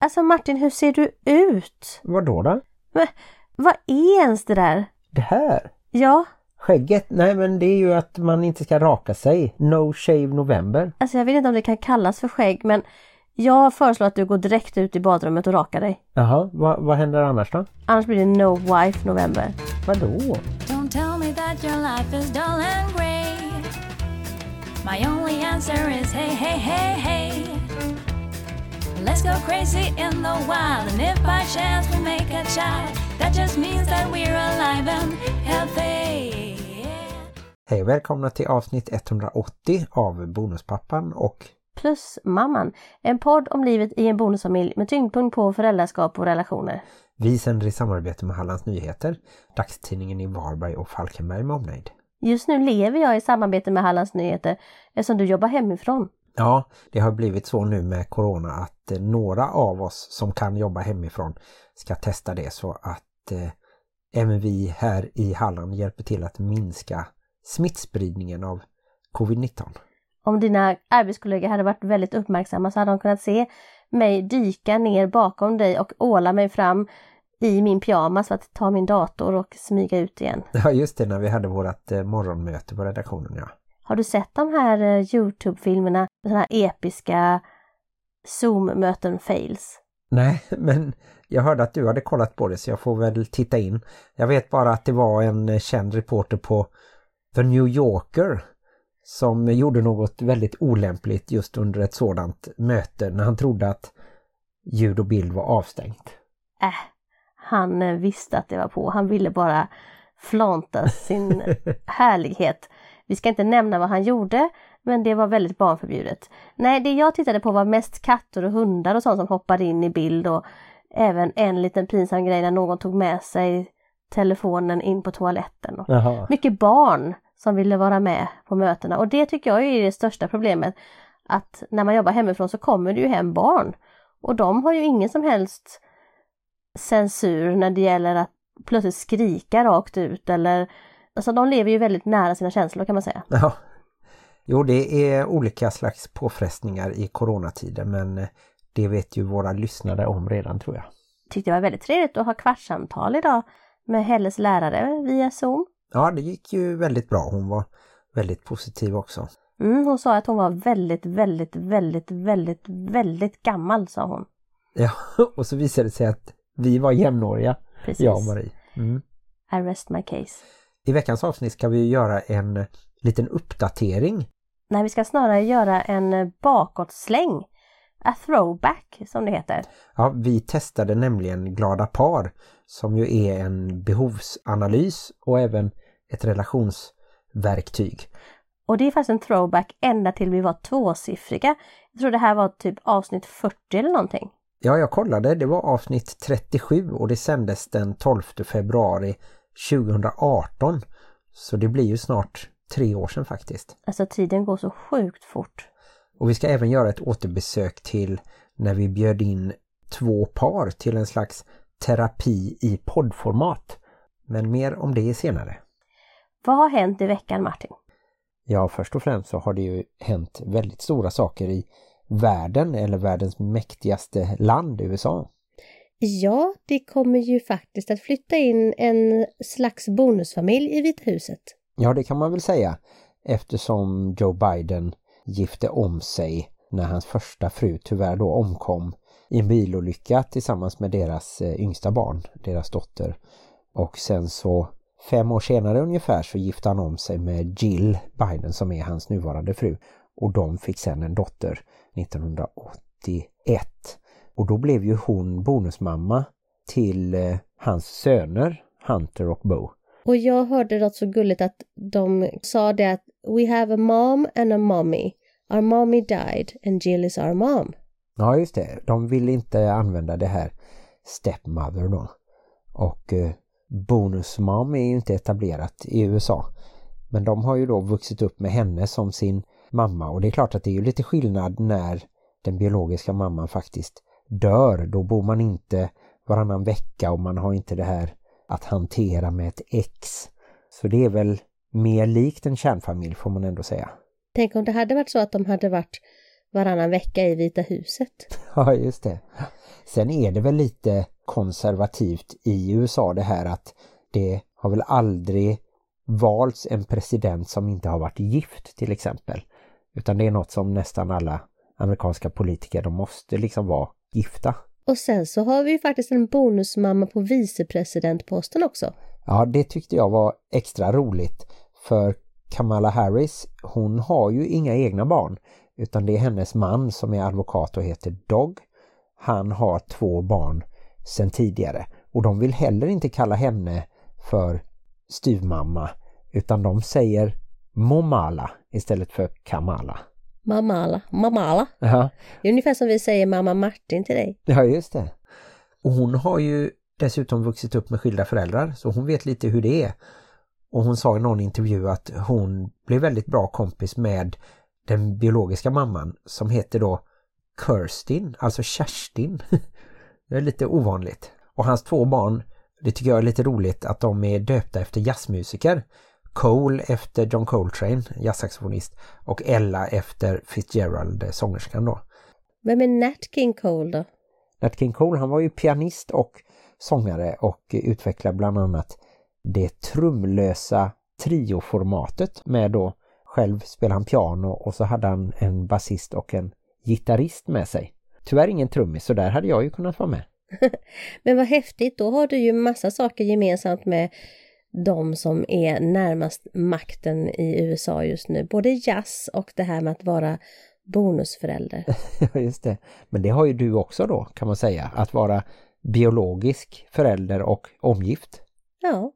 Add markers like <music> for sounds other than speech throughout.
Alltså Martin, hur ser du ut? Vad då då? Men, vad är ens det där? Det här? Ja, Skägget? Nej men det är ju att man inte ska raka sig. No shave november. alltså jag vet inte om det kan kallas för skägg men jag föreslår att du går direkt ut i badrummet och rakar dig. Jaha, vad, vad händer annars då? Annars blir det no wife november. Vadå? Don't tell me that your life is dull and grey. My only answer is hey, hey, hey, hey. Let's go crazy in the wild, and if by chance we make a child, that just means that we're alive and healthy. Hej och välkomna till avsnitt 180 av Bonuspappan och Plus Mamman, en podd om livet i en bonusfamilj med tyngdpunkt på föräldraskap och relationer. vi sänder i samarbete med Hallands Nyheter, dagstidningen i Varberg och Falkenberg med omnejd. Just nu lever jag i samarbete med Hallands Nyheter eftersom du jobbar hemifrån. Ja, det har blivit så nu med corona att eh, några av oss som kan jobba hemifrån ska testa det så att eh, även vi här i Halland hjälper till att minska smittspridningen av covid-19. Om dina arbetskollegor hade varit väldigt uppmärksamma så hade de kunnat se mig dyka ner bakom dig och åla mig fram i min pyjamas för att ta min dator och smyga ut igen. Ja just det, när vi hade vårt eh, morgonmöte på redaktionen, ja. Har du sett de här eh, Youtube-filmerna, sådana här episka Zoom-möten fails? Nej, <laughs> men jag hörde att du hade kollat på det så jag får väl titta in. Jag vet bara att det var en eh, känd reporter på The New Yorker som gjorde något väldigt olämpligt just under ett sådant möte när han trodde att ljud och bild var avstängt. Äh, han eh, visste att det var på. Han ville bara flanta sin <laughs> härlighet. Vi ska inte nämna vad han gjorde, men det var väldigt barnförbjudet. Nej, det jag tittade på var mest katter och hundar och sånt som hoppade in i bild och även en liten pinsam grej när någon tog med sig telefonen in på toaletten. Jaha. mycket barn som ville vara med på mötena och det tycker jag är det största problemet. Att när man jobbar hemifrån så kommer det ju hem barn och de har ju ingen som helst censur när det gäller att plötsligt skrika rakt ut eller Alltså de lever ju väldigt nära sina känslor kan man säga. Ja. Jo, det är olika slags påfrestningar i coronatiden men det vet ju våra lyssnare om redan tror jag. Tyckte det var väldigt trevligt att ha kvartssamtal idag med Helles lärare via Zoom. Ja, det gick ju väldigt bra. Hon var väldigt positiv också. Mm, hon sa att hon var väldigt, väldigt, väldigt, väldigt, väldigt gammal sa hon. Ja, <laughs> och så visade det sig att vi var jämnåriga, Precis. jag och Marie. Mm. I rest my case. I veckans avsnitt ska vi göra en liten uppdatering. Nej, vi ska snarare göra en bakåtsläng. A throwback som det heter. Ja, vi testade nämligen Glada par som ju är en behovsanalys och även ett relationsverktyg. Och det är faktiskt en throwback ända till vi var tvåsiffriga. Jag tror det här var typ avsnitt 40 eller någonting. Ja, jag kollade. Det var avsnitt 37 och det sändes den 12 februari 2018. Så det blir ju snart tre år sedan faktiskt. Alltså tiden går så sjukt fort. Och vi ska även göra ett återbesök till när vi bjöd in två par till en slags terapi i poddformat. Men mer om det senare. Vad har hänt i veckan Martin? Ja, först och främst så har det ju hänt väldigt stora saker i världen eller världens mäktigaste land, USA. Ja, det kommer ju faktiskt att flytta in en slags bonusfamilj i Vita huset. Ja, det kan man väl säga eftersom Joe Biden gifte om sig när hans första fru tyvärr då omkom i en bilolycka tillsammans med deras eh, yngsta barn, deras dotter. Och sen så fem år senare ungefär så gifte han om sig med Jill Biden som är hans nuvarande fru. Och de fick sen en dotter 1981. Och då blev ju hon bonusmamma till eh, hans söner Hunter och Bo. Och jag hörde något så gulligt att de sa det att We have a mom and a mommy. Our mommy died and Jill is our mom. Ja just det, de vill inte använda det här stepmother då. Och eh, bonusmom är ju inte etablerat i USA. Men de har ju då vuxit upp med henne som sin mamma och det är klart att det är ju lite skillnad när den biologiska mamman faktiskt dör. Då bor man inte varannan vecka och man har inte det här att hantera med ett ex. Så det är väl mer likt en kärnfamilj får man ändå säga. Tänk om det hade varit så att de hade varit varannan vecka i Vita huset. <laughs> Ja, just det. Sen är det väl lite konservativt i USA det här att det har väl aldrig valts en president som inte har varit gift till exempel. Utan det är något som nästan alla amerikanska politiker, de måste liksom vara gifta. Och sen så har vi ju faktiskt en bonusmamma på vicepresidentposten också. Ja, det tyckte jag var extra roligt för Kamala Harris, hon har ju inga egna barn utan det är hennes man som är advokat och heter Dog. Han har två barn sedan tidigare och de vill heller inte kalla henne för styvmamma utan de säger Momala istället för Kamala. Mamala, mamala. Ja, Det är ungefär som vi säger mamma Martin till dig. ja just det. Och hon har ju dessutom vuxit upp med skilda föräldrar så hon vet lite hur det är. Och hon sa i någon intervju att hon blev väldigt bra kompis med den biologiska mamman som heter då Kirstin, alltså Kerstin. <laughs> Det är lite ovanligt. Och hans två barn, det tycker jag är lite roligt att de är döpta efter jazzmusiker. Cole efter John Coltrane, jazzsaxofonist, och Ella efter Fitzgerald, eh, sångerskan då. Vem är Nat King Cole då? Nat King Cole, han var ju pianist och sångare och utvecklade bland annat det trumlösa trioformatet med då själv spelar han piano och så hade han en basist och en gitarrist med sig. Tyvärr ingen trummis så där hade jag ju kunnat vara med. <laughs> Men vad häftigt, då har du ju massa saker gemensamt med de som är närmast makten i USA just nu. Både jazz och det här med att vara bonusförälder. <laughs> Ja just det. Men det har ju du också då kan man säga. Att vara biologisk förälder och omgift. Ja,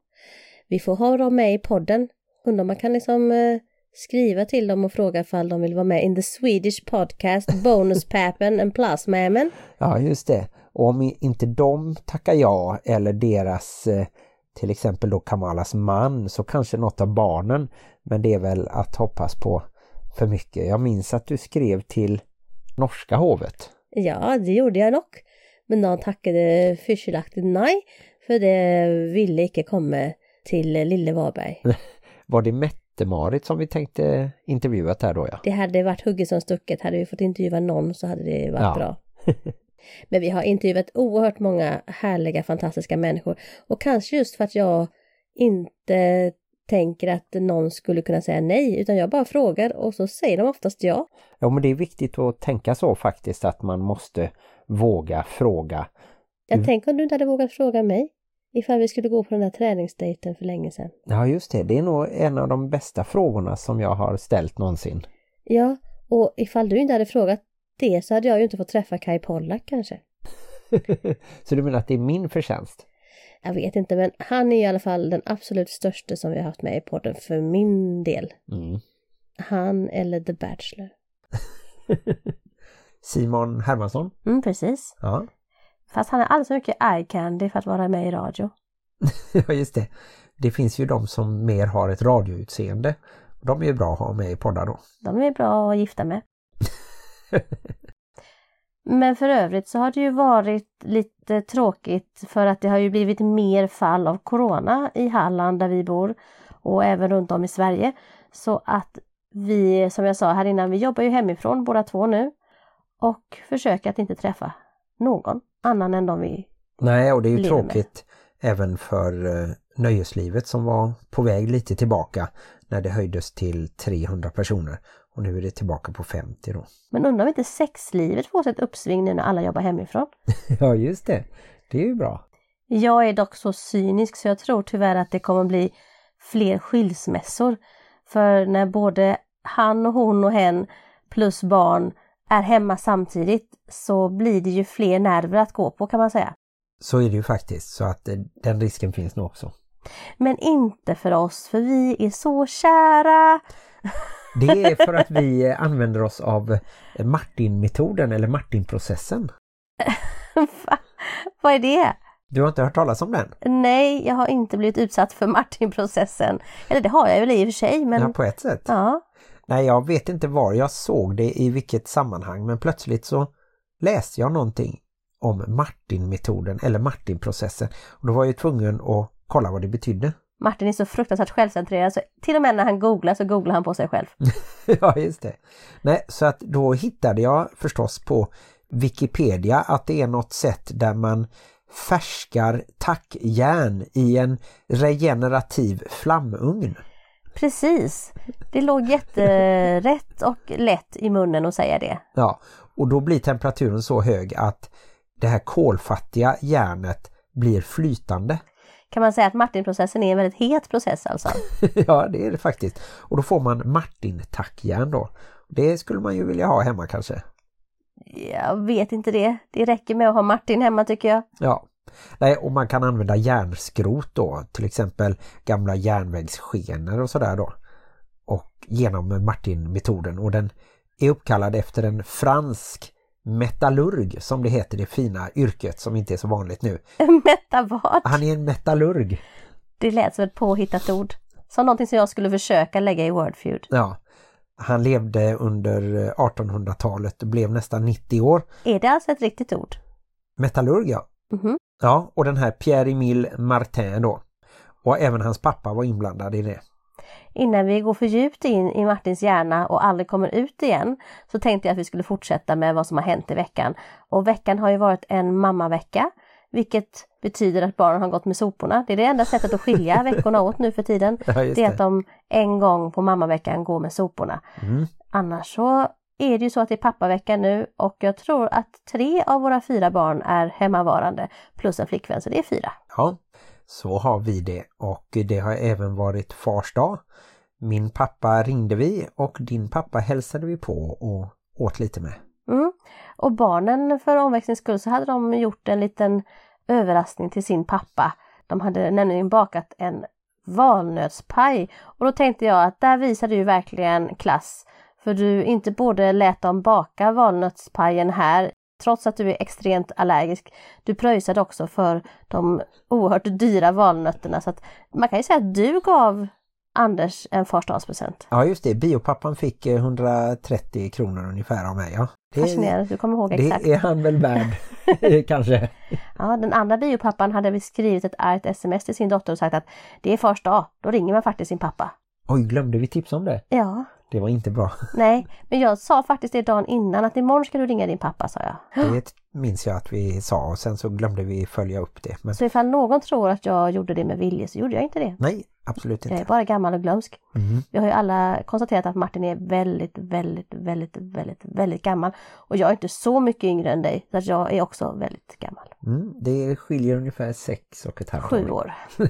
vi får ha dem med i podden. Undrar man kan liksom eh, skriva till dem och fråga ifall de vill vara med in the Swedish podcast <laughs> Bonus Pappen and Plus Mammen. Ja just det. Och om inte de tackar ja eller deras eh, till exempel då Kamalas man så kanske något av barnen. Men det är väl att hoppas på för mycket. Jag minns att du skrev till norska hovet. Ja, det gjorde jag nog. Men de tackade fyrselaktigt nej, för det ville inte komma till Lille Varberg. <laughs> Var det Mette-Marit som vi tänkte intervjuat här då ja? Det hade varit hugget som stucket. Hade vi fått intervjua någon så hade det varit Ja. bra. <laughs> Men vi har intervjuat oerhört många härliga, fantastiska människor. Och kanske just för att jag inte tänker att någon skulle kunna säga nej, utan jag bara frågar och så säger de oftast ja. Ja men det är viktigt att tänka så faktiskt att man måste våga fråga. Jag Mm. tänker om du inte hade vågat fråga mig ifall vi skulle gå på den där träningsdejten för länge sedan. Ja just det, det är nog en av de bästa frågorna som jag har ställt någonsin. Ja, och ifall du inte hade frågat det så hade jag ju inte fått träffa Kai Pollak kanske. <laughs> så du menar att det är min förtjänst? Jag vet inte, men han är i alla fall den absolut största som vi har haft med i podden för min del. Mm. Han eller The Bachelor. <laughs> Simon Hermansson? Mm, precis. Ja. Fast han är alldeles för mycket eye candy för att vara med i radio. <laughs> ja just det. Det finns ju de som mer har ett radioutseende. De är ju bra att ha med i poddar då. De är bra att gifta med. Men för övrigt så har det ju varit lite tråkigt för att det har ju blivit mer fall av corona i Halland där vi bor och även runt om i Sverige. Så att vi, som jag sa här innan, vi jobbar ju hemifrån båda två nu och försöker att inte träffa någon annan än de vi... Nej, och det är ju Lever med. tråkigt även för eh, nöjeslivet som var på väg lite tillbaka när det höjdes till 300 personer. Och nu är det tillbaka på 50 då. <laughs> Men undrar om inte sexlivet får sig ett uppsving nu när alla jobbar hemifrån? ja, just det. Det är ju bra. Jag är dock så cynisk så jag tror tyvärr att det kommer bli fler skilsmässor. För när både han och hon och hen plus barn är hemma samtidigt så blir det ju fler nerver att gå på kan man säga. Så är det ju faktiskt. Så att eh, den risken finns nog också. Men inte för oss för vi är så kära. <laughs> Det är för att vi använder oss av Martin-metoden eller Martin-processen. <laughs> Va? Vad är det? Du har inte hört talas om den? Nej, jag har inte blivit utsatt för Martin-processen. Eller det har jag väl i och för sig men... Ja, på ett sätt. Ja, Nej, jag vet inte var jag såg det i vilket sammanhang men plötsligt så läste jag någonting om Martin-metoden eller Martin-processen och då var jag ju tvungen att kolla vad det betydde. Martin är så fruktansvärt självcentrerad så till och med när han googlar så googlar han på sig själv. <laughs> ja, just det. Nej, så att då hittade jag förstås på Wikipedia att det är något sätt där man färskar tackjärn i en regenerativ flamugn. Precis. Det låg jätterätt och lätt i munnen att säga det. Ja, och då blir temperaturen så hög att det här kolfattiga järnet blir flytande. Kan man säga att Martinprocessen är en väldigt het process alltså? <laughs> ja, det är det faktiskt. Och då får man Martin-tackjärn då. Det skulle man ju vilja ha hemma kanske. Jag vet inte det. Det räcker med att ha Martin hemma tycker jag. Ja. Nej, och man kan använda järnskrot då, till exempel gamla järnvägsskenor och sådär då. Och genom Martin-metoden och den är uppkallad efter en fransk metallurg som det heter det fina yrket som inte är så vanligt nu. <laughs> Mätta vad? Han är en metallurg. Det lät som ett påhittat ord. Som någonting som jag skulle försöka lägga i Wordfeud. Ja. Han levde under 1800-talet och blev nästan 90 år. Är det alltså ett riktigt ord? Metallurg, ja. Mhm. Ja, och den här Pierre-Emile Martin då. Och även hans pappa var inblandad i det. Innan vi går för djupt in i Martins hjärna och aldrig kommer ut igen så tänkte jag att vi skulle fortsätta med vad som har hänt i veckan. Och veckan har ju varit en mammavecka vilket betyder att barnen har gått med soporna. Det är det enda sättet att skilja <laughs> veckorna åt nu för tiden. Ja, just Det är det. att de en gång på mammaveckan går med soporna. Mm. Annars så är det ju så att det är pappavecka nu och jag tror att tre av våra fyra barn är hemmavarande plus en flickvän så det är fyra. Ja, så har vi det. Och det har även varit fars dag. Min pappa ringde vi och din pappa hälsade vi på och åt lite med. Mm. Och barnen för omväxlings skull så hade de gjort en liten överraskning till sin pappa. De hade nämligen bakat en valnötspaj och då tänkte jag att där visade du verkligen klass. För du inte både lät dem baka valnötspajen här trots att du är extremt allergisk. Du pröjsade också för de oerhört dyra valnötterna så att man kan ju säga att du gav Anders en farsdagspresent. Ja just det, biopappan fick eh, 130 kronor ungefär av mig. Ja. Det, Fascinerande, du kommer ihåg det exakt. är han väl värd <laughs> kanske. Ja, den andra biopappan hade vi skrivit ett argt sms till sin dotter och sagt att det är fars dag, då ringer man faktiskt sin pappa. Oj, glömde vi tipsa om det? Ja, Det var inte bra. <laughs> nej, men jag sa faktiskt det dagen innan att imorgon ska du ringa din pappa, sa jag. Det minns jag att vi sa och sen så glömde vi följa upp det. Men Så ifall någon tror att jag gjorde det med vilje så gjorde jag inte det. nej, absolut Jag är inte. bara gammal och glömsk. Mhm. Vi har ju alla konstaterat att Martin är väldigt, väldigt, väldigt, väldigt, väldigt gammal. Och jag är inte så mycket yngre än dig, så att jag är också väldigt gammal. Mm, det skiljer ungefär sex och ett halvt Sju år. <laughs>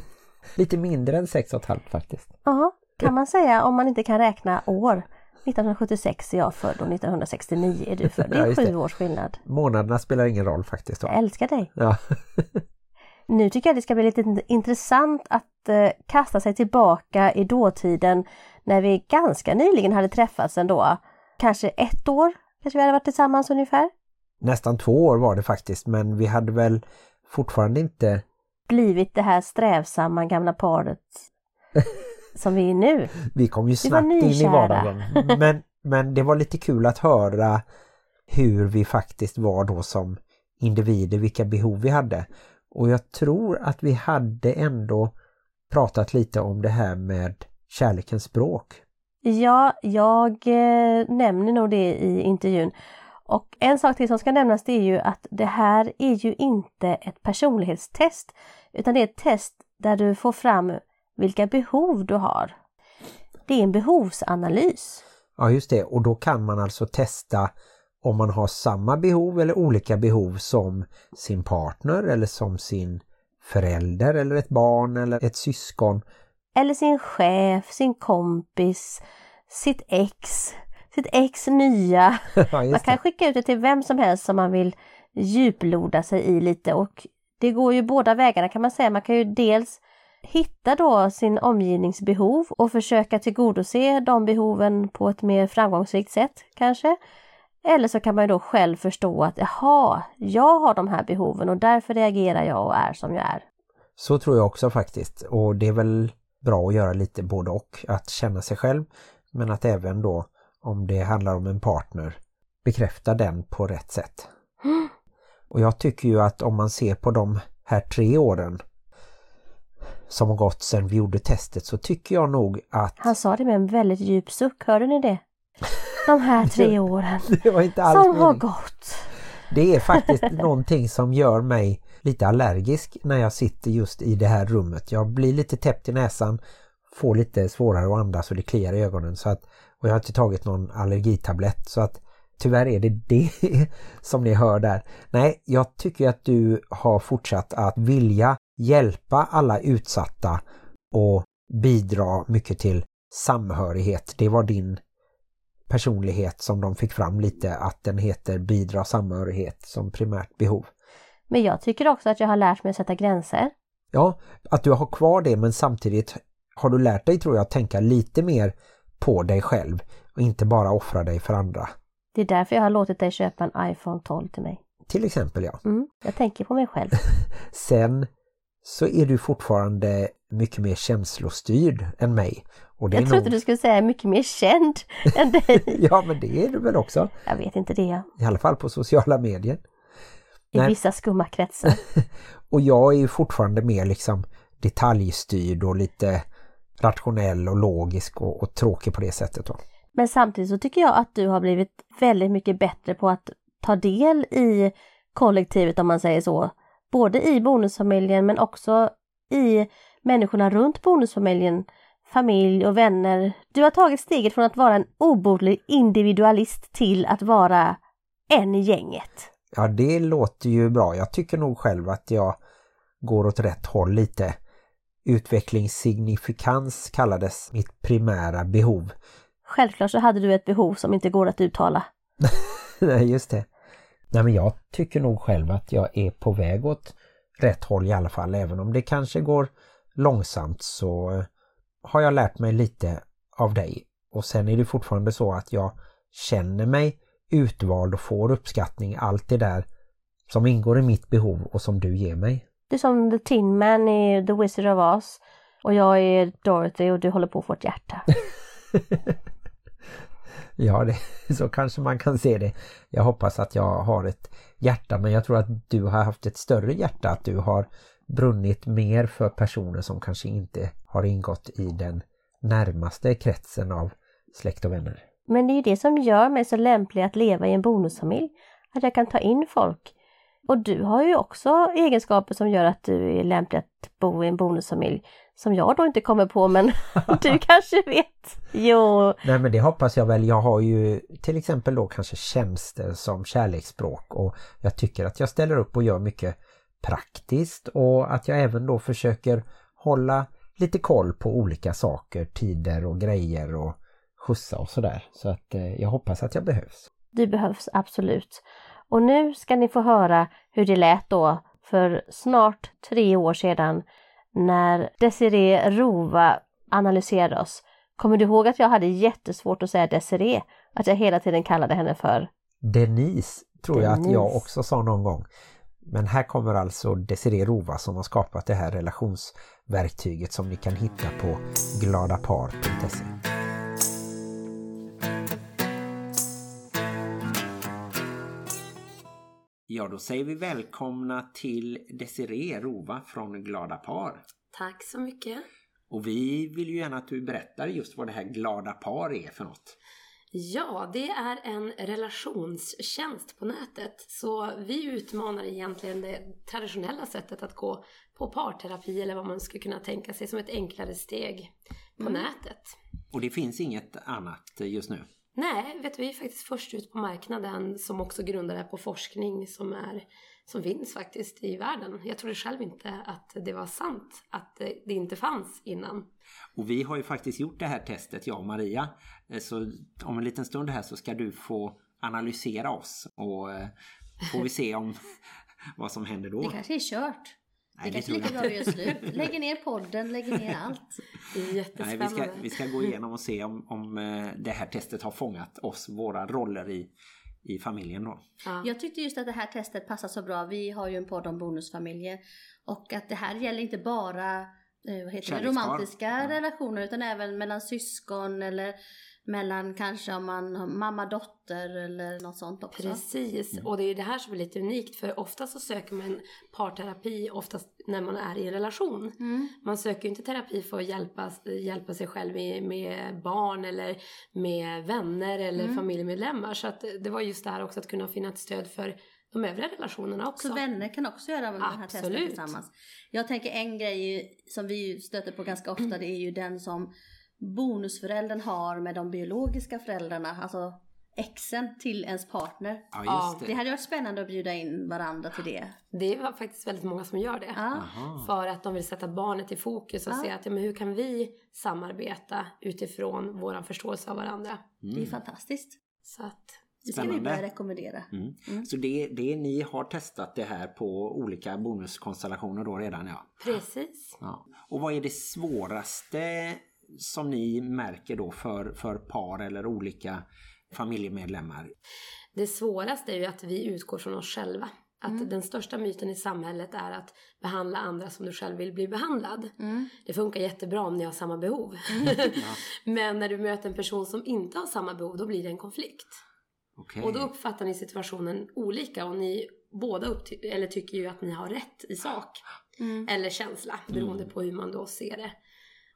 Lite mindre än sex och ett halvt faktiskt. Ja, kan man säga om man inte kan räkna år. 1976 är jag född och 1969 är du född. Det Ja, är det. sju års skillnad. Månaderna spelar ingen roll faktiskt. Då. Jag älskar dig. Ja. <laughs> Nu tycker jag det ska bli lite intressant att eh, kasta sig tillbaka i dåtiden när vi ganska nyligen hade träffats ändå. Kanske ett år kanske vi hade varit tillsammans ungefär. Nästan två år var det faktiskt men vi hade väl fortfarande inte... Blivit det här strävsamma gamla paret <laughs> som vi är nu. Vi kom ju snabbt in i vardagen. <laughs> Men, men det var lite kul att höra hur vi faktiskt var då som individer, vilka behov vi hade. Och jag tror att vi hade ändå pratat lite om det här med kärlekens språk. Ja, jag eh, nämner nog det i intervjun. Och en sak till som ska nämnas det är ju att det här är ju inte ett personlighetstest utan det är ett test där du får fram vilka behov du har. Det är en behovsanalys. Ja just det, och då kan man alltså testa om man har samma behov eller olika behov som sin partner eller som sin förälder eller ett barn eller ett syskon. Eller sin chef, sin kompis, sitt ex, sitt ex nya. <laughs> ja, Man kan det. skicka ut det till vem som helst som man vill djuploda sig i lite och det går ju båda vägarna kan man säga. Man kan ju dels hitta då sin omgivningsbehov och försöka tillgodose de behoven på ett mer framgångsrikt sätt kanske. Eller så kan man då själv förstå att jaha, jag har de här behoven och därför reagerar jag och är som jag är. Så tror jag också faktiskt. Och det är väl bra att göra lite både och. Att känna sig själv men att även då om det handlar om en partner bekräfta den på rätt sätt. Och jag tycker ju att om man ser på de här tre åren som har gått sedan vi gjorde testet så tycker jag nog att Han sa det med en väldigt djup suck, hörde ni det? De här tre <laughs> åren <laughs> det var inte alls som har gått. det är faktiskt <laughs> någonting som gör mig lite allergisk när jag sitter just i det här rummet. Jag blir lite täppt i näsan, får lite svårare att andas och det kliar i ögonen. Så att, och jag har inte tagit någon allergitablett så att tyvärr är det det som ni hör där. Nej, jag tycker att du har fortsatt att vilja hjälpa alla utsatta och bidra mycket till samhörighet. Det var din personlighet som de fick fram lite att den heter bidra samhörighet som primärt behov. Men jag tycker också att jag har lärt mig att sätta gränser. Ja, att du har kvar det men samtidigt har du lärt dig tror jag att tänka lite mer på dig själv och inte bara offra dig för andra. Det är därför jag har låtit dig köpa en iPhone 12 till mig. Till exempel ja. Mm, jag tänker på mig själv. <laughs> Sen så är du fortfarande mycket mer känslostyrd än mig. Och det jag trodde nog... du skulle säga mycket mer känd än dig. <laughs> Ja men det är du väl också. Jag vet inte det. I alla fall på sociala medier. I Nej. vissa skumma kretsar. <laughs> Och jag är ju fortfarande mer liksom detaljstyrd och lite rationell och logisk och, och tråkig på det sättet. Då. Men samtidigt så tycker jag att du har blivit väldigt mycket bättre på att ta del i kollektivet om man säger så. Både i bonusfamiljen men också i människorna runt bonusfamiljen, familj och vänner. Du har tagit steget från att vara en obotlig individualist till att vara en i gänget. Ja det låter ju bra. Jag tycker nog själv att jag går åt rätt håll lite. Utvecklingssignifikans kallades mitt primära behov. Självklart så hade du ett behov som inte går att uttala. <laughs> Nej, just det. Nej, men jag tycker nog själv att jag är på väg åt rätt håll i alla fall. Även om det kanske går långsamt så eh, har jag lärt mig lite av dig. Och sen är det fortfarande så att jag känner mig utvald och får uppskattning. Allt det där som ingår i mitt behov och som du ger mig. Du är som The Tin Man i The Wizard of Oz. Och jag är Dorothy och du håller på att få ett hjärta. <laughs> Ja, det, <laughs> så kanske man kan se det. Jag hoppas att jag har ett hjärta men jag tror att du har haft ett större hjärta. Att du har brunnit mer för personer som kanske inte har ingått i den närmaste kretsen av släkt och vänner. Men det är ju det som gör mig så lämplig att leva i en bonusfamilj. Att jag kan ta in folk. Och du har ju också egenskaper som gör att du är lämplig att bo i en bonusfamilj. Som jag då inte kommer på men <laughs> du kanske vet. Jo, Nej men det hoppas jag väl. Jag har ju till exempel då kanske tjänster som kärleksspråk och jag tycker att jag ställer upp och gör mycket praktiskt och att jag även då försöker hålla lite koll på olika saker, tider och grejer och skjutsa och sådär. Så att eh, jag hoppas att jag behövs. du behövs absolut. Och nu ska ni få höra hur det lät då för snart tre år sedan när Desiree Rova analyserade oss. Kommer du ihåg att jag hade jättesvårt att säga Desiree? Att jag hela tiden kallade henne för Denise tror jag att Denise. jag också sa någon gång. Men här kommer alltså Desiree Rova som har skapat det här relationsverktyget som ni kan hitta på gladapar.se. Ja, då säger vi välkomna till Desiree Rova från Glada Par. Tack så mycket. Och vi vill ju gärna att du berättar just vad det här Glada Par är för något. Ja, det är en relationstjänst på nätet. Så vi utmanar egentligen det traditionella sättet att gå på parterapi eller vad man skulle kunna tänka sig som ett enklare steg på nätet. Och det finns inget annat just nu. Nej, vet vi är faktiskt först ut på marknaden som också grundar det på forskning som, är, som finns faktiskt i världen. Jag trodde själv inte att det var sant, att det, det inte fanns innan. Och vi har ju faktiskt gjort det här testet, jag och Maria. Eh, Så om en liten stund här så ska du få analysera oss och eh, får vi se om <laughs> vad som händer då. Det kanske är kört. Nej, det kanske lika bra vi gör slut. Lägger ner podden, lägger ner allt. Det är Nej, jättespännande. vi, ska, vi ska gå igenom och se om, om eh, det här testet har fångat oss, våra roller i, i familjen då. Ja. Jag tyckte just att det här testet passar så bra. Vi har ju en podd om bonusfamiljer. Och att det här gäller inte bara eh, vad heter det, romantiska Ja. relationer utan även mellan syskon eller mellan kanske om man har mamma-dotter eller något sånt också. Precis, och det är det här som är lite unikt för ofta så söker man parterapi oftast när man är i en relation. Mm. Man söker ju inte terapi för att hjälpa, hjälpa sig själv med, med barn eller med vänner eller Mm. familjemedlemmar. Så att det var just det här också att kunna finna ett stöd för de övriga relationerna också. Så vänner kan också göra den här testen Absolut. tillsammans. Jag tänker en grej som vi stöter på ganska ofta <clears throat> det är ju den som bonusföräldern har med de biologiska föräldrarna, alltså exen till ens partner. Ja, Det det. hade varit spännande att bjuda in varandra till det. Det är faktiskt väldigt många som gör det. Ja. För att de vill sätta barnet i fokus och Ja. se att ja, men hur kan vi samarbeta utifrån vår förståelse av varandra. Det är fantastiskt. Så att, Det ska vi börja rekommendera. Mm. Så det, det ni har testat det här på olika bonuskonstellationer då redan ja. precis. ja. Och vad är det svåraste som ni märker då för, för par eller olika familjemedlemmar? Det svåraste är ju att vi utgår från oss själva. Att den största myten i samhället är att behandla andra som du själv vill bli behandlad. Det funkar jättebra om ni har samma behov. <laughs> Men när du möter en person som inte har samma behov, då blir det en konflikt. Okej. Och då uppfattar ni situationen olika och ni båda eller tycker ju att ni har rätt i sak. Eller känsla, beroende på hur man då ser det.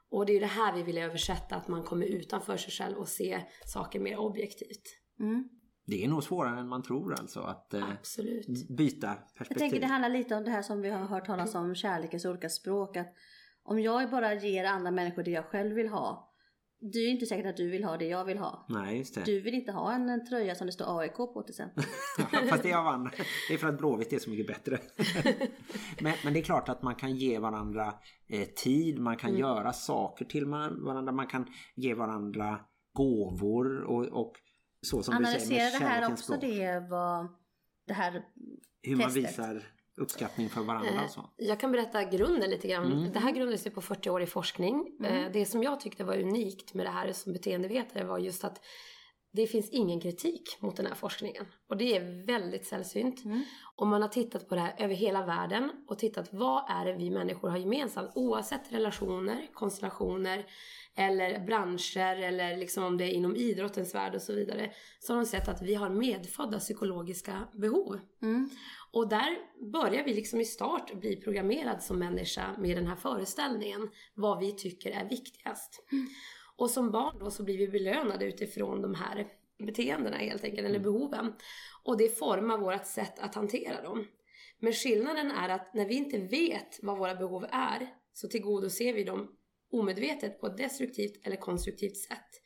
Och det är ju det här vi vill översätta, att man kommer utanför sig själv och se saker mer objektivt. Mm. Det är nog svårare än man tror alltså att eh, Absolut. byta perspektiv. Jag tänker det handlar lite om det här som vi har hört talas om, kärlekens olika språk. Att om jag bara ger andra människor det jag själv vill ha, det är inte säkert att du vill ha det jag vill ha. Nej, just det. Du vill inte ha en, en tröja som det står AIK på till exempel. <laughs> Fast det är av andra. Det är för att Blåvitt är så mycket bättre. <laughs> men, men det är klart att man kan ge varandra eh, tid, man kan göra saker till varandra, man kan ge varandra gåvor och, och så som du säger Analysera det här också, språk. det vad det här Hur man testet. visar uppskattning för varandra och så. Jag kan berätta grunden lite grann. Det här grundar sig på 40 år i forskning. Eh, Det som jag tyckte var unikt med det här som beteendevetare var just att det finns ingen kritik mot den här forskningen. Och det är väldigt sällsynt. Och man har tittat på det här över hela världen och tittat vad är det vi människor har gemensamt oavsett relationer, konstellationer eller branscher eller liksom om det är inom idrottens värld och så vidare. Så har de sett att vi har medfödda psykologiska behov. Och där börjar vi liksom i start bli programmerad som människa med den här föreställningen. Vad vi tycker är viktigast. Och som barn då så blir vi belönade utifrån de här beteendena helt enkelt, eller behoven. Och det formar vårt sätt att hantera dem. Men skillnaden är att när vi inte vet vad våra behov är så tillgodoser vi dem omedvetet på ett destruktivt eller konstruktivt sätt.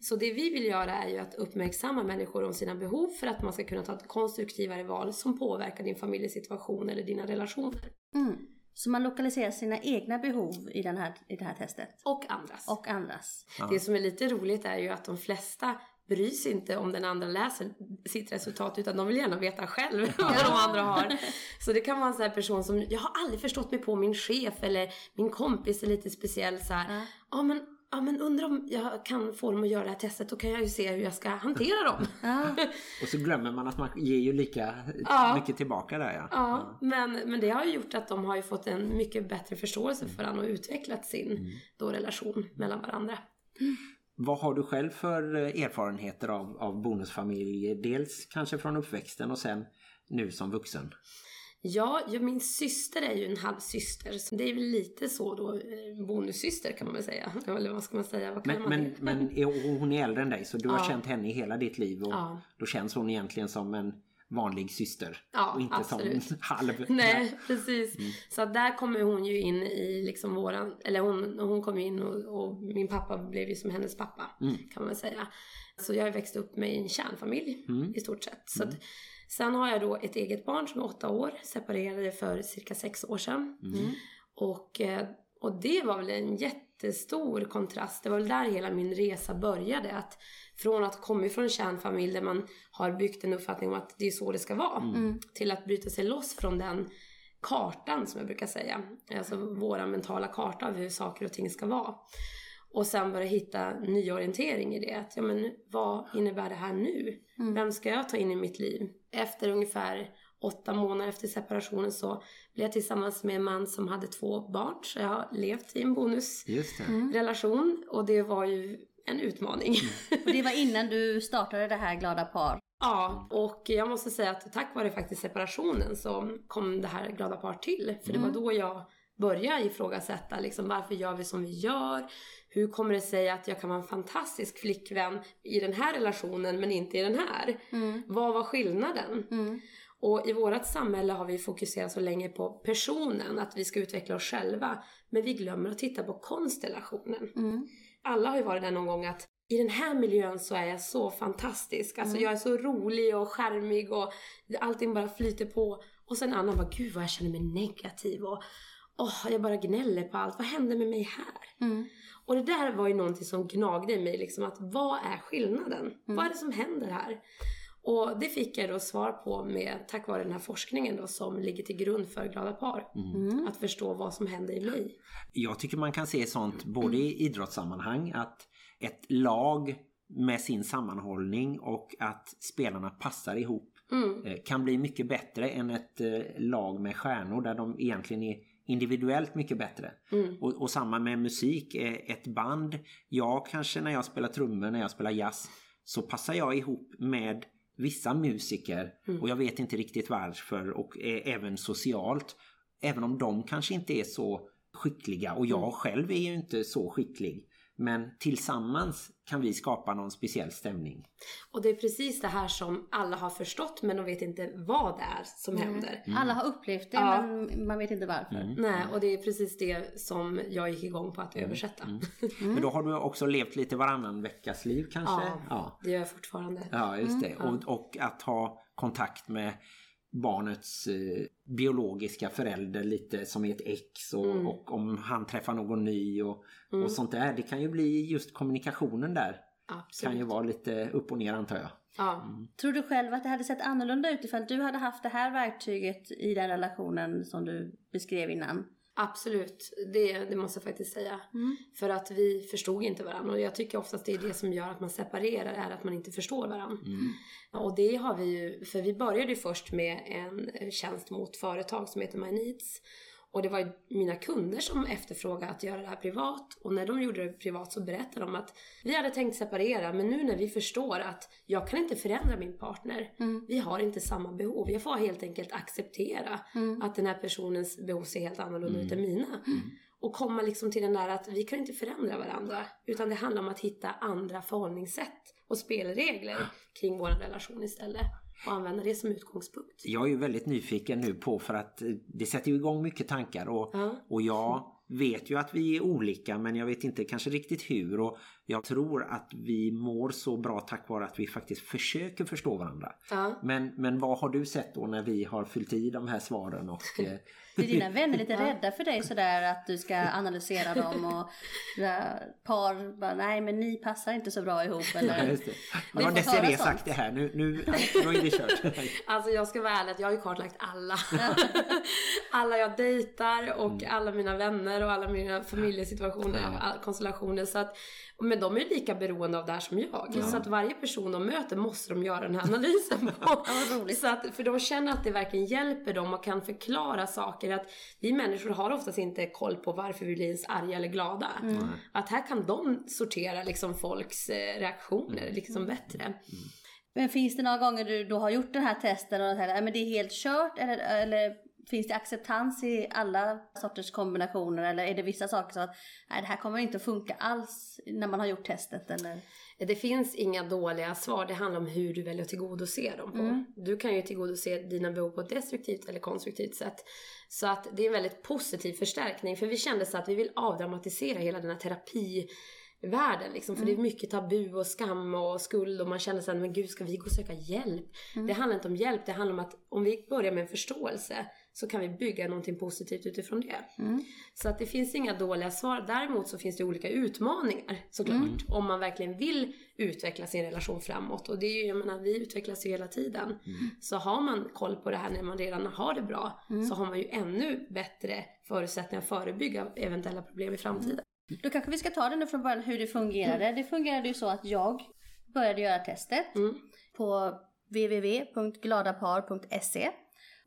Så det vi vill göra är ju att uppmärksamma människor om sina behov för att man ska kunna ta ett konstruktivare val som påverkar din familjesituation eller dina relationer. Mm. Så man lokaliserar sina egna behov i, den här, i det här testet. Och andras. Och andras. Det som är lite roligt är ju att de flesta bryr sig inte om den andra läser sitt resultat utan de vill gärna veta själv <laughs> vad de andra har. Så det kan vara en sån här person som, jag har aldrig förstått mig på min chef eller min kompis är lite speciell så här. Ja men, ja men undrar om jag kan få dem att göra det här testet då kan jag ju se hur jag ska hantera dem. Ja. <laughs> Och så glömmer man att man ger ju lika Ja. mycket tillbaka där ja. Ja, men, men det har ju gjort att de har ju fått en mycket bättre förståelse för varandra och utvecklat sin då relation mellan varandra. Vad har du själv för eh, erfarenheter av, av bonusfamilj? Dels kanske från uppväxten och sen nu som vuxen. Ja, min syster är ju en halvsyster. Så det är väl lite så då, eh, bonussyster kan man väl säga. <laughs> Eller vad ska man säga, vad Men, man men, men hon är äldre än dig så du har Ja. känt henne i hela ditt liv och Ja. då känns hon egentligen som en vanlig syster. Ja, och inte absolut. som <laughs> halv. <laughs> Nej, precis. Så att där kommer hon ju in i liksom våran, eller hon, hon kom in och, och min pappa blev ju som hennes pappa kan man säga. Så jag har växt upp med en kärnfamilj i stort sett. Så att, sen har jag då ett eget barn som är åtta år, separerade för cirka sex år sedan. Och, eh, och det var väl en jättestor kontrast. Det var väl där hela min resa började. Att från att komma ifrån en kärnfamilj där man har byggt en uppfattning om att det är så det ska vara. Till att bryta sig loss från den kartan som jag brukar säga. Alltså våra mentala karta av hur saker och ting ska vara. Och sen börja hitta nyorientering i det. Att, ja, men, vad innebär det här nu? Vem ska jag ta in i mitt liv? Efter ungefär åtta månader efter separationen så blev jag tillsammans med en man som hade två barn. Så jag har levt i en bonusrelation. Det. Och det var ju en utmaning. <laughs> Och det var innan du startade det här Glada Par. Ja, och jag måste säga att tack vare faktiskt separationen så kom det här glada par till. För det var då jag började ifrågasätta liksom, varför gör vi som vi gör? Hur kommer det sig att jag kan vara en fantastisk flickvän i den här relationen men inte i den här? Vad var skillnaden? Och i vårt samhälle har vi fokuserat så länge på personen, att vi ska utveckla oss själva. Men vi glömmer att titta på konstellationen. Mm. Alla har ju varit där någon gång att i den här miljön så är jag så fantastisk. Alltså Mm. jag är så rolig och charmig och allting bara flyter på. Och sen annan bara, gud vad jag känner mig negativ och åh, jag bara gnäller på allt. Vad händer med mig här? Mm. Och det där var ju någonting som gnagde i mig liksom att vad är skillnaden? Mm. Vad är det som händer här? Och det fick jag då svar på med, tack vare den här forskningen då som ligger till grund för Glada par. Mm. Att förstå vad som händer i mig. Jag tycker man kan se sånt både i idrottssammanhang att ett lag med sin sammanhållning och att spelarna passar ihop Mm. eh, kan bli mycket bättre än ett eh, lag med stjärnor där de egentligen är individuellt mycket bättre. Mm. Och, och samma med musik, eh, ett band. Jag kanske när jag spelar trummor, när jag spelar jazz så passar jag ihop med vissa musiker och jag vet inte riktigt varför och även socialt. Även om de kanske inte är så skickliga och jag själv är ju inte så skicklig. Men tillsammans kan vi skapa någon speciell stämning. Och det är precis det här som alla har förstått men de vet inte vad det är som händer. Alla har upplevt det Ja. men man vet inte varför. Nej, och det är precis det som jag gick igång på att översätta. <laughs> Men då har du också levt lite varannan veckas liv kanske? Ja, ja. det gör jag fortfarande. Ja, just det. Och, och att ha kontakt med barnets eh, biologiska förälder lite som är ett ex och, och om han träffar någon ny och, och sånt där. Det kan ju bli just kommunikationen där. Absolut. Kan ju vara lite upp och ner antar jag. Ja. Tror du själv att det hade sett annorlunda ut ifall du hade haft det här verktyget i den relationen som du beskrev innan? Absolut, det, det måste jag faktiskt säga. För att vi förstod inte varandra och jag tycker oftast det är det som gör att man separerar, är att man inte förstår varandra. Och det har vi ju, för vi började ju först med en tjänst mot företag som heter My Needs. Och det var ju mina kunder som efterfrågade att göra det här privat. Och när de gjorde det privat så berättade de att vi hade tänkt separera men nu när vi förstår att jag kan inte förändra min partner. Vi har inte samma behov. Jag får helt enkelt acceptera att den här personens behov ser helt annorlunda ut än mina. Och komma liksom till den där att vi kan inte förändra varandra. Utan det handlar om att hitta andra förhållningssätt och spelregler kring vår relation istället. Och använda det som utgångspunkt. Jag är ju väldigt nyfiken nu på för att eh, det sätter ju igång mycket tankar och, Ja. och jag vet ju att vi är olika men jag vet inte kanske riktigt hur och jag tror att vi mår så bra tack vare att vi faktiskt försöker förstå varandra. Ja. Men, men vad har du sett då när vi har fyllt i de här svaren och <laughs> eh, Är dina <laughs> vänner lite rädda för dig sådär att du ska analysera dem och ja, par bara nej men ni passar inte så bra ihop Ja, eller? just det. Har Nu har sånt? sagt det här, nu, nu, nu är det kört. <laughs> Alltså jag ska vara ärlig att jag har ju kartlagt alla. <laughs> alla jag dejtar och alla mina vänner och alla mina familjesituationer konstellationer. Så att, men de är ju lika beroende av det här som jag. Så att varje person de möter måste de göra den här analysen på. vad roligt. så att, för de känner att det verkligen hjälper dem och kan förklara saker. Att vi människor har oftast inte koll på varför vi blir ens arga eller glada. Att här kan de sortera liksom folks eh, reaktioner liksom bättre. Men finns det några gånger du då har gjort den här testen och säger men det är helt kört eller, eller finns det acceptans i alla sorters kombinationer eller är det vissa saker så att nej, det här kommer inte att funka alls när man har gjort testet eller? Det finns inga dåliga svar, det handlar om hur du väljer att tillgodose dem på. Du kan ju tillgodose dina behov på ett destruktivt eller konstruktivt sätt. Så att det är en väldigt positiv förstärkning, för vi kände så att vi vill avdramatisera hela den här terapivärlden liksom. För det är mycket tabu och skam och skuld och man känner såhär, men gud ska vi gå och söka hjälp? Det handlar inte om hjälp, det handlar om att om vi börjar med en förståelse så kan vi bygga någonting positivt utifrån det. Så att det finns inga dåliga svar. Däremot så finns det olika utmaningar såklart. Om man verkligen vill utveckla sin relation framåt. Och det är ju, jag menar, vi utvecklas ju hela tiden. Så har man koll på det här när man redan har det bra så har man ju ännu bättre förutsättningar att förebygga eventuella problem i framtiden. Då kanske vi ska ta det nu från början hur det fungerade. Det fungerade ju så att jag började göra testet Mm. på www.gladapar.se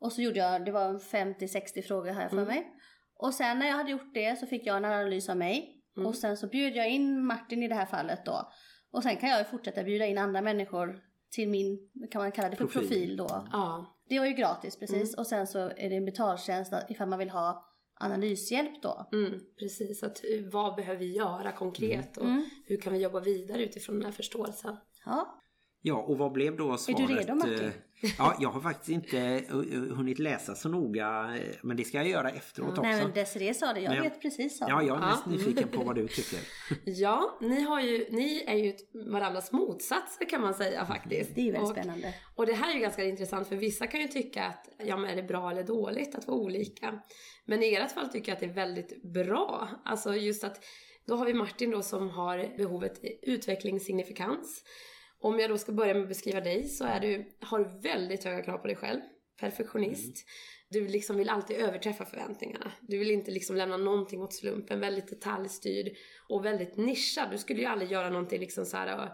och så gjorde jag, det var 50-60 frågor här för mig. Och sen när jag hade gjort det så fick jag en analys av mig och sen så bjöd jag in Martin i det här fallet då. Och sen kan jag ju fortsätta bjuda in andra människor till min, kan man kalla det för Profil. profil, då. Ja, Det var ju gratis precis och sen så är det en betaltjänst ifall man vill ha analyshjälp då. mm, precis. Att, eh, vad behöver vi göra konkret och Mm. hur kan vi jobba vidare utifrån den här förståelsen? Ja. Ja, och vad blev då svaret? du redo, Martin? Eh, <laughs> Ja, jag har faktiskt inte eh, hunnit läsa så noga, eh, men det ska jag göra efteråt också. Nej men Desiree sa det, jag Men- vet precis så. Ja, jag är Ja. mest nyfiken på vad du tycker. <laughs> Ja, ni, har ju, ni är ju varandras motsatser kan man säga faktiskt. Det är väldigt och, spännande. Och det här är ju ganska intressant för vissa kan ju tycka att ja, men är det bra eller dåligt att vara olika. Men i ert fall tycker jag att det är väldigt bra. Alltså just att då har vi Martin då som har behovet utvecklingssignifikans. Om jag då ska börja med att beskriva dig så är du, har du väldigt höga krav på dig själv. Perfektionist. Du liksom vill alltid överträffa förväntningarna. Du vill inte liksom lämna någonting åt slumpen. Väldigt detaljstyrd och väldigt nischad. Du skulle ju aldrig göra någonting liksom så här.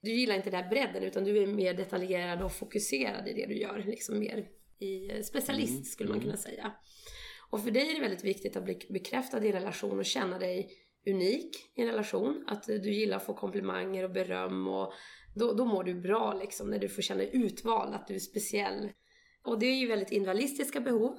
Du gillar inte den här bredden utan du är mer detaljerad och fokuserad i det du gör. Liksom mer i eh, specialist skulle man kunna säga. Och för dig är det väldigt viktigt att bli bekräftad i en relation och känna dig unik i en relation. Att eh, du gillar att få komplimanger och beröm och då, då mår du bra liksom när du får känna utvald, att du är speciell. Och det är ju väldigt individualistiska behov.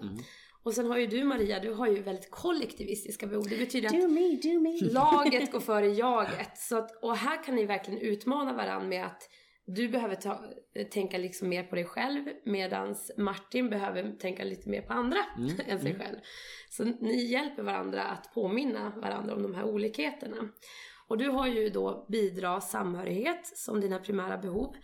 Och sen har ju du Maria, du har ju väldigt kollektivistiska behov. Det betyder att Do me, do me. laget går före jaget. Så att, och här kan ni verkligen utmana varandra med att du behöver ta, tänka liksom mer på dig själv medan Martin behöver tänka lite mer på andra <laughs> än sig själv. Så ni hjälper varandra att påminna varandra om de här olikheterna. Och du har ju då bidra samhörighet som dina primära behov.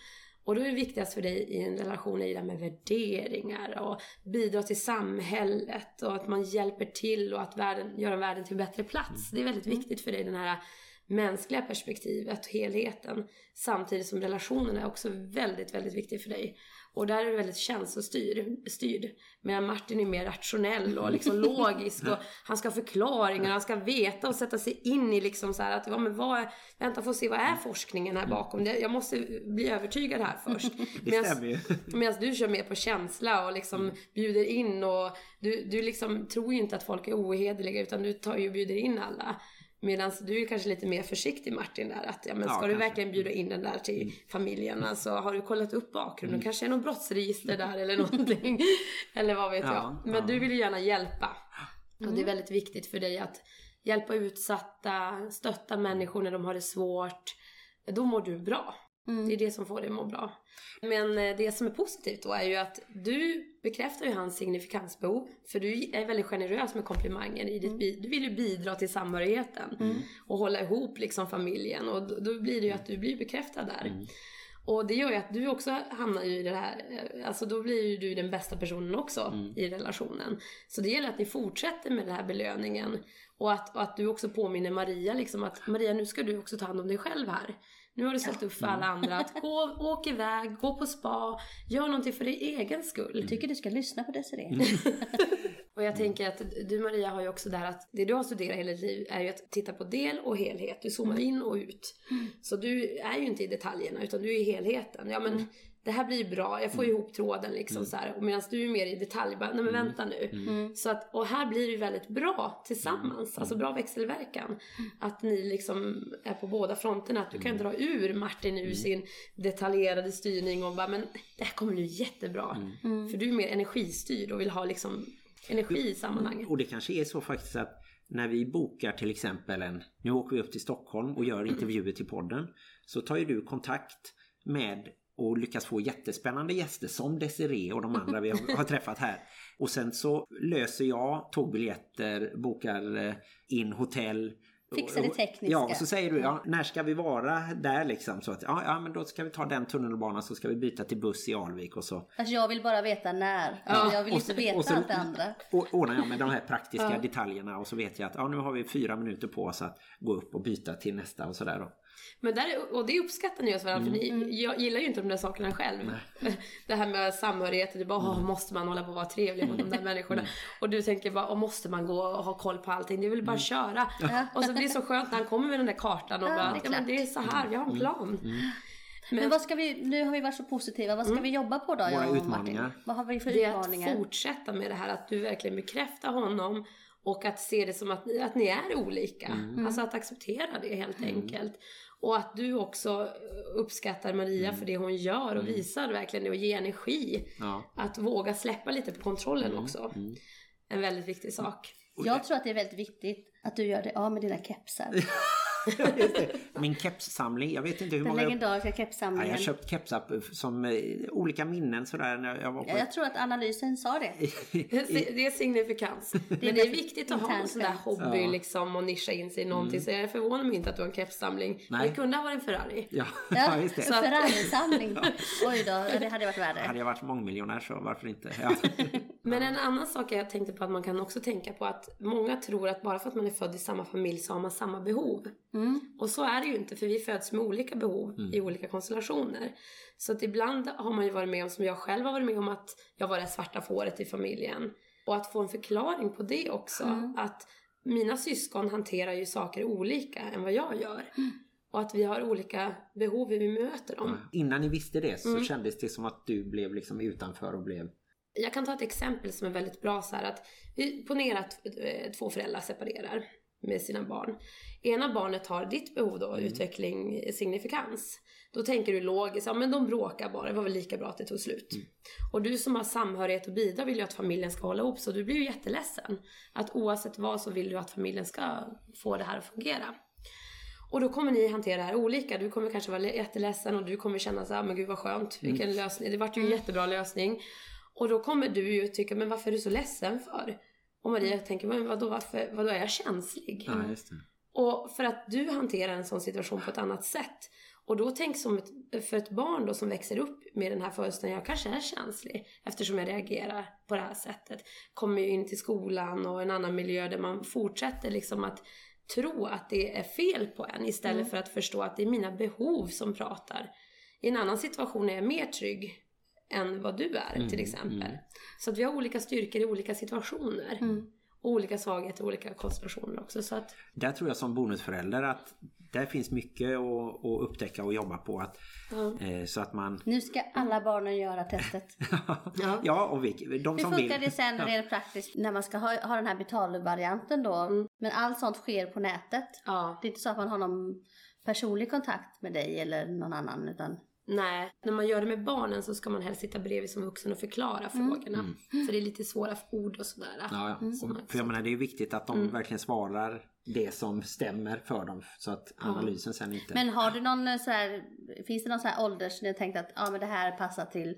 Och då är det viktigast för dig i en relation i det här med värderingar och bidra till samhället och att man hjälper till och att världen, göra världen till en bättre plats. Det är väldigt viktigt för dig den här mänskliga perspektivet och helheten. Samtidigt som relationen är också väldigt, väldigt viktig för dig. Och där är du väldigt känslostyrd. Styrd. Medan Martin är mer rationell och liksom <laughs> logisk och han ska ha förklaringar, han ska veta och sätta sig in i liksom så att, ja men vad är, vänta få se vad är forskningen här bakom det? Jag måste bli övertygad här först. <laughs> Medan <laughs> du kör mer på känsla och liksom bjuder in och du, du liksom tror ju inte att folk är ohederliga utan du tar ju och bjuder in alla. Medan du är kanske lite mer försiktig Martin där att ja men Ja, ska du kanske. verkligen bjuda in den där till familjen alltså har du kollat upp bakgrunden? Kanske är någon brottsregister där eller <laughs> någonting. eller vad vet Ja, jag. Men ja. du vill ju gärna hjälpa. Och det är väldigt viktigt för dig att hjälpa utsatta, stötta människor när de har det svårt. Då mår du bra. Det är det som får dig att må bra. Men eh, det som är positivt då är ju att du bekräftar ju hans signifikansbehov. För du är väldigt generös med komplimanger i ditt bi- Du vill ju bidra till samhörigheten. Och hålla ihop liksom familjen. Och då, då blir det ju att du blir bekräftad där. Och det gör ju att du också hamnar ju i det här, eh, alltså då blir ju du den bästa personen också i relationen. Så det gäller att ni fortsätter med den här belöningen. Och att, och att du också påminner Maria liksom att Maria nu ska du också ta hand om dig själv här. Nu har du ställt upp för alla andra att gå, åk iväg, gå på spa, gör någonting för din egen skull. Jag tycker du ska lyssna på Desiree. Mm. <laughs> Och jag tänker att du Maria har ju också det här att det du har studerat hela ditt liv är ju att titta på del och helhet. Du zoomar in och ut. Så du är ju inte i detaljerna utan du är i helheten. Ja men det här blir bra, jag får ju ihop tråden liksom så här. Och medan du är mer i detalj, bara, nej men vänta nu. Så att, och här blir det ju väldigt bra tillsammans, alltså bra växelverkan. Att ni liksom är på båda fronterna, att du kan dra ur Martin ur sin detaljerade styrning och bara, men det här kommer bli jättebra. För du är mer energistyrd och vill ha liksom energi i sammanhanget. Och det kanske är så faktiskt att när vi bokar till exempel en, nu åker vi upp till Stockholm och gör <clears throat> intervjuer till podden, så tar ju du kontakt med och lyckas få jättespännande gäster som Desiree och de andra vi har, <laughs> har träffat här. Och sen så löser jag tågbiljetter, bokar eh, in hotell. Fixar det tekniska. Ja, och så säger du, ja, när ska vi vara där liksom? Så att, ja, ja, men då ska vi ta den tunnelbanan så ska vi byta till buss i Alvik och så. Alltså jag vill bara veta när. jag vill och inte så- veta och så- allt det andra. Och ordnar jag med de här praktiska detaljerna och så vet jag att ja, nu har vi fyra minuter på oss att gå upp och byta till nästa och sådär då. Men där, och det uppskattar ni hos varandra för Mm. ni, jag gillar ju inte de där sakerna själv. <laughs> Det här med samhörigheten, det bara Mm. "Åh, måste man hålla på och vara trevlig mot de där människorna. Och du tänker bara, "Åh, måste man gå och ha koll på allting? Det är väl bara att Mm. köra. Och så blir det så skönt när han kommer med den där kartan och Ja, bara, det är ja men det är så här, vi har en plan. Men vad ska vi, nu har vi varit så positiva, vad ska vi jobba på då? Våra jag och utmaningar. Martin? Vad har vi för Det är utmaningar? att fortsätta med det här att du verkligen bekräftar honom och att se det som att ni, att ni är olika. Mm. Alltså att acceptera det helt enkelt. Och att du också uppskattar Maria för det hon gör och visar verkligen det och ger energi. Ja. Att våga släppa lite på kontrollen också. En väldigt viktig sak. Jag tror att det är väldigt viktigt att du gör det av med dina kepsar. <laughs> <laughs> det. Min kepssamling, jag vet inte hur Den många... legendariska Ja, kepssamlingen. jag har köpt kepsar som eh, olika minnen sådär när jag var på... Ja, jag tror att analysen sa det. <laughs> Det är signifikans. Men det är viktigt att ha en sån där hobby Ja. liksom och nischa in sig i någonting. Så jag förvånar mig inte att du har en kepssamling. Nej. Det kunde ha varit en Ferrari. Ja, <laughs> Ja, ja, just det. en Ferrari-samling. Oj då, det hade varit Hade värre. jag varit mångmiljonär så varför inte? Ja. Men en annan sak jag tänkte på att man kan också tänka på att många tror att bara för att man är född i samma familj så har man samma behov. Mm. Och så är det ju inte för vi föds med olika behov i olika konstellationer. Så att ibland har man ju varit med om, som jag själv har varit med om, att jag var det svarta fåret i familjen. Och att få en förklaring på det också. Att mina syskon hanterar ju saker olika än vad jag gör. Och att vi har olika behov hur vi möter dem. Innan ni visste det så Mm. kändes det som att du blev liksom utanför och blev... Jag kan ta ett exempel som är väldigt bra så här att vi ponerar att eh, två föräldrar separerar med sina barn. Ena barnet har ditt behov då, utveckling, eh, signifikans. Då tänker du logiskt, ja men de bråkar bara, det var väl lika bra att det tog slut. Och du som har samhörighet och bidrar vill ju att familjen ska hålla ihop så du blir ju jätteledsen. Att oavsett vad så vill du att familjen ska få det här att fungera. Och då kommer ni hantera det här olika. Du kommer kanske vara jätteledsen och du kommer känna så här, men gud vad skönt, vilken lösning. Det vart ju en jättebra lösning. Och då kommer du ju tycka, men varför är du så ledsen för? Och Maria tänker, men vadå, varför, vadå är jag känslig? Ja, just det. Och för att du hanterar en sån situation på ett annat sätt. Och då tänk som ett, för ett barn då som växer upp med den här föreställningen, jag kanske är känslig eftersom jag reagerar på det här sättet. Kommer ju in till skolan och en annan miljö där man fortsätter liksom att tro att det är fel på en istället för att förstå att det är mina behov som pratar. I en annan situation är jag mer trygg än vad du är till exempel. Så att vi har olika styrkor i olika situationer. Och olika svagheter i olika konstellationer också. Så att, Där tror jag som bonusförälder att där finns mycket att, att upptäcka och jobba på. Att, ja. eh, så att man... Nu ska alla barnen göra testet. <laughs> ja, och vi, de Hur som vill. funkar det sen rent praktiskt när man ska ha, ha den här betalvarianten då? Men allt sånt sker på nätet. ja. Det är inte så att man har någon personlig kontakt med dig eller någon annan utan Nej, när man gör det med barnen så ska man helst sitta bredvid som vuxen och förklara frågorna. För det är lite svåra ord och sådär. Ja, ja. Som Och, för jag menar det är viktigt att de verkligen svarar det som stämmer för dem så att analysen sen inte... Men har du någon eh, så här, finns det någon så här ålders när du tänkt att ja men det här passar till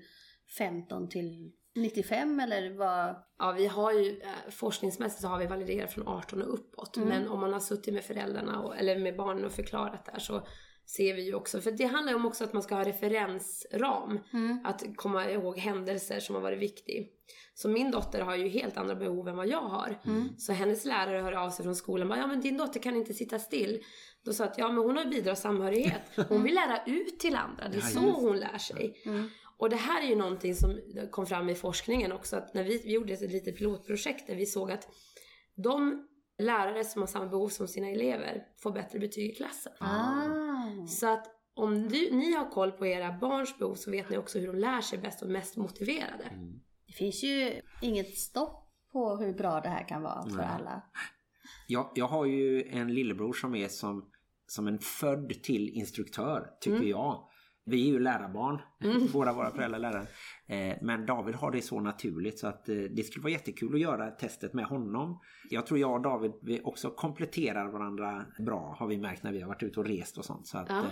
15 till 95 eller vad? Ja, vi har ju eh, forskningsmässigt så har vi validerat från 18 och uppåt. Men om man har suttit med föräldrarna och, eller med barnen och förklarat det här så ser vi ju också, för det handlar ju om också att man ska ha referensram. Att komma ihåg händelser som har varit viktig. Så min dotter har ju helt andra behov än vad jag har. Så hennes lärare hör av sig från skolan bara, ja men din dotter kan inte sitta still. Då sa jag att ja men hon har ju bidrar och samhörighet. Hon vill lära ut till andra, det är så hon lär sig. Och det här är ju någonting som kom fram i forskningen också, att när vi, vi gjorde ett litet pilotprojekt där vi såg att de lärare som har samma behov som sina elever får bättre betyg i klassen. Ah. Så att om du, ni har koll på era barns behov så vet ni också hur de lär sig bäst och mest motiverade. Det finns ju inget stopp på hur bra det här kan vara för alla. Jag, jag har ju en lillebror som är som, som en född till instruktör, tycker jag. Vi är ju lärarbarn, båda våra föräldrar är lärare. Eh, men David har det så naturligt så att eh, det skulle vara jättekul att göra testet med honom. Jag tror jag och David vi också kompletterar varandra bra har vi märkt när vi har varit ute och rest och sånt. Så att, Ja. eh,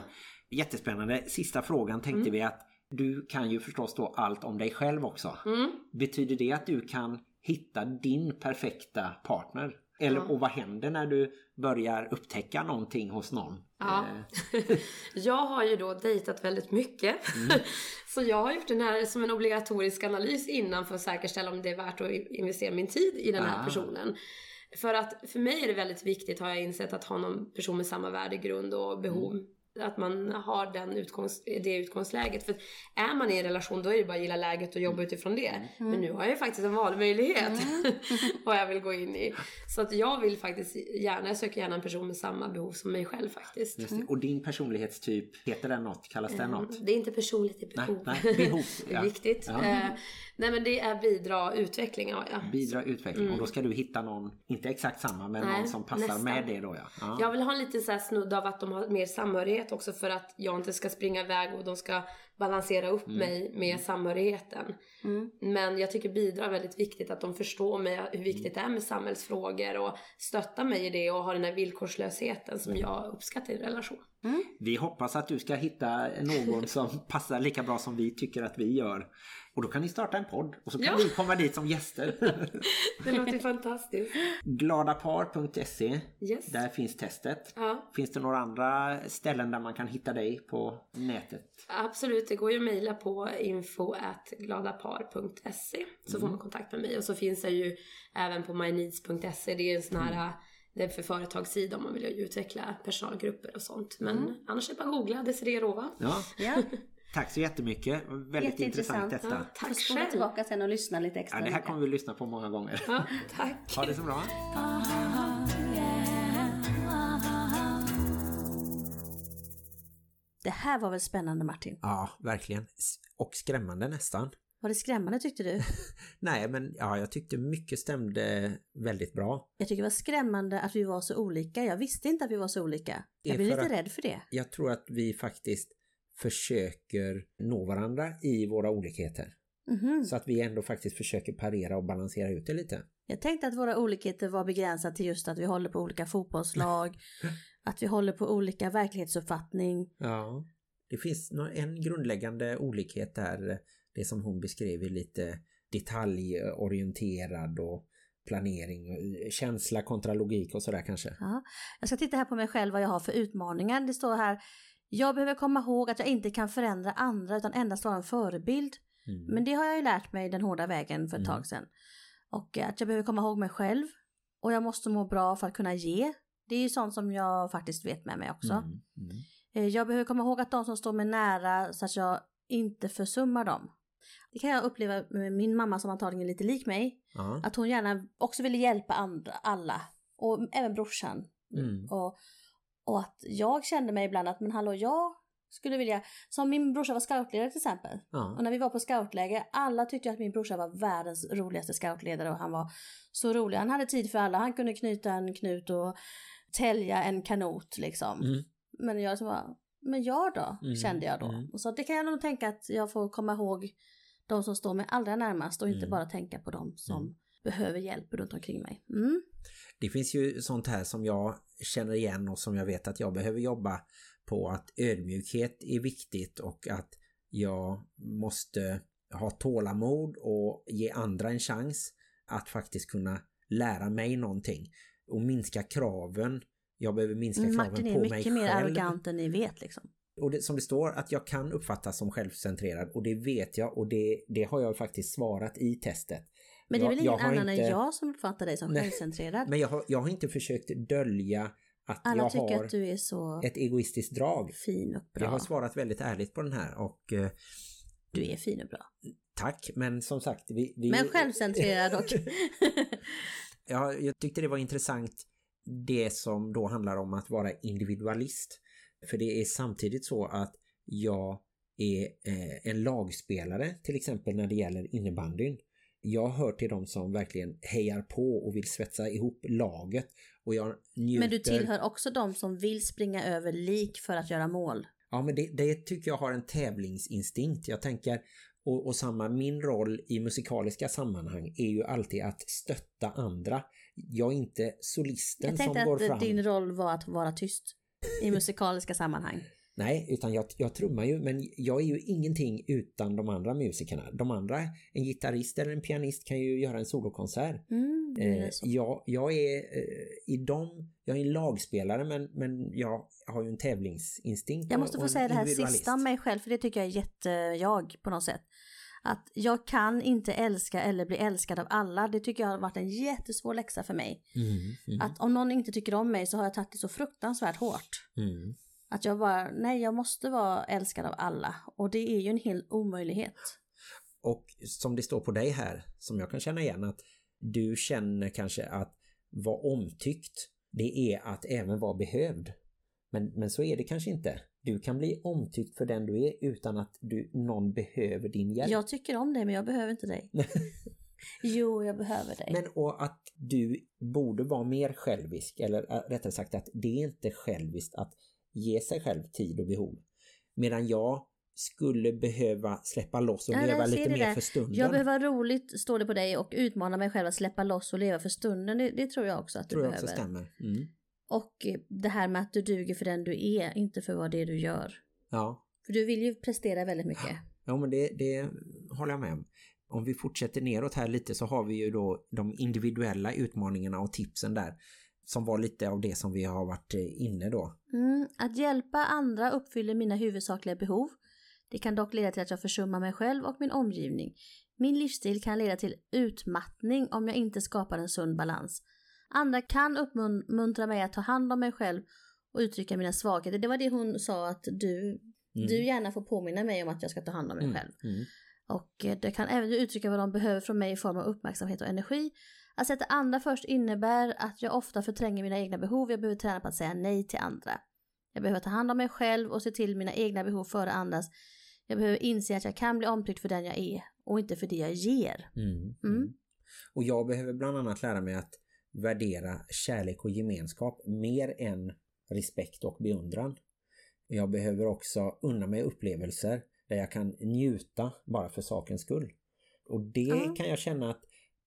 jättespännande. Sista frågan tänkte vi att du kan ju förstås då allt om dig själv också. Betyder det att du kan hitta din perfekta partner? Eller och vad händer när du börjar upptäcka någonting hos någon? Ja. Eh, <laughs> jag har ju då dejtat väldigt mycket. <laughs> Så jag har gjort den här som en obligatorisk analys innan för att säkerställa om det är värt att investera min tid i den här Ah. personen. För att för mig är det väldigt viktigt har jag insett att ha någon person med samma värdegrund och behov. Att man har den utgångs, det utgångsläget. För är man i en relation då är det bara att gilla läget och jobba utifrån det. Men nu har jag ju faktiskt en valmöjlighet. <laughs> vad jag vill gå in i. Så att jag vill faktiskt gärna, jag söker gärna en person med samma behov som mig själv faktiskt. det. Och din personlighetstyp, heter den något? Kallas den något? Det är inte personligt, det är behov. Nej, nej, behov, <laughs> det är viktigt. Ja. Eh, nej men det är bidra utveckling har jag. Bidra utveckling. Och då ska du hitta någon, inte exakt samma, men Mm. Nej, någon som passar nästan. med det då ja. ja. Jag vill ha en liten så här snudd av att de har mer samhörighet också för att jag inte ska springa iväg och de ska balansera upp Mm. mig med samhörigheten. Mm. Men jag tycker bidrar väldigt viktigt att de förstår mig, hur viktigt det är med samhällsfrågor och stöttar mig i det och har den här villkorslösheten som jag uppskattar i en relation. Vi hoppas att du ska hitta någon som <laughs> passar lika bra som vi tycker att vi gör. Och då kan ni starta en podd och så kan Ja. vi komma dit som gäster. <laughs> Det låter ju fantastiskt. Gladapar.se Yes. Där finns testet. Ja, Finns det några andra ställen där man kan hitta dig på nätet? absolut. Det går ju att mejla på info.gladapar.se så får man kontakt med mig. Och så finns det ju även på myneeds.se. Det är en sån här det är för företagssida om man vill utveckla personalgrupper och sånt. Men annars är det bara att googla Desiree Rova. Ja. Ja, <laughs> Tack så jättemycket. Väldigt intressant detta. Ja, tack själv. tillbaka sen och lyssna lite extra Ja, det här kommer vi lyssna på många gånger. Ja, tack. Ha det så bra. Det här var väl spännande Martin? Ja, verkligen. Och skrämmande nästan. Var det skrämmande tyckte du? <laughs> Nej, men ja, jag tyckte mycket stämde väldigt bra. Jag tycker det var skrämmande att vi var så olika. Jag visste inte att vi var så olika. Jag blev lite att- rädd för det. Jag tror att vi faktiskt försöker nå varandra i våra olikheter. Mhm. Så att vi ändå faktiskt försöker parera och balansera ut det lite. Jag tänkte att våra olikheter var begränsade till just att vi håller på olika fotbollslag, <laughs> att vi håller på olika verklighetsuppfattning. Ja. Det finns en grundläggande olikhet där, det som hon beskrev är lite detaljorienterad och planering, känsla kontra logik och sådär kanske. Ja. Jag ska titta här på mig själv vad jag har för utmaningar. Det står här, jag behöver komma ihåg att jag inte kan förändra andra utan endast vara en förebild. Mm. Men det har jag ju lärt mig den hårda vägen för ett Mm. tag sedan. Och att jag behöver komma ihåg mig själv. Och jag måste må bra för att kunna ge. Det är ju sånt som jag faktiskt vet med mig också. Mm. Mm. Eh, Jag behöver komma ihåg att de som står mig nära så att jag inte försummar dem. Det kan jag uppleva med min mamma som antagligen är lite lik mig. Att hon gärna också ville hjälpa andra, alla. Och även brorsan. Mm. Och, och att jag kände mig ibland att men hallå jag skulle vilja, som min brorsa var scoutledare till exempel. Ja. Och när vi var på scoutläger, alla tyckte att min brorsa var världens roligaste scoutledare och han var så rolig. Han hade tid för alla, han kunde knyta en knut och tälja en kanot liksom. Mm. Men jag bara, men jag då? Mm, Kände jag då. mm. Och så det kan jag nog tänka att jag får komma ihåg de som står mig allra närmast och inte Mm. bara tänka på de som Mm. behöver hjälp runt omkring mig. Mm. Det finns ju sånt här som jag känner igen och som jag vet att jag behöver jobba på att ödmjukhet är viktigt och att jag måste ha tålamod och ge andra en chans att faktiskt kunna lära mig någonting och minska kraven. Jag behöver minska kraven Mm, Martin är på mig mycket mer själv. arrogant än ni vet liksom. Och det, som det står att jag kan uppfattas som självcentrerad och det vet jag och det, det har jag faktiskt svarat i testet. Men det är Jag- väl jag ingen annan inte- än jag som uppfattar dig som Nej. självcentrerad. Men jag har, jag har inte försökt dölja att Alla jag tycker har att du är så ett egoistiskt drag. fin och Jag bra. har svarat väldigt ärligt på den här och eh, Du är fin och bra. tack, men som sagt vi... vi Men självcentrerad och... <laughs> ja, jag tyckte det var intressant det som då handlar om att vara individualist. För det är samtidigt så att jag är eh, en lagspelare till exempel när det gäller innebandyn. Jag hör till de som verkligen hejar på och vill svetsa ihop laget och jag njuter... Men du tillhör också de som vill springa över lik för att göra mål. Ja, men det, det tycker jag har en tävlingsinstinkt. Jag tänker, och, och samma, min roll i musikaliska sammanhang är ju alltid att stötta andra. Jag är inte solisten Jag som tänkte går att fram. din roll var att vara tyst i musikaliska sammanhang. Nej, utan jag, jag trummar ju, men jag är ju ingenting utan de andra musikerna. De andra, en gitarrist eller en pianist kan ju göra en solokonsert. Mm, Eh, jag, jag är eh, i dem, jag är en lagspelare men, men jag har ju en tävlingsinstinkt. Jag måste få säga det här sista om mig själv, för det tycker jag är jättejag på något sätt. Att jag kan inte älska eller bli älskad av alla. Det tycker jag har varit en jättesvår läxa för mig. Mm, mm, Att om någon inte tycker om mig så har jag tagit det så fruktansvärt hårt. Att jag bara, nej jag måste vara älskad av alla. Och det är ju en hel omöjlighet. Och som det står på dig här, som jag kan känna igen, att du känner kanske att vara omtyckt, det är att även vara behövd. Men, men så är det kanske inte. Du kan bli omtyckt för den du är utan att du, någon behöver din hjälp. Jag tycker om dig men jag behöver inte dig. <laughs> jo, jag behöver dig. Men och att du borde vara mer självisk, eller äh, rättare sagt att det är inte själviskt att ge sig själv tid och behov. Medan jag skulle behöva släppa loss och Ja, leva lite mer där. för stunden. Jag behöver roligt, står det på dig, och utmana mig själv att släppa loss och leva för stunden. Det, det tror jag också att du tror jag behöver. också stämmer. Mm. Och eh, det här med att du duger för den du är, inte för vad det är du gör. Ja. För du vill ju prestera väldigt mycket. ja, men det, det håller jag med om. Om vi fortsätter neråt här lite så har vi ju då de individuella utmaningarna och tipsen där. Som var lite av det som vi har varit eh, inne då. Mm, att hjälpa andra uppfyller mina huvudsakliga behov. Det kan dock leda till att jag försummar mig själv och min omgivning. Min livsstil kan leda till utmattning om jag inte skapar en sund balans. Andra kan uppmuntra mig att ta hand om mig själv och uttrycka mina svagheter. Det var det hon sa att du, du gärna får påminna mig om att jag ska ta hand om mig själv. Mm. Och eh, det kan även uttrycka vad de behöver från mig i form av uppmärksamhet och energi. Att sätta andra först innebär att jag ofta förtränger mina egna behov. Jag behöver träna på att säga nej till andra. Jag behöver ta hand om mig själv och se till mina egna behov före andras. Jag behöver inse att jag kan bli omtyckt för den jag är och inte för det jag ger. Mm. Mm. Och jag behöver bland annat lära mig att värdera kärlek och gemenskap mer än respekt och beundran. Jag behöver också unna mig upplevelser där jag kan njuta bara för sakens skull. Och det Ja. kan jag känna att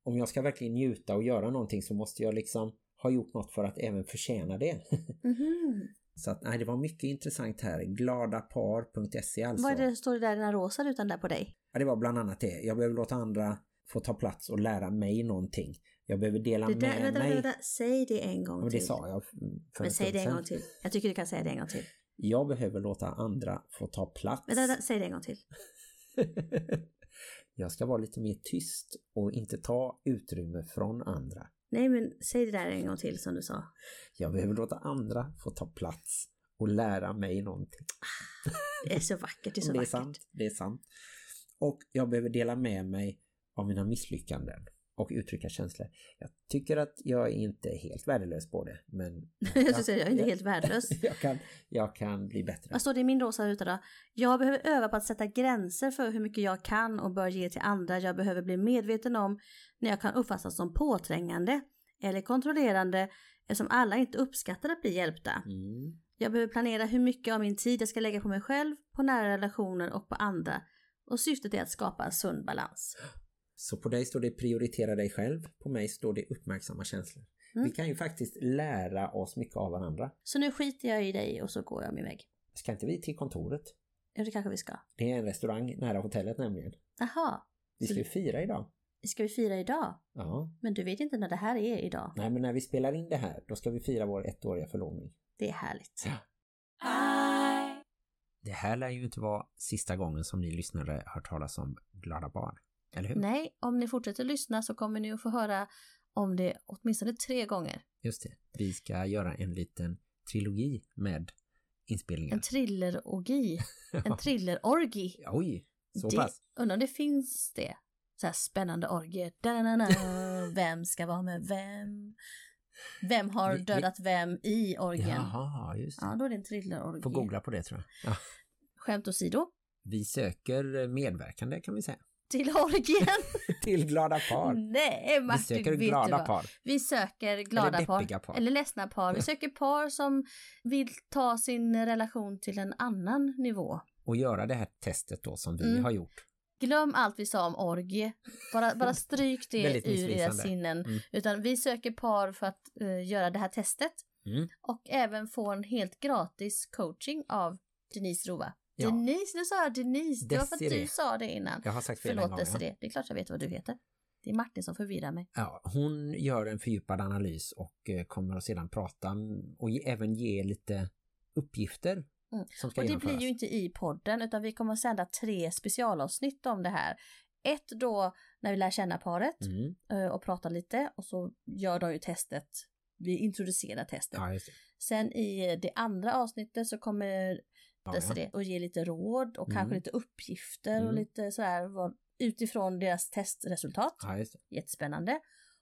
om jag ska verkligen njuta och göra någonting så måste jag liksom ha gjort något för att även förtjäna det. <laughs> Mhm. så att nej, det var mycket intressant här. Gladapar.se alltså. Vad är det står det där i den rosa rutan där på dig? Ja, det var bland annat det. Jag behöver låta andra få ta plats och lära mig någonting. Jag behöver dela Det med där, vänta, mig. vänta, säg det en gång Ja, men till. det sa jag för Men en säg det en gång till. Jag tycker du kan säga det en gång till. Jag behöver låta andra få ta plats. Vänta, vänta, säg det en gång till. <laughs> jag ska vara lite mer tyst och inte ta utrymme från andra. Nej men säg det där en gång till som du sa. Jag behöver låta andra få ta plats och lära mig någonting. Det är så vackert, det är så <laughs> det är vackert. sant, det är sant. Och jag behöver dela med mig av mina misslyckanden och uttrycka känslor. Jag tycker att jag är inte helt värdelös på det, men <laughs> Jag skulle säga, jag är inte helt värdelös. <laughs> jag, kan, jag kan bli bättre. Vad står det i min rosa ruta då? Jag behöver öva på att sätta gränser för hur mycket jag kan och bör ge till andra. Jag behöver bli medveten om när jag kan uppfattas som påträngande eller kontrollerande eftersom alla inte uppskattar att bli hjälpta. Mm. Jag behöver planera hur mycket av min tid jag ska lägga på mig själv, på nära relationer och på andra. Och syftet är att skapa en sund balans. <gasps> <gasps> Så på dig står det prioritera dig själv, på mig står det uppmärksamma känslor. Mm. Vi kan ju faktiskt lära oss mycket av varandra. Så nu skiter jag i dig och så går jag min väg. Ska inte vi till kontoret? Ja, det kanske vi ska. Det är en restaurang nära hotellet nämligen. Jaha, Vi ska ju fira idag. ska vi fira idag? Ja. Men du vet inte när det här är idag. Nej, men när vi spelar in det här, då ska vi fira vår ettåriga förlovning. Det är härligt. I Det här lär ju inte vara sista gången som ni lyssnare hört talas om Glada barn. Eller hur? Nej, om ni fortsätter lyssna så kommer ni att få höra om det åtminstone tre gånger. Just det. Vi ska göra en liten trilogi med inspelningar. En thrillerorgi. <laughs> En thrillerorgi. Oj, så Det, pass. undrar om det finns det. Så här spännande orgier. <laughs> Vem ska vara med vem? Vem har dödat vem i orgien? Jaha, just det. Ja, då är det en thrillerorgi. Får googla på det tror jag. Ja. Skämt åsido. Vi söker medverkande kan vi säga. Till orgien. <laughs> Till glada par. Nej, Vi Martin, söker vet du glada par. Vi söker glada Eller par. par. Eller ledsna par. Vi söker par som vill ta sin relation till en annan nivå. Och göra det här testet då som vi Mm. har gjort. Glöm allt vi sa om orgie. Bara, bara stryk <laughs> det ur era sinnen. Mm. Utan vi söker par för att eh, göra det här testet. Mm. Och även få en helt gratis coaching av Denise Rova. Ja. Denise, nu sa jag Denise. Det var för att du sa det innan. Jag har sagt fel Förlåt. Desiree. Det är klart jag vet vad du heter. Det är Martin som förvirrar mig. Ja, hon gör en fördjupad analys och eh, kommer att sedan prata och även ge lite uppgifter Mm. Och det blir ju inte i podden utan vi kommer att sända tre specialavsnitt om det här. Ett då när vi lär känna paret Mm. eh, och pratar lite och så gör de ju testet. Vi introducerar testet. Ja. Sen i det andra avsnittet så kommer Ja, Desiree att ge lite råd och kanske Mm. lite uppgifter och Mm. lite sådär vad, utifrån deras testresultat. Ja. Jättespännande.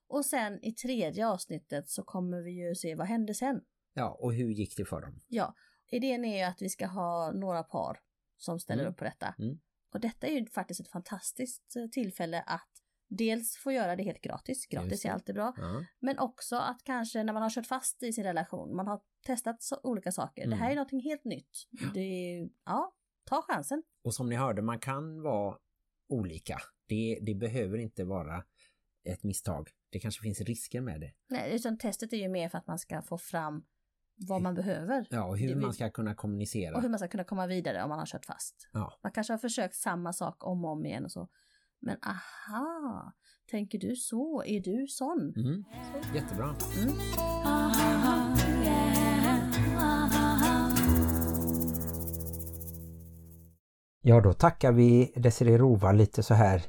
Och sen i tredje avsnittet så kommer vi ju se vad hände sen. Ja, och hur gick det för dem? Ja, idén är ju att vi ska ha några par som ställer Mm. upp på detta. Mm. Och detta är ju faktiskt ett fantastiskt eh, tillfälle att dels få göra det helt gratis, gratis är alltid bra, Ja. men också att kanske när man har kört fast i sin relation, man har testat så olika saker. Det här Mm. är någonting helt nytt. Det ja, ta chansen. Och som ni hörde, man kan vara olika. Det, det behöver inte vara ett misstag. Det kanske finns risker med det. Nej, utan testet är ju mer för att man ska få fram vad man behöver. Ja, och hur man ska kunna kommunicera. Och hur man ska kunna komma vidare om man har kört fast. Ja. Man kanske har försökt samma sak om och om igen och så. Men aha, tänker du så? Är du sån? Mm. Jättebra. Ja, då tackar vi Desiree Rova lite så här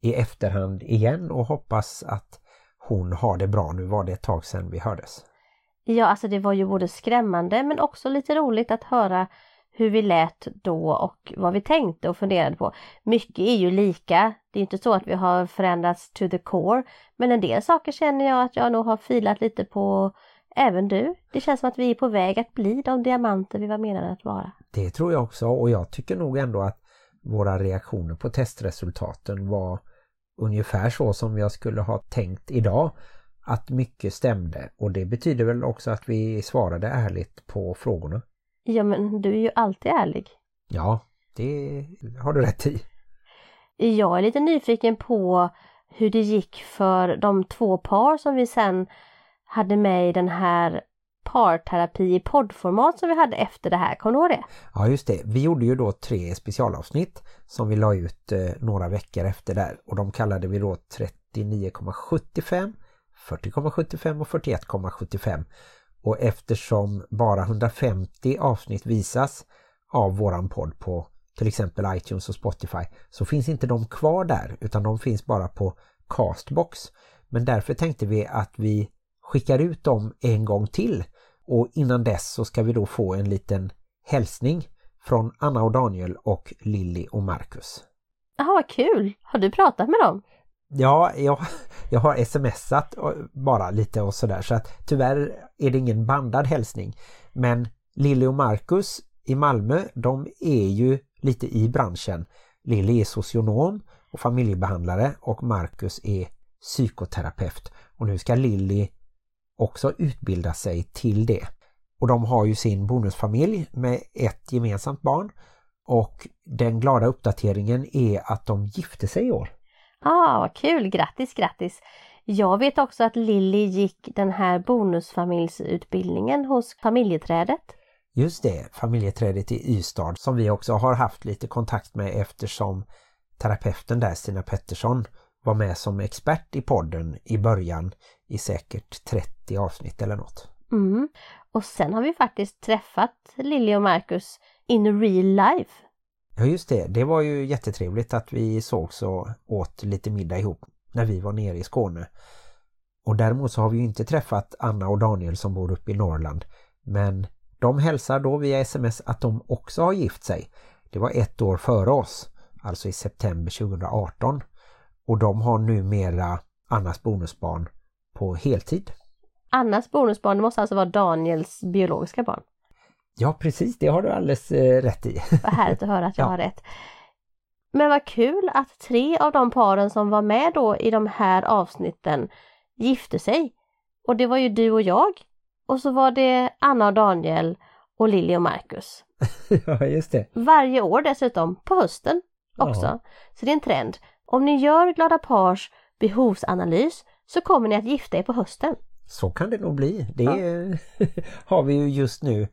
i efterhand igen och hoppas att hon har det bra. Nu var det ett tag sedan vi hördes. Ja, alltså det var ju både skrämmande men också lite roligt att höra hur vi lät då och vad vi tänkte och funderade på. Mycket är ju lika. Det är inte så att vi har förändrats to the core. Men en del saker känner jag att jag nog har filat lite på även du. Det känns som att vi är på väg att bli de diamanter vi var menade att vara. Det tror jag också och jag tycker nog ändå att våra reaktioner på testresultaten var ungefär så som jag skulle ha tänkt idag. Att mycket stämde och det betyder väl också att vi svarade ärligt på frågorna. Ja, men du är ju alltid ärlig. Ja, det har du rätt i. Jag är lite nyfiken på hur det gick för de två par som vi sen hade med i den här parterapi i poddformat som vi hade efter det här. Kommer du ihåg det? Ja just det, vi gjorde ju då tre specialavsnitt som vi la ut eh, några veckor efter där. Och de kallade vi då 39,75, 40,75 och 41,75 och eftersom bara 150 avsnitt visas av våran podd på till exempel iTunes och Spotify så finns inte de kvar där utan de finns bara på Castbox. Men därför tänkte vi att vi skickar ut dem en gång till och innan dess så ska vi då få en liten hälsning från Anna och Daniel och Lilly och Marcus. Jaha, vad kul! Har du pratat med dem? Ja, jag, jag har smsat bara lite och sådär så att tyvärr är det ingen bandad hälsning. Men Lilly och Marcus i Malmö, de är ju lite i branschen. Lilly är socionom och familjebehandlare och Marcus är psykoterapeut. Och nu ska Lilly också utbilda sig till det. Och de har ju sin bonusfamilj med ett gemensamt barn. Och den glada uppdateringen är att de gifte sig i år. Ah, vad kul! Grattis, grattis! Jag vet också att Lilly gick den här bonusfamiljsutbildningen hos familjeträdet. Just det, familjeträdet i Ystad som vi också har haft lite kontakt med eftersom terapeuten där, Stina Pettersson, var med som expert i podden i början i säkert 30 avsnitt eller något. Mm. Och sen har vi faktiskt träffat Lilly och Marcus in real life. Ja just det, det var ju jättetrevligt att vi sågs och åt lite middag ihop när vi var nere i Skåne. Och däremot så har vi inte träffat Anna och Daniel som bor uppe i Norrland. Men de hälsar då via sms att de också har gift sig. Det var ett år före oss, alltså i september 2018. Och de har numera Annas bonusbarn på heltid. Annas bonusbarn måste alltså vara Daniels biologiska barn. Ja precis, det har du alldeles eh, rätt i. Vad härligt att höra att jag <laughs> Ja. har rätt. Men vad kul att tre av de paren som var med då i de här avsnitten gifte sig. Och det var ju du och jag. Och så var det Anna och Daniel och Lilly och Marcus. <laughs> ja just det. Varje år dessutom, på hösten också. Ja. Så det är en trend. Om ni gör Glada Pars behovsanalys så kommer ni att gifta er på hösten. Så kan det nog bli. Det <laughs> har vi ju just nu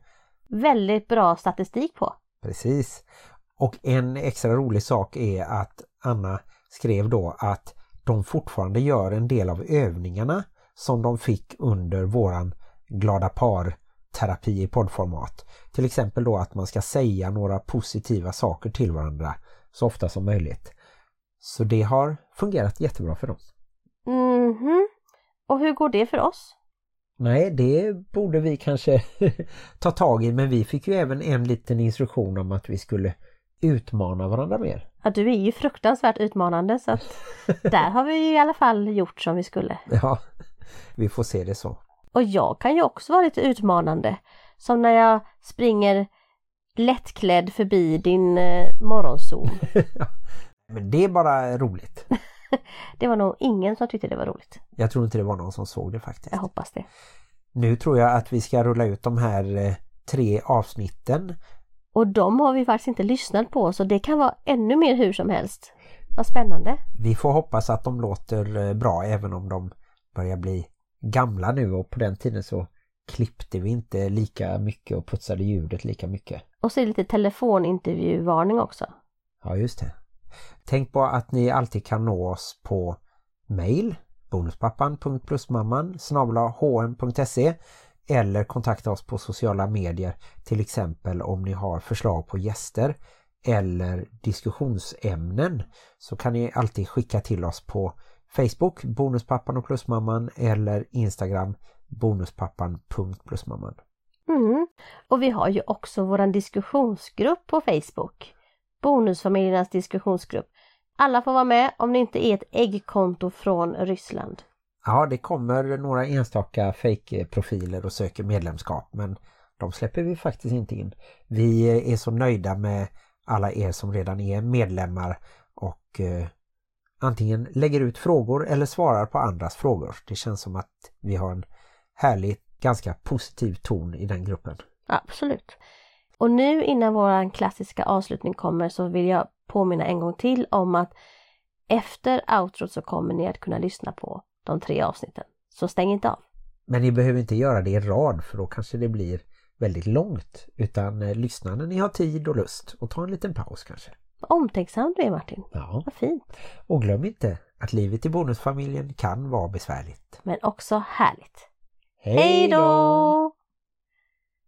Väldigt bra statistik på. Precis. Och en extra rolig sak är att Anna skrev då att de fortfarande gör en del av övningarna som de fick under våran glada par terapi i poddformat. Till exempel då att man ska säga några positiva saker till varandra så ofta som möjligt. Så det har fungerat jättebra för dem. Mhm. Och hur går det för oss? Nej, det borde vi kanske <laughs> ta tag i men vi fick ju även en liten instruktion om att vi skulle utmana varandra mer. Ja, du är ju fruktansvärt utmanande så att <laughs> där har vi i alla fall gjort som vi skulle. Ja, vi får se det så. Och jag kan ju också vara lite utmanande. Som när jag springer lättklädd förbi din eh, morgonzon. <laughs> Men det är bara roligt. <laughs> Det var nog ingen som tyckte det var roligt. Jag tror inte det var någon som såg det faktiskt. Jag hoppas det. Nu tror jag att vi ska rulla ut de här eh, tre avsnitten Och de har vi faktiskt inte lyssnat på så det kan vara ännu mer hur som helst. Vad spännande. Vi får hoppas att de låter eh, bra även om de börjar bli gamla nu och på den tiden så klippte vi inte lika mycket och putsade ljudet lika mycket. Och så är det lite telefonintervjuvarning också. Ja, just det. Tänk på att ni alltid kan nå oss på mail bonuspappan.plusmamman hm.se eller kontakta oss på sociala medier till exempel om ni har förslag på gäster eller diskussionsämnen så kan ni alltid skicka till oss på Facebook bonuspappan och plusmamman eller Instagram bonuspappan.plusmamman. Mm. Och vi har ju också våran diskussionsgrupp på Facebook. Bonusfamiljernas diskussionsgrupp. Alla får vara med om det inte är ett äggkonto från Ryssland. Ja, det kommer några enstaka fake-profiler och söker medlemskap men de släpper vi faktiskt inte in. Vi är så nöjda med alla er som redan är medlemmar och eh, antingen lägger ut frågor eller svarar på andras frågor. Det känns som att vi har en härlig, ganska positiv ton i den gruppen. Absolut. Och nu innan vår klassiska avslutning kommer så vill jag påminna en gång till om att efter outrot så kommer ni att kunna lyssna på de tre avsnitten. Så stäng inte av. Men ni behöver inte göra det i rad för då kanske det blir väldigt långt. Utan eh, lyssna när ni har tid och lust och ta en liten paus kanske. Omtänksam du är Martin. Ja. Vad fint. Och glöm inte att livet i bonusfamiljen kan vara besvärligt. Men också härligt. Hej då!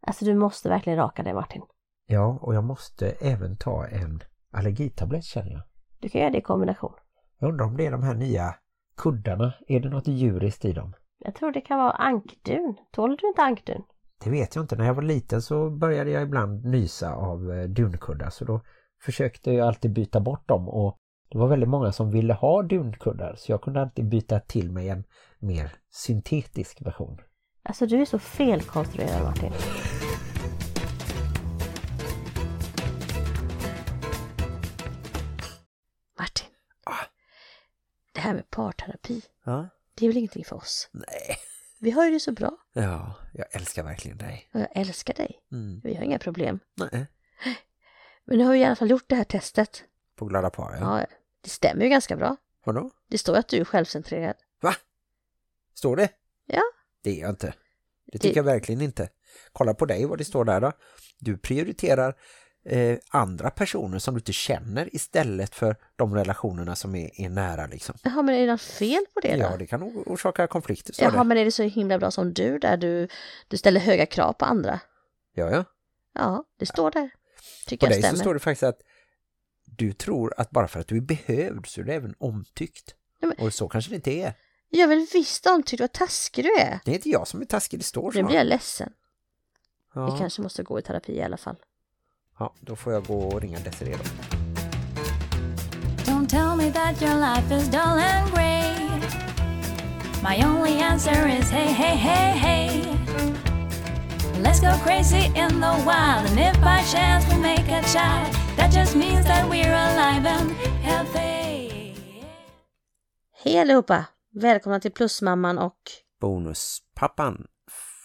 Alltså du måste verkligen raka dig Martin. Ja, och jag måste även ta en allergitablett känner jag. Du kan göra det i kombination. Jag undrar om det är de här nya kuddarna. Är det något djuriskt i dem? Jag tror det kan vara ankdun. Tål du inte ankdun? Det vet jag inte. När jag var liten så började jag ibland nysa av eh, dunkuddar så då försökte jag alltid byta bort dem och det var väldigt många som ville ha dunkuddar så jag kunde alltid byta till mig en mer syntetisk version. Alltså du är så felkonstruerad Martin. Martin. Det här med parterapi, Ja? det är väl ingenting för oss? Nej. Vi har ju det så bra Ja, jag älskar verkligen dig. och jag älskar dig. Mm. Vi har inga problem. Nej. Men nu har vi i alla fall gjort det här testet. På glada par, ja. Ja, det stämmer ju ganska bra. Vadå? Det står att du är självcentrerad. Va? Står det? Ja. Det är jag inte. Det tycker Det- jag verkligen inte. Kolla på dig vad det står där då. Du prioriterar eh, andra personer som du inte känner istället för de relationerna som är, är nära liksom. Jaha, men är det något fel på det då? Ja, det kan orsaka konflikter, Jaha, det. men är det så himla bra som du där du, du ställer höga krav på andra? Ja, ja. Ja, det står där. Tycker På jag dig så stämmer. står det faktiskt att du tror att bara för att du är behövd så är du även omtyckt. Ja, men- Och så kanske det inte är. Jag vill visst omtyckt vad taskig du är. Det är inte jag som är taskig, det står så. Nu blir jag ledsen. ja. Vi kanske måste gå i terapi i alla fall. ja, då får jag gå och ringa Desiree då. Don't tell me that your life is dull and grey. My only answer is hey, hey, hey, hey. Let's go crazy in the wild, and if by chance we make a child, that just means that we're alive and healthy. Hej allihopa! Välkomna till Plusmamman och... Bonuspappan.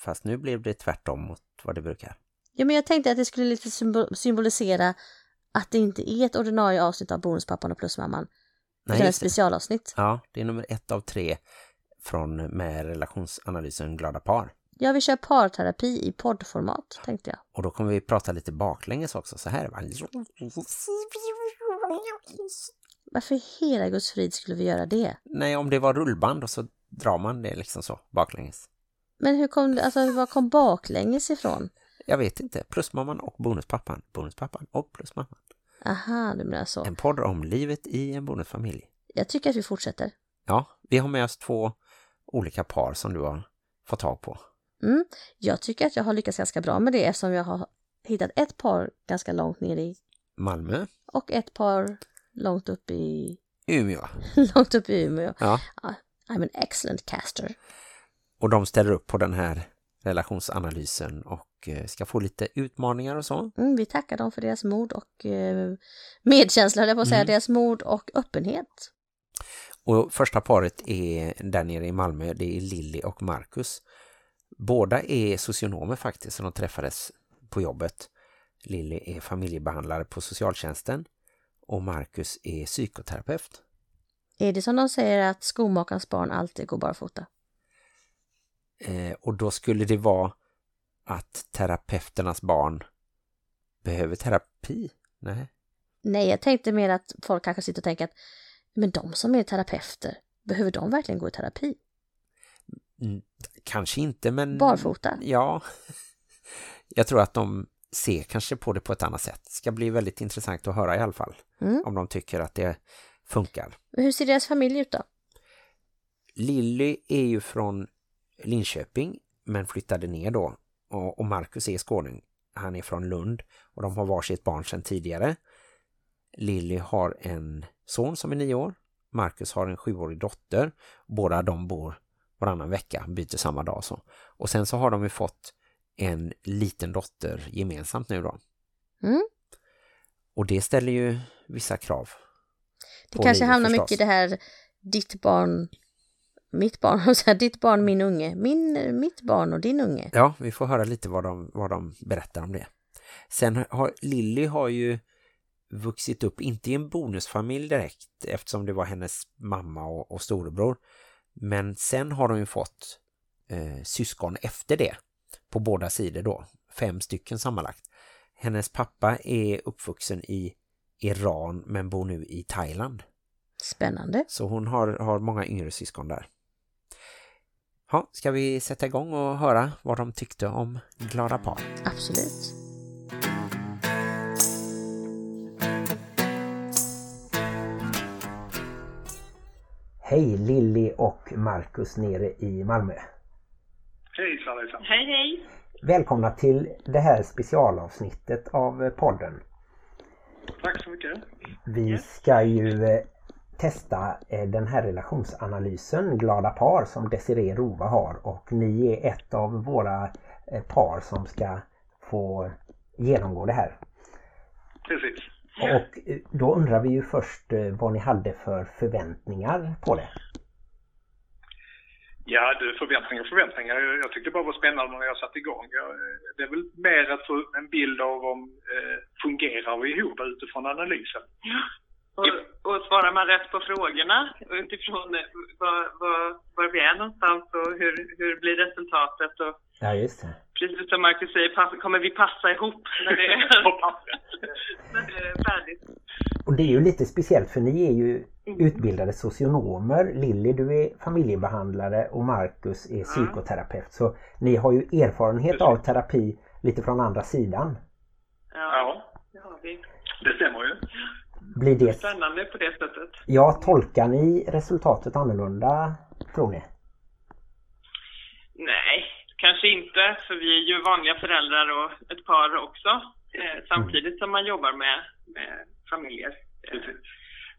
Fast nu blev det tvärtom mot vad det brukar. Ja, men jag tänkte att det skulle lite symbo- symbolisera att det inte är ett ordinarie avsnitt av Bonuspappan och Plusmamman. Nej, utan ett just det. specialavsnitt. Ja, det är nummer ett av tre från med relationsanalysen Glada par. Ja, vi kör parterapi i poddformat, tänkte jag. Och då kommer vi prata lite baklänges också. Så här va. Varför i hela Guds frid skulle vi göra det? Nej, om det var rullband och så drar man det liksom så baklänges. Men hur kom det, alltså var kom baklänges ifrån? Jag vet inte. Plusmamman och bonuspappan. Bonuspappan och plusmamman. Aha, du menar så. En podd om livet i en bonusfamilj. Jag tycker att vi fortsätter. Ja, vi har med oss två olika par som du har fått tag på. Mm. Jag tycker att jag har lyckats ganska bra med det eftersom jag har hittat ett par ganska långt ner i Malmö, och ett par långt upp i, Umeå. <laughs> långt upp i Umeå. Ja, I'm an excellent caster. och de ställer upp på den här relationsanalysen och eh, ska få lite utmaningar och så. Mm, vi tackar dem för deras mod och eh, medkänsla, på att säga, Mm. deras mod och öppenhet. Och första paret är där nere i Malmö, det är Lilly och Marcus. Båda är socionomer faktiskt, så de träffades på jobbet. Lilly är familjebehandlare på socialtjänsten och Marcus är psykoterapeut. Är det som de säger att skomakarens barn alltid går barfota? Eh, och då skulle det vara att terapeuternas barn behöver terapi? Nej. Nej, jag tänkte mer att folk kanske sitter och tänker att men de som är terapeuter, behöver de verkligen gå i terapi? Kanske inte, men... Barfota? Ja. <laughs> Jag tror att de ser kanske på det på ett annat sätt. Det ska bli väldigt intressant att höra i alla fall. Mm. Om de tycker att det funkar. Hur ser deras familj ut då? Lilly är ju från Linköping men flyttade ner då. Och Marcus är skåning. Han är från Lund och de har varsitt barn sedan tidigare. Lilly har en son som är nio år. Marcus har en sjuårig dotter. Båda de bor varannan vecka, byter samma dag. Så. Och sen så har de ju fått en liten dotter gemensamt nu då. Mm. Och det ställer ju vissa krav. Det kanske Lilly hamnar förstås. mycket i det här ditt barn, mitt barn, och <laughs> så här, ditt barn, min unge, min, mitt barn och din unge. Ja, vi får höra lite vad de, vad de berättar om det. Sen har Lilly har ju vuxit upp, inte i en bonusfamilj direkt eftersom det var hennes mamma och, och storebror. Men sen har de ju fått eh, syskon efter det på båda sidor då. Fem stycken sammanlagt. Hennes pappa är uppvuxen i Iran men bor nu i Thailand. Spännande. Så hon har, har många yngre syskon där. Ja, ska vi sätta igång och höra vad de tyckte om Glada par? Absolut. Hej Lilly och Marcus nere i Malmö. Hejsan, hejsan. Hej hej! Välkomna till det här specialavsnittet av podden. Tack så mycket. Vi ska ju eh, testa eh, den här relationsanalysen Glada par som Desiree Rova har och ni är ett av våra eh, par som ska få genomgå det här. Precis. Och då undrar vi ju först vad ni hade för förväntningar på det. Ja, du, förväntningar och förväntningar. Jag, jag tyckte det bara var spännande när jag satte igång. Jag, det är väl mer att få en bild av om eh, fungerar vi ihop utifrån analysen. Och, och svarar man rätt på frågorna utifrån eh, var, var, var vi är någonstans och hur, hur blir resultatet och Ja, just det. precis som Marcus säger, pass, kommer vi passa ihop när det är, <laughs> <laughs> när det är färdigt? Och det är ju lite speciellt för ni är ju utbildade socionomer. Lilly du är familjebehandlare och Marcus är psykoterapeut. Så ni har ju erfarenhet av terapi lite från andra sidan. Ja, Ja, det har vi. det stämmer ju. Blir det, Spännande på det sättet. ja, tolkar ni resultatet annorlunda tror ni? Nej, kanske inte, för vi är ju vanliga föräldrar och ett par också. Eh, samtidigt som man jobbar med, med familjer. Precis.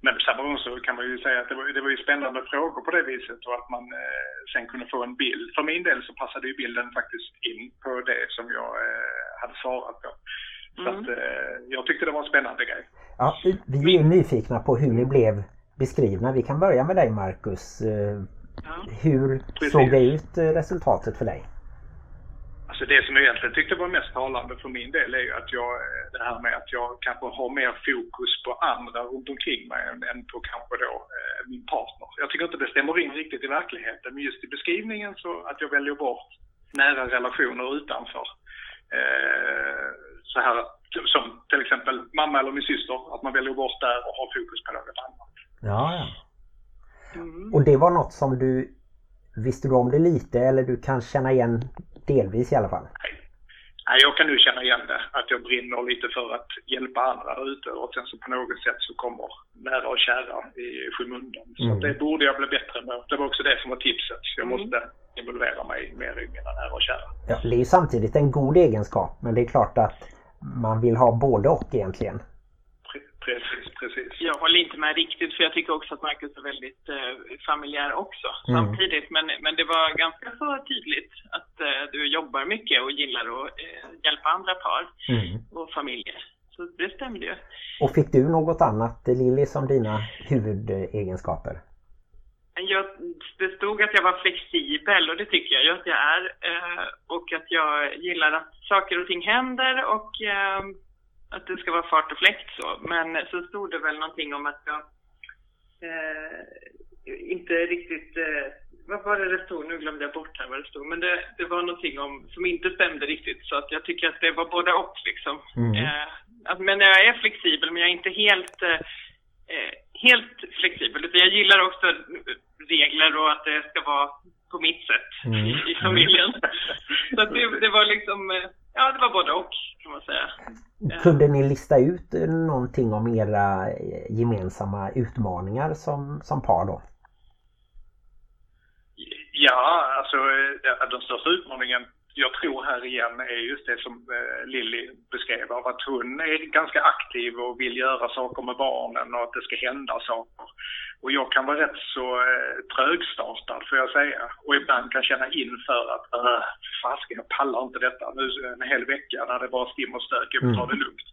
Men på samma gång så kan man ju säga att det var, det var ju spännande frågor på det viset och att man eh, sen kunde få en bild. För min del så passade ju bilden faktiskt in på det som jag eh, hade svarat på. Så Mm. att, eh, jag tyckte det var en spännande grej. Ja, vi är ju nyfikna på hur ni blev beskrivna. Vi kan börja med dig Marcus. Eh, Ja. Hur Precis. såg det ut eh, resultatet för dig? Alltså det som jag egentligen tyckte var mest talande för min del är ju att jag, eh, det här med att jag kanske har mer fokus på andra runt omkring mig än, än på kanske då eh, min partner. Jag tycker inte det stämmer in riktigt i verkligheten, men just i beskrivningen så att jag väljer bort nära relationer utanför. Eh, så här som till exempel mamma eller min syster, att man väljer bort där och har fokus på något annat. Ja, ja. Mm. Och det var något som du visste du om det lite eller du kan känna igen delvis i alla fall? Nej, jag kan nu känna igen det, att jag brinner lite för att hjälpa andra ute och sen så på något sätt så kommer nära och kära i skymundan. Så Mm. det borde jag bli bättre med. Det var också det som var tipset. Jag Mm. måste involvera mig mer i mina nära och kära. Ja, det är ju samtidigt en god egenskap men det är klart att man vill ha både och egentligen. Pre- Precis, precis. Jag håller inte med riktigt för jag tycker också att Marcus är väldigt eh, familjär också Mm. samtidigt. Men, men det var ganska så tydligt att eh, du jobbar mycket och gillar att eh, hjälpa andra par Mm. och familjer. Så det stämde ju. Och fick du något annat Lilly som dina huvudegenskaper? Jag, det stod att jag var flexibel och det tycker jag ju att jag är. Eh, och att jag gillar att saker och ting händer och eh, att det ska vara fart och fläkt så. Men så stod det väl någonting om att jag eh, inte riktigt eh, vad var det det stod? Nu glömde jag bort här vad det stod. Men det, det var någonting om, som inte stämde riktigt. Så att jag tycker att det var både och liksom. Mm. Eh, att, men jag är flexibel, men jag är inte helt, eh, eh helt flexibel. Utan jag gillar också regler och att det ska vara på mitt sätt Mm. <laughs> i, familjen. så att det, det var liksom, eh, ja det var både och kan man säga. Kunde ni lista ut eh, någonting om era eh, gemensamma utmaningar som, som par då? Ja, alltså eh, den största utmaningen jag tror här igen är just det som eh, Lilly beskrev av att hon är ganska aktiv och vill göra saker med barnen och att det ska hända saker. Och jag kan vara rätt så eh, trögstartad får jag säga. Och ibland kan känna inför att äh, fasiken jag pallar inte detta nu en hel vecka när det bara stim och stök, jag vill ta det lugnt.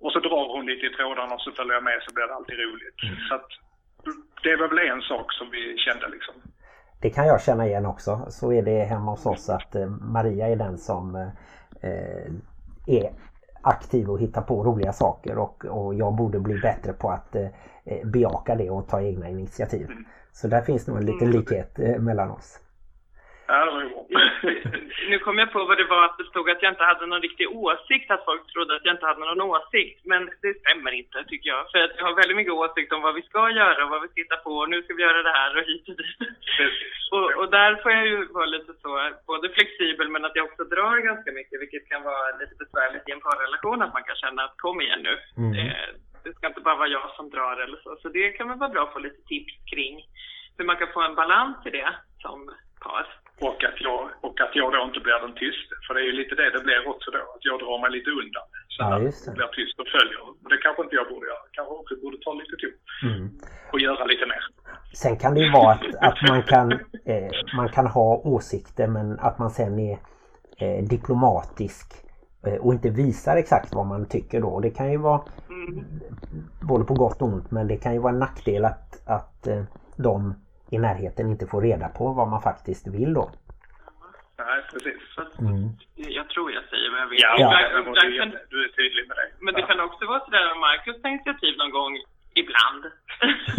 Och så drar hon lite i trådarna och så följer jag med så blir det alltid roligt. Så att det var väl en sak som vi kände liksom. Det kan jag känna igen också. Så är det hemma hos oss att eh, Maria är den som eh, är aktiv och hittar på roliga saker och, och jag borde bli bättre på att eh, bejaka det och ta egna initiativ. Så där finns nog en liten likhet eh, mellan oss. Ja, det var ju bra. nu kom jag på vad det var att det stod att jag inte hade någon riktig åsikt, att folk trodde att jag inte hade någon åsikt. Men det stämmer inte tycker jag. För att jag har väldigt mycket åsikt om vad vi ska göra och vad vi hitta på. Och nu ska vi göra det här och hit och dit. och, och där får jag ju vara lite så, både flexibel men att jag också drar ganska mycket, vilket kan vara lite besvärligt i en parrelation. Att man kan känna att kom igen nu. Mm. Det, det ska inte bara vara jag som drar eller så. Så det kan väl vara bra att få lite tips kring hur man kan få en balans i det som par. Och att, jag, och att jag då inte blir den tyste. För det är ju lite det det blir också då. Att jag drar mig lite undan. Så Ja, jag blir tyst och följer. Det kanske inte jag borde göra. Kanske också borde ta lite ton. Mm. Och göra lite mer. Sen kan det ju vara att, att man, kan, eh, man kan ha åsikter men att man sen är eh, diplomatisk eh, och inte visar exakt vad man tycker då. Det kan ju vara både på gott och ont men det kan ju vara en nackdel att, att eh, de i närheten inte får reda på vad man faktiskt vill då. Nej, precis. Mm. Jag tror jag säger vad jag vill. Ja, Ibland- men du, kan- du är tydlig med det. Men det kan också vara sådär om Marcus tar initiativ någon gång, ibland,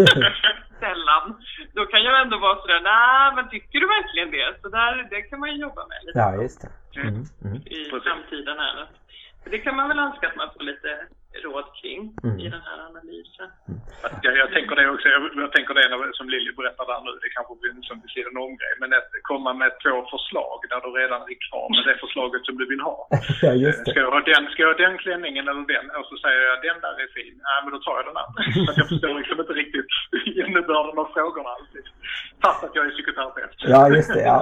<laughs> sällan, då kan jag ändå vara sådär, nej men tycker du verkligen det? Så där, det kan man ju jobba med lite Ja, just det. Mm. Mm. i Precis. framtiden här. Det kan man väl önska att man får lite råd kring Mm. i den här analysen. Jag, jag tänker det också, jag, jag tänker det när, som Lilly berättar där nu, det kanske blir en som vid sidan om grej, men att komma med två förslag där du redan är klar med det förslaget som du vill ha. <laughs> Ja, just Ska det. jag, ha den, ska jag ha den klänningen eller den? Och så säger jag den där är fin. Nej, men då tar jag den andra. <laughs> Så jag förstår liksom inte riktigt <laughs> innebörden av frågorna alltid. Fast att jag är psykoterapeut. Ja, just det. Ja.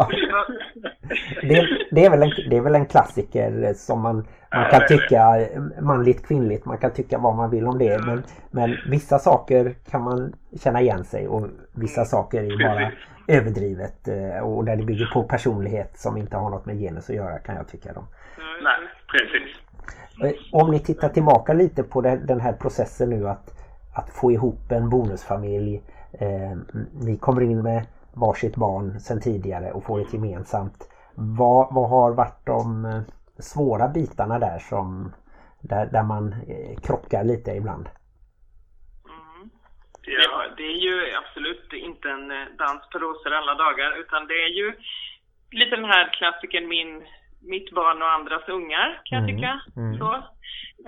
Det, det, är väl en, det är väl en klassiker som man, man kan tycka manligt kvinnligt. Man kan tycka vad man vill om det. Men, men vissa saker kan man känna igen sig och vissa saker är bara överdrivet eh, och där det bygger på personlighet som inte har något med genus att göra kan jag tycka. Då. Nej, precis. Eh, Om ni tittar tillbaka lite på den den här processen nu att, att få ihop en bonusfamilj. Eh, ni kommer in med varsitt barn sedan tidigare och får ett gemensamt. Vad, vad har varit de eh, svåra bitarna där som där, där man eh, krockar lite ibland? Mm. Ja, det är ju absolut inte en eh, dans på rosor alla dagar, utan det är ju lite den här klassiken min, mitt barn och andras ungar, kan jag Mm, tycka. mm. Så.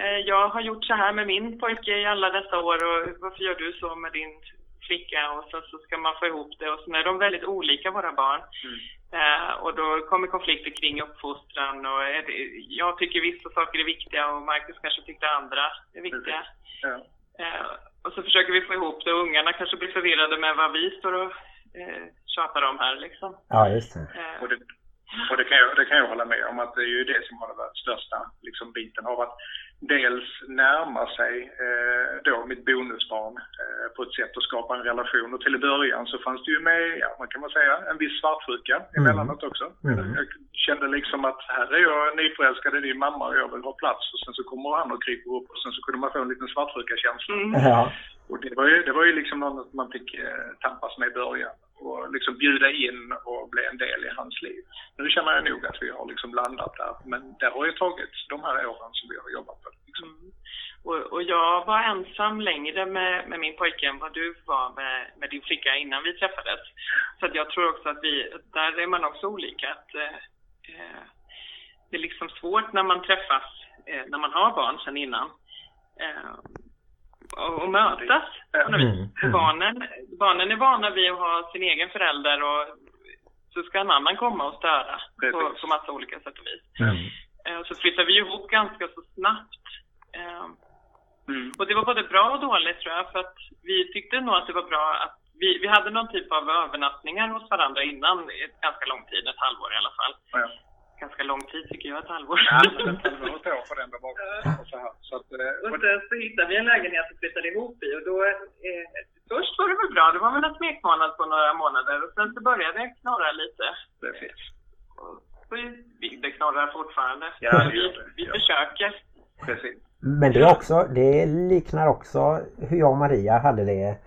Eh, Jag har gjort så här med min pojke i alla dessa år och varför gör du så med din flicka? Och sen så ska man få ihop det och sen är de väldigt olika våra barn. Eh, och då kommer konflikter kring uppfostran och jag tycker vissa saker är viktiga och Marcus kanske tyckte andra är viktiga. Ja. Eh, och så försöker vi få ihop det och ungarna kanske blir förvirrade med vad vi står och eh, tjatar om här liksom. Ja, just det. Eh, Och det, och det, kan jag, det kan jag hålla med om att det är ju det som har varit största liksom, biten av att dels närma sig eh, då mitt bonusbarn eh, på ett sätt att skapa en relation. Och till i början så fanns det ju med, ja vad kan man säga, en viss svartsjuka emellanåt också. Mm. Jag kände liksom att här är jag nyförälskad i din mamma och jag vill ha plats och sen så kommer han och kryper upp och sen så kunde man få en liten svartsjuka-känsla. mm. Ja, Och det var ju, det var ju liksom något man fick eh, tampas med i början och liksom bjuda in och bli en del i hans liv. Nu känner jag nog att vi har liksom landat där, men det har ju tagit de här åren som vi har jobbat på. Liksom. Och, och jag var ensam längre med, med min pojke än vad du var med, med din flicka innan vi träffades. Så att jag tror också att vi, där är man också olika. Att, eh, eh det är liksom svårt när man träffas, eh, när man har barn sedan innan. Eh, och, och mötas på något vis. Mm. Barnen, barnen är vana vid att ha sin egen förälder och så ska en annan komma och störa på, på massa olika sätt och vis. Mm. Eh, Så flyttade vi ihop ganska så snabbt. Eh, Mm. Och det var både bra och dåligt tror jag, för att vi tyckte nog att det var bra att vi, vi hade någon typ av övernattningar hos varandra innan, ett ganska lång tid, ett halvår i alla fall. Ja. Ganska lång tid tycker jag, ett halvår. Ja, men ett halvår år. Och så här. Så att, eh, Och och, sen så hittade vi en lägenhet och flyttade ihop i och då, eh, först var det väl bra, det var väl en smekmånad på några månader och sen så började det knorra lite. precis. Och så vi- det knorrar fortfarande. Ja, det vi, vi Ja. försöker. Precis. Men det är också, det liknar också hur jag och Maria hade det.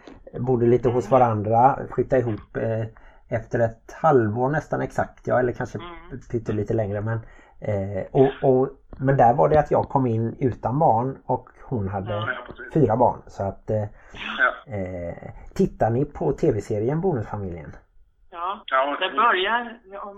Bodde lite hos varandra, flyttade ihop eh, efter ett halvår nästan exakt, ja eller kanske Mm. pytte lite längre men eh, och, och, men där var det att jag kom in utan barn och hon hade Ja, fyra barn så att eh, Ja. eh, tittar ni på tv-serien Bonusfamiljen? Ja, Ja, det börjar om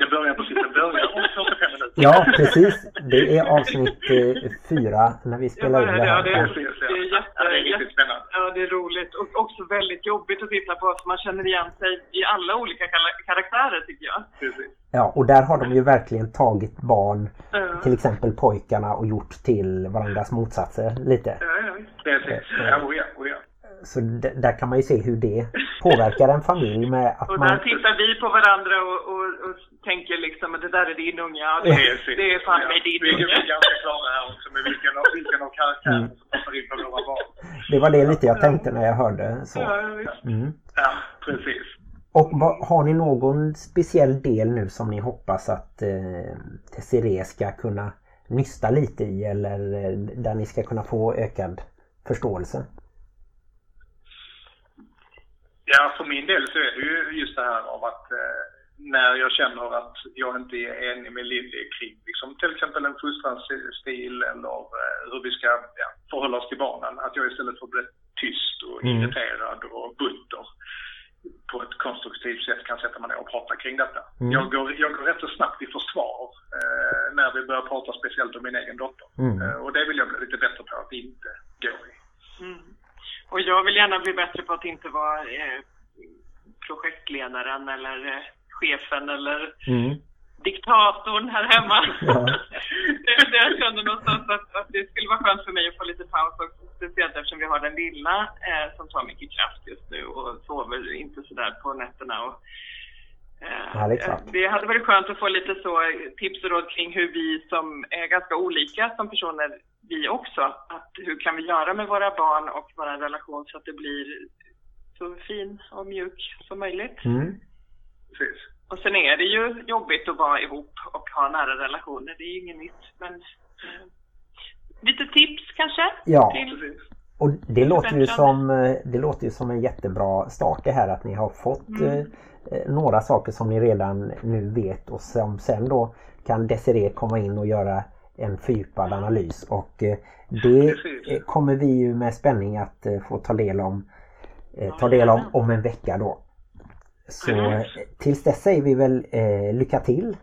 Det börjar precis. Det börjar om 45 minuter. Ja precis, det är avsnitt eh, fyra när vi spelar in det Ja, det här. är- ja. Det är jätte- ja, det är riktigt spännande. Ja, det är roligt och också väldigt jobbigt att titta på för man känner igen sig i alla olika karaktärer tycker jag. Precis. Ja, och där har de ju verkligen tagit barn, Ja, till exempel pojkarna, och gjort till varandras motsatser lite. ja, ja. Precis. Ja, oh ja, oh ja. Så där kan man ju se hur det påverkar en familj med att Och där man... tittar vi på varandra och, och, och tänker liksom att det där är din unge. Ja, det, Precis. det är fan med din Vi är unge. ganska klara här också med vilken av, vilken av karaktärerna Mm. som passar in på våra barn. Det var det lite jag tänkte när jag hörde så. Mm. Ja, precis. Och vad, har ni någon speciell del nu som ni hoppas att eh, Desiree ska kunna nysta lite i eller eh, där ni ska kunna få ökad förståelse? Ja, för min del så är det ju just det här av att eh, när jag känner att jag inte är enig med Lilly kring liksom, till exempel en fostransstil eller eh, hur vi ska ja, förhålla oss till barnen, att jag istället att bli tyst och Mm. irriterad och butter på ett konstruktivt sätt kan sätta mig ner och prata kring detta. Mm. Jag, går, jag går rätt så snabbt i försvar eh, när vi börjar prata speciellt om min egen dotter. Mm. Eh, och det vill jag bli lite bättre på att inte gå i. Mm. Och jag vill gärna bli bättre på att inte vara eh, projektledaren eller eh, chefen eller Mm. diktatorn här hemma. Ja. <laughs> det jag känner någonstans att, att det skulle vara skönt för mig att få lite paus också. Speciellt eftersom vi har den lilla eh, som tar mycket kraft just nu och sover inte sådär på nätterna. Och, Ja, det är klart. det hade varit skönt att få lite så eh, tips och råd kring hur vi som är ganska olika som personer, vi också, att hur kan vi göra med våra barn och vår relation så att det blir så fin och mjuk som möjligt. Mm. Precis. Och sen är det ju jobbigt att vara ihop och ha nära relationer. Det är ju inget nytt. Men eh, lite tips kanske? Ja. Till. Och det låter, ju som, eh, det låter ju som en jättebra start det här att ni har fått Mm. Eh, några saker som ni redan nu vet och som sen då kan Desiree komma in och göra en fördjupad analys och eh, det eh, kommer vi ju med spänning att få ta del om ta del om om en vecka då. Så Mm. tills dess säger vi väl lycka till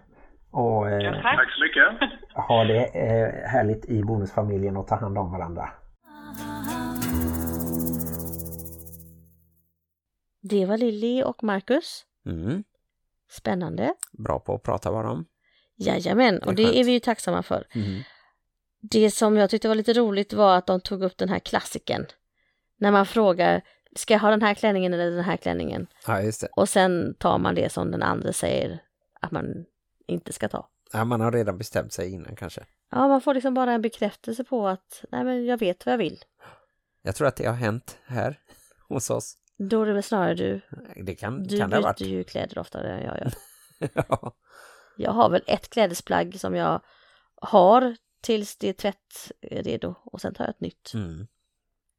och ja, tack. Tack så mycket. ha det härligt i bonusfamiljen och ta hand om varandra. Det var Lilly och Marcus. Mm. Spännande. Bra på att prata bara om. Jajamän, och Det är det är vi ju tacksamma för. Mm. Det som jag tyckte var lite roligt var att de tog upp den här klassiken. När man frågar, ska jag ha den här klänningen eller den här klänningen? Ja, just det. Och sen tar man det som den andra säger att man inte ska ta. Ja, man har redan bestämt sig innan kanske. Ja, man får liksom bara en bekräftelse på att nej men jag vet vad jag vill. Jag tror att det har hänt här <laughs> hos oss. Då är det väl snarare du. Det kan, Du kan det ha byter varit. ju kläder oftare än jag gör. <laughs> ja. Jag har väl ett klädesplagg som jag har tills det är tvättredo och sen tar jag ett nytt. Mm.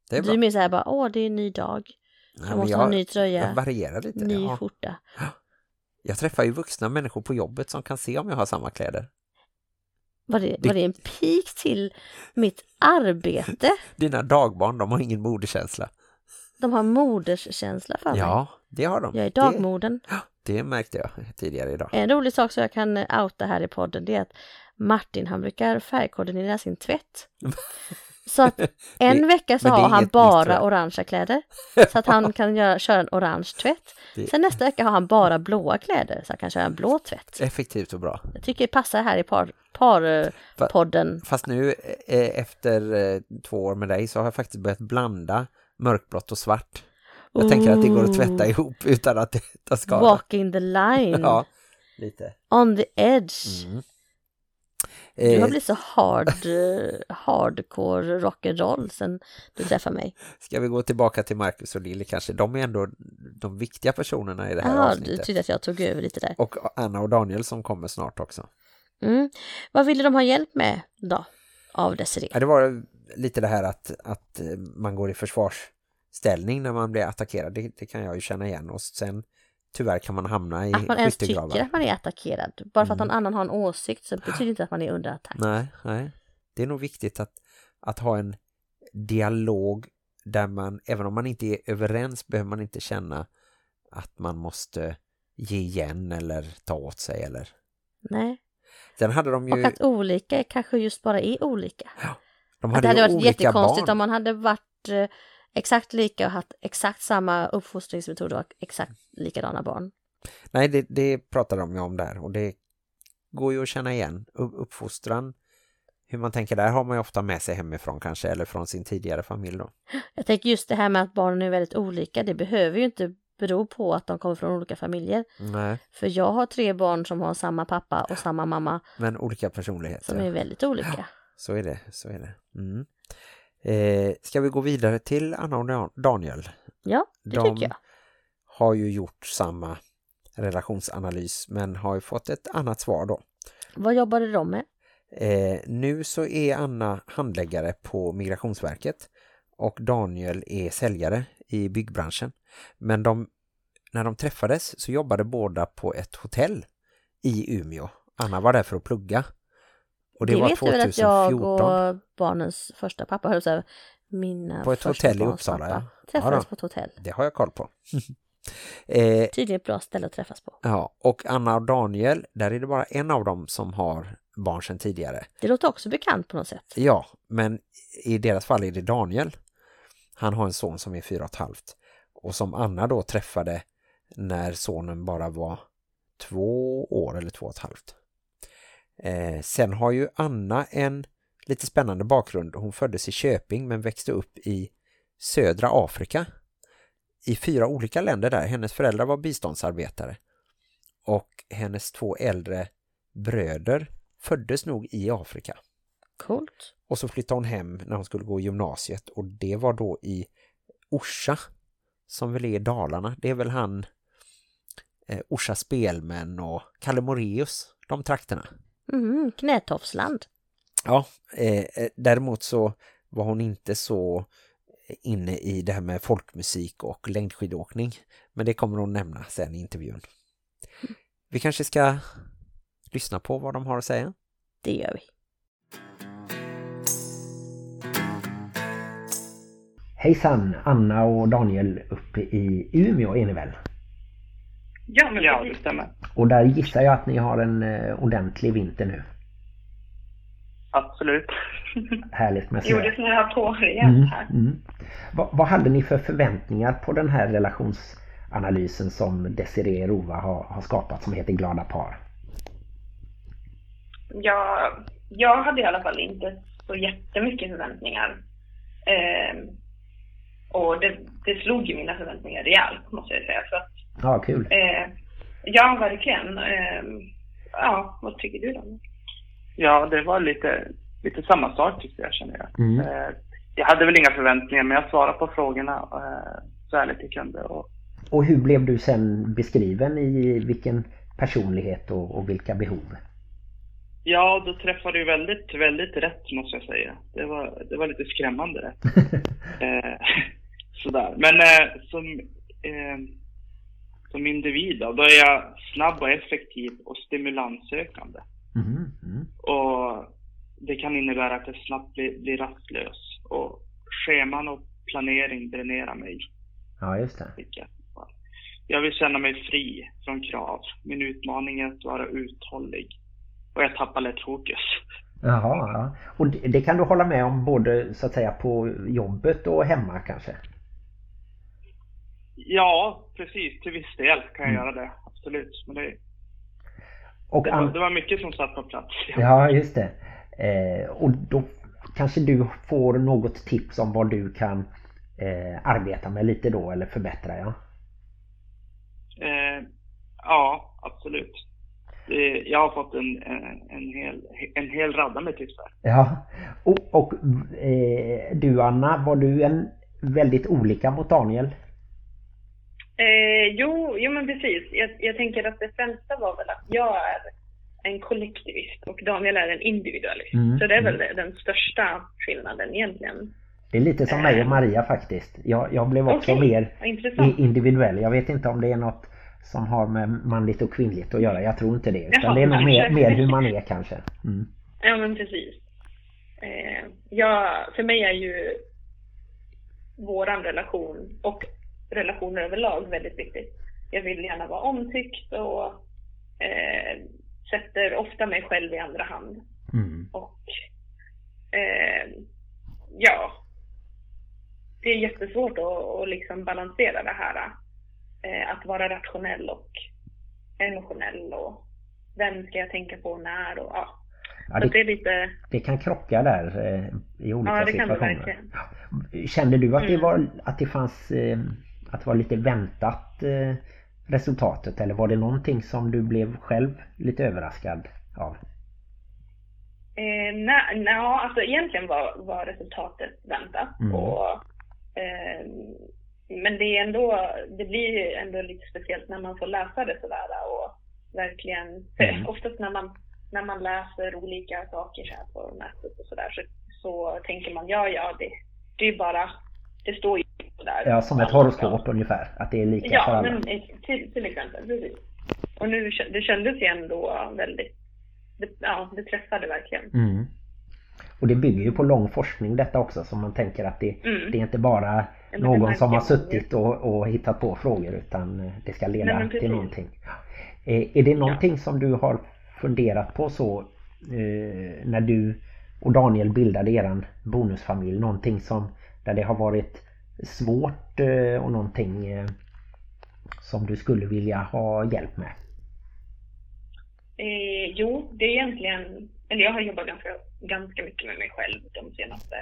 Det är Du är mer såhär bara, åh det är en ny dag. Ja, Jag men måste ha en ny tröja, Jag varierar lite. ny ja. skjorta. <gasps> Jag träffar ju vuxna människor på jobbet som kan se om jag har samma kläder. Var det, var det en pik till mitt arbete? <laughs> Dina dagbarn, de har ingen moderkänsla. De har moderskänsla för mig. Ja, det har de. Jag är Det, dagmodern. det märkte jag tidigare idag. En rolig sak som jag kan outa här i podden det är att Martin han brukar färgkoordinera sin tvätt. <laughs> Så att en Det- vecka så det har han nytt, bara jag. orangea kläder. <laughs> Så att han kan göra, köra en orange tvätt. Det- Sen nästa vecka har han bara blåa kläder så han kan köra en blå tvätt. Effektivt och bra. Jag tycker det passar här i par, parpodden. Fast nu eh, efter eh, två år med dig så har jag faktiskt börjat blanda mörkblått och svart. Jag tänker att det går att tvätta Ooh. ihop utan att det tar skada. Walking the line. <laughs> Ja, lite. On the edge. Mm. Du har Eh, blivit så hard, <laughs> hardcore rock'n'roll sen du träffade mig. ska vi gå tillbaka till Marcus och Lilly kanske? De är ändå de viktiga personerna i det här Jaha, du avsnittet. tyckte att jag tog över lite där. Och Anna och Daniel som kommer snart också. Mm. Vad ville de ha hjälp med då? Av Desiree? Ja, det var lite det här att, att eh, man går i försvarsställning när man blir attackerad. Det, det kan jag ju känna igen. Och sen tyvärr kan man hamna i Att man ens skyttegravar. tycker att man är attackerad. Bara för att Mm. någon annan har en åsikt så betyder inte att man är under attack. Nej, nej. Det är nog viktigt att, att ha en dialog där man, även om man inte är överens, behöver man inte känna att man måste ge igen eller ta åt sig. Eller. Nej. Sen hade de ju, Och att olika kanske just bara är olika. De hade det hade varit jättekonstigt barn. om man hade varit eh, exakt lika och haft exakt samma uppfostringsmetod och exakt likadana barn. Nej, det, det pratar de ju om där och det går ju att känna igen. Upp- Uppfostran, hur man tänker där har man ju ofta med sig hemifrån kanske eller från sin tidigare familj då. Jag tänker just det här med att barnen är väldigt olika. Det behöver ju inte bero på att de kommer från olika familjer. Nej, För jag har tre barn som har samma pappa och samma mamma men olika personligheter. som är väldigt olika. Så är det, så är det. Mm. Eh, ska vi gå vidare till Anna och Dan- Daniel? Ja, det De- tycker jag. Har ju gjort samma relationsanalys men har ju fått ett annat svar då. Vad jobbade de med? Eh, nu så är Anna handläggare på Migrationsverket och Daniel är säljare i byggbranschen. Men de, när de träffades så jobbade båda på ett hotell i Umeå. Anna var där för att plugga. Och det, det var vet du väl att jag 2014. och barnens första pappa, höll säga, mina På ett hotell i Uppsala, ja. Träffades Ja på ett hotell. Det har jag koll på. <laughs> eh, Tydligen ett bra ställe att träffas på. ja, och Anna och Daniel, där är det bara en av dem som har barn sedan tidigare. Det låter också bekant på något sätt. Ja, men i deras fall är det Daniel. Han har en son som är fyra och ett halvt. Och som Anna då träffade när sonen bara var två år eller två och ett halvt. Eh, sen har ju Anna en lite spännande bakgrund. Hon föddes i Köping men växte upp i södra Afrika. I fyra olika länder där. Hennes föräldrar var biståndsarbetare. Och hennes två äldre bröder föddes nog i Afrika. Coolt. Och så flyttade hon hem när hon skulle gå i gymnasiet och det var då i Orsa som väl är i Dalarna. Det är väl han eh, Orsa Spelmän och Kalle Moreus, de trakterna. Mm, knätofsland. Ja, eh, eh, däremot så var hon inte så inne i det här med folkmusik och längdskidåkning. Men det kommer hon nämna sen i intervjun. Vi kanske ska lyssna på vad de har att säga. Det gör vi. Hejsan, Anna och Daniel uppe i Umeå är ni väl? Ja, men ja, det stämmer. Och där gissar jag att ni har en eh, ordentlig vinter nu. Absolut. Härligt med <laughs> Jo, snö. det snöar på rejält Mm, här. mm. Vad, vad hade ni för förväntningar på den här relationsanalysen som Desiree Rova har, har skapat som heter Glada par? Jag, jag hade i alla fall inte så jättemycket förväntningar. Eh, och det, det slog ju mina förväntningar rejält måste jag säga. Så att, Ja, kul. eh, ja, verkligen. Eh, ja, vad tycker du då? Ja, det var lite, lite samma sak tyckte jag känner jag. Mm. Eh, Jag hade väl inga förväntningar men jag svarade på frågorna eh, så ärligt jag kunde. Och, Och hur blev du sen beskriven i vilken personlighet och, och vilka behov? ja, då träffade du väldigt, väldigt rätt måste jag säga. Det var, det var lite skrämmande rätt. <laughs> eh, <laughs> sådär. Men eh, som, eh, som individ då, då är jag snabb och effektiv och stimulanssökande. Mhm, mm. Och det kan innebära att jag snabbt blir, blir rastlös och scheman och planering dränerar mig. Ja, just det. Jag vill känna mig fri från krav. Min utmaning är att vara uthållig. Och jag tappar lätt fokus. Jaha, ja. Och det, det kan du hålla med om både så att säga på jobbet och hemma kanske? Ja, precis. Till viss del kan jag Mm. göra det. Absolut. Men det, Och det, var, det var mycket som satt på plats. <laughs> Ja, just det. Eh, och då kanske du får något tips om vad du kan eh, arbeta med lite då eller förbättra, ja? Eh, ja, absolut. Jag har fått en, en, en, hel, en hel radda med tips här. Ja. Och, och eh, du Anna, var du en väldigt olika mot Daniel? Eh, jo, jo, men precis. Jag, jag tänker att det främsta var väl att jag är en kollektivist och Daniel är en individualist. Mm, Så det är väl den största skillnaden egentligen. Det är lite som mig och Maria faktiskt. Jag, jag blev också Okej, mer intressant. individuell. Jag vet inte om det är något som har med manligt och kvinnligt att göra. Jag tror inte det. Utan Jaha, det är nog mer, mer hur man är kanske. Mm. Ja, men precis. Eh, jag, för mig är ju våran relation och relationer överlag väldigt viktigt. Jag vill gärna vara omtyckt och eh, sätter ofta mig själv i andra hand. Mm. Och eh, ja, det är jättesvårt att, att liksom balansera det här. Eh, att vara rationell och emotionell och vem ska jag tänka på när och ja. Ja, det- det lite, Det kan krocka där eh, i olika ja det det situationer. Kände du att det Mm. var att det fanns eh, att det var lite väntat eh, resultatet eller var det någonting som du blev själv lite överraskad av? Eh, nej, nej, alltså egentligen var, var resultatet väntat. Mm. Och, eh, men det är ändå, det blir ju ändå lite speciellt när man får läsa det sådär och verkligen, Mm. oftast när man, när man läser olika saker så här på nätet och sådär så, så tänker man ja, ja, det, det är bara, det står ju där. Ja, som ett horoskop ungefär. Att det är lika för Ja, alla. men till, till exempel, precis. Och nu, det kändes ju ändå väldigt, det, ja, det träffade verkligen. Mm. Och det bygger ju på lång forskning detta också så man tänker att det, Mm. det är inte bara Ja, någon som har suttit och, och hittat på frågor utan det ska leda Nej, men till någonting. Eh, Är det någonting som du har funderat på så eh, när du och Daniel bildade eran bonusfamilj? Någonting som där det har varit svårt eh, och någonting eh, som du skulle vilja ha hjälp med? Eh, jo, det är egentligen, eller jag har jobbat ganska, ganska mycket med mig själv de senaste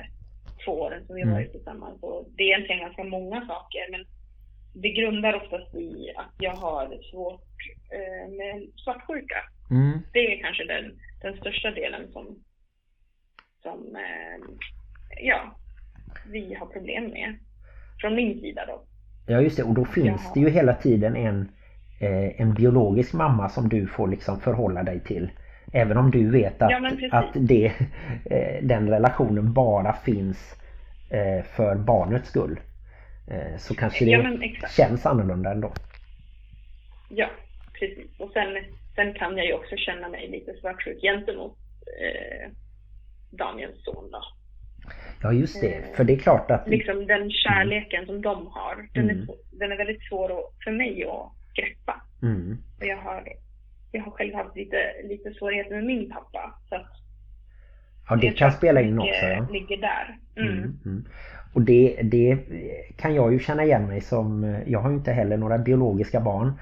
två åren som vi har Mm. varit tillsammans. Och det är egentligen ganska många saker, men det grundar oftast i att jag har svårt eh, med svartsjuka. Mm. Det är kanske den, den största delen som, som eh, ja, vi har problem med. Från min sida då. Ja just det, och då finns Jaha. det ju hela tiden en, eh, en biologisk mamma som du får liksom förhålla dig till. Även om du vet att, Ja, att det, <laughs> eh, den relationen bara finns eh, för barnets skull. Eh, så kanske det Ja, känns annorlunda ändå. Ja, precis. Och sen, sen kan jag ju också känna mig lite svartsjuk gentemot eh, Daniels son då. Ja just det, Eh, för det är klart att Liksom den kärleken som de har, den, Mm. är, den är väldigt svår att, för mig att greppa. mm, Och jag har, jag har själv haft lite, lite svårigheter med min pappa. Så att ja, det kan spela in också. Ja. ligger där. Mm. Mm, mm. Och det, det kan jag ju känna igen mig som, jag har ju inte heller några biologiska barn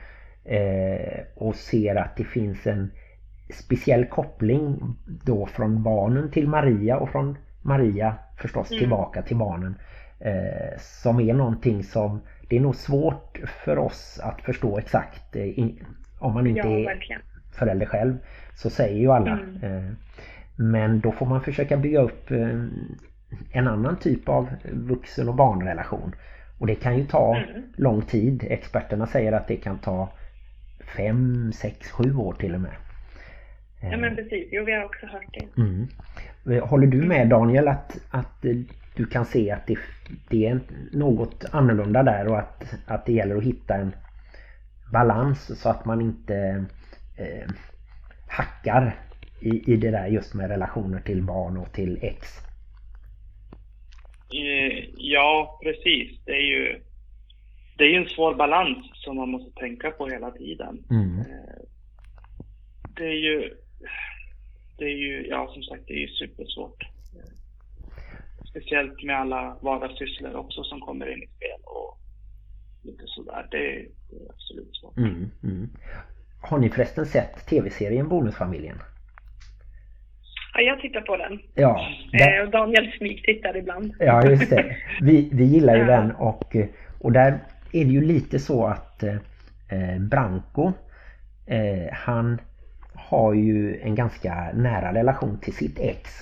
eh, och ser att det finns en speciell koppling då från barnen till Maria och från Maria förstås Mm. tillbaka till barnen eh, som är någonting som det är nog svårt för oss att förstå exakt eh, in, om man inte Ja, är verkligen. förälder själv så säger ju alla Mm. eh, men då får man försöka bygga upp eh, en annan typ av vuxen och barnrelation och det kan ju ta Mm. lång tid experterna säger att det kan ta fem, sex, sju år till och med Ja men precis, jo vi har också hört det. Mm. Håller du med Daniel att, att eh, du kan se att det, det är något annorlunda där och att, att det gäller att hitta en balans så att man inte eh, hackar i, i det där just med relationer till barn och till ex? Eh, Ja, precis. Det är ju det är en svår balans som man måste tänka på hela tiden. Mm. Eh, Det är ju, det är ju, ja som sagt, det är ju supersvårt. Speciellt med alla vardagssysslor också som kommer in i spel och lite sådär. Det, är- det är absolut svårt. Mm, mm. Har ni förresten sett tv-serien Bonusfamiljen? Ja, jag tittar på den. Ja, där, Eh, och Daniel smygtittar ibland. ja just det. Vi, vi gillar ju Ja. den och, och där är det ju lite så att eh, Branko eh, han har ju en ganska nära relation till sitt ex.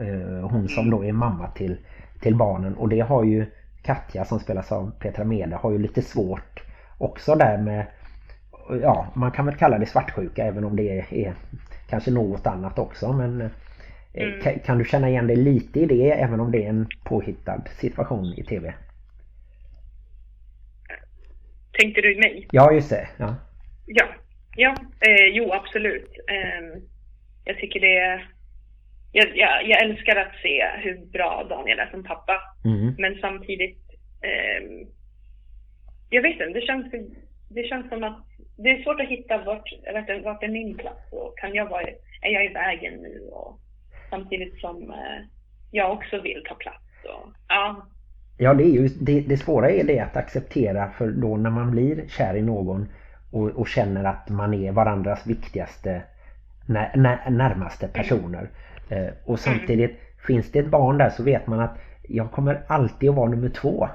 Eh, hon som då är mamma till, till barnen och det har ju Katja som spelas av Petra Mede har ju lite svårt också där med ja, man kan väl kalla det svartsjuka även om det är, är kanske något annat också men eh, Mm. kan, kan du känna igen dig lite i det även om det är en påhittad situation i tv? Tänkte du mig? Ja just det, ja. Ja, ja eh, jo absolut. Eh, jag tycker det är... Jag, jag, jag älskar att se hur bra Daniel är som pappa. Mm. Men samtidigt... Eh, jag vet inte, det känns, det känns som att det är svårt att hitta vart, vart, vart är min plats och kan jag vara, är jag i vägen nu och samtidigt som eh, jag också vill ta plats. Och, ja, Ja, det, är ju, det, det svåra är det att acceptera för då när man blir kär i någon och, och känner att man är varandras viktigaste när, när, närmaste personer. Eh, och samtidigt finns det ett barn där så vet man att jag kommer alltid att vara nummer två.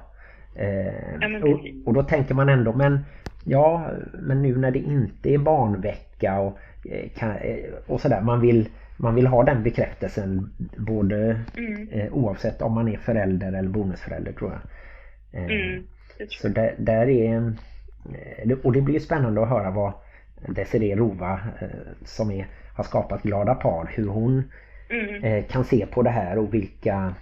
Men och, och då tänker man ändå men ja, men nu när det inte är barnvecka och, eh, och sådär, man vill, man vill ha den bekräftelsen både Mm. oavsett om man är förälder eller bonusförälder tror jag. Mm, så där, där är och det blir spännande att höra vad Desiree Rova eh, som är, har skapat Glada par, hur hon Mm. eh, kan se på det här och vilka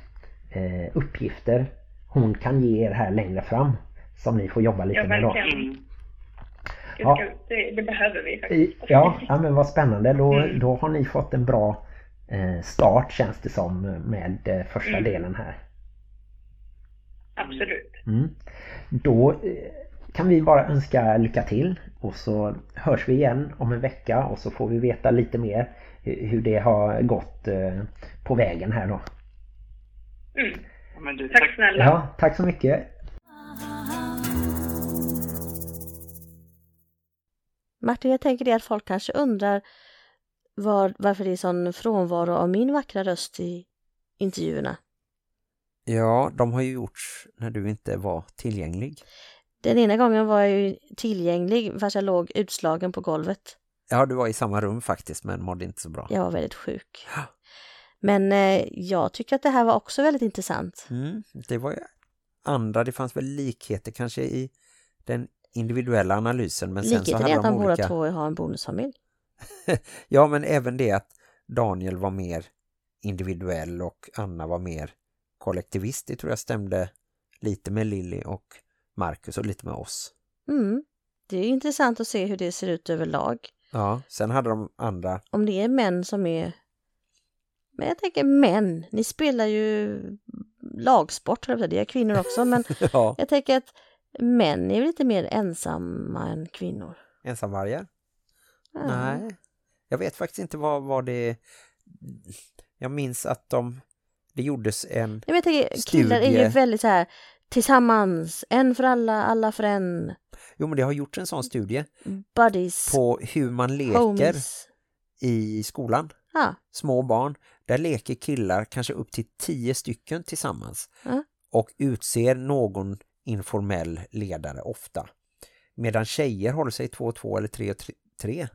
eh, uppgifter hon kan ge er här längre fram som ni får jobba lite Ja, med då. Det, Ja. det, det behöver vi faktiskt. Ja, ja men vad spännande. Då, Mm. då har ni fått en bra eh, start känns det som med eh, första Mm. delen här. Absolut. Mm. Då eh, kan vi bara önska lycka till och så hörs vi igen om en vecka och så får vi veta lite mer hu- hur det har gått eh, på vägen här då. Mm. Ja, men du, Tack snälla. Ja, tack så mycket. Martin, jag tänker det att folk kanske undrar var, varför det är sån frånvaro av min vackra röst i intervjuerna. Ja, de har ju gjorts när du inte var tillgänglig. Den ena gången var jag ju tillgänglig fast jag låg utslagen på golvet. Ja, du var i samma rum faktiskt men mådde inte så bra. Jag var väldigt sjuk. <gasps> Men eh, jag tycker att det här var också väldigt intressant. Mm, det var ju andra, det fanns väl likheter kanske i den individuella analysen men sen så hade är att de båda olika... två har en bonusfamilj. <laughs> Ja, men även det att Daniel var mer individuell och Anna var mer kollektivist. Det tror jag stämde lite med Lilly och Marcus och lite med oss. Mm. Det är intressant att se hur det ser ut överlag. Ja, sen hade de andra... Om det är män som är... Men jag tänker män, ni spelar ju lagsport, det är kvinnor också, men <laughs> Ja, jag tänker att män är lite mer ensamma än kvinnor. ensamvargar? Ja. Nej, jag vet faktiskt inte vad, vad det... Jag minns att de... Det gjordes en... Nej, men jag tänker, killar är ju Studie. väldigt så här tillsammans, en för alla, alla för en, Jo, men det har gjorts en sån studie buddies, på hur man leker homies. i skolan. Ja, Små barn. Där leker killar kanske upp till tio stycken tillsammans. Ja. Och utser någon informell ledare ofta. Medan tjejer håller sig två och två eller tre och tre. tre.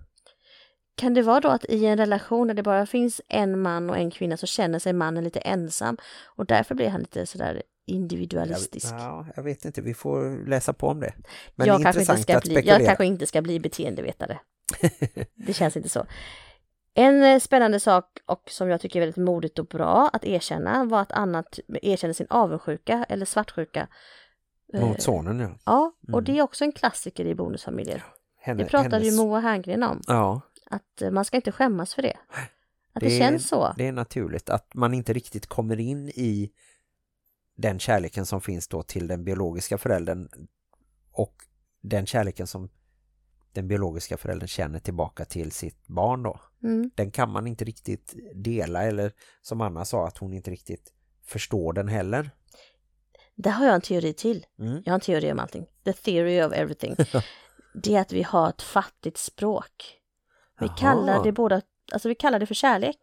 Kan det vara då att i en relation där det bara finns en man och en kvinna så känner sig mannen lite ensam och därför blir han lite sådär individualistisk? Jag, ja, jag vet inte, vi får läsa på om det. Men jag, det kanske inte ska bli, jag kanske inte ska bli beteendevetare. <laughs> det känns inte så. En eh, spännande sak och som jag tycker är väldigt modigt och bra att erkänna var att Anna erkände sin avundsjuka eller svartsjuka. Eh, Mot sonen, ja. Ja, och Mm. det är också en klassiker i bonusfamiljer. Henne, Det pratade hennes- ju Moa Herngren om. Ja, Att eh, man ska inte skämmas för det. Att det, känns så. Det är naturligt att man inte riktigt kommer in i den kärleken som finns då till den biologiska föräldern och den kärleken som den biologiska föräldern känner tillbaka till sitt barn då. Mm. Den kan man inte riktigt dela eller som Anna sa att hon inte riktigt förstår den heller. Där har jag en teori till. Mm. Jag har en teori om allting. The theory of everything. <laughs> det är att vi har ett fattigt språk. Vi Jaha. kallar det båda, alltså vi kallar det för kärlek.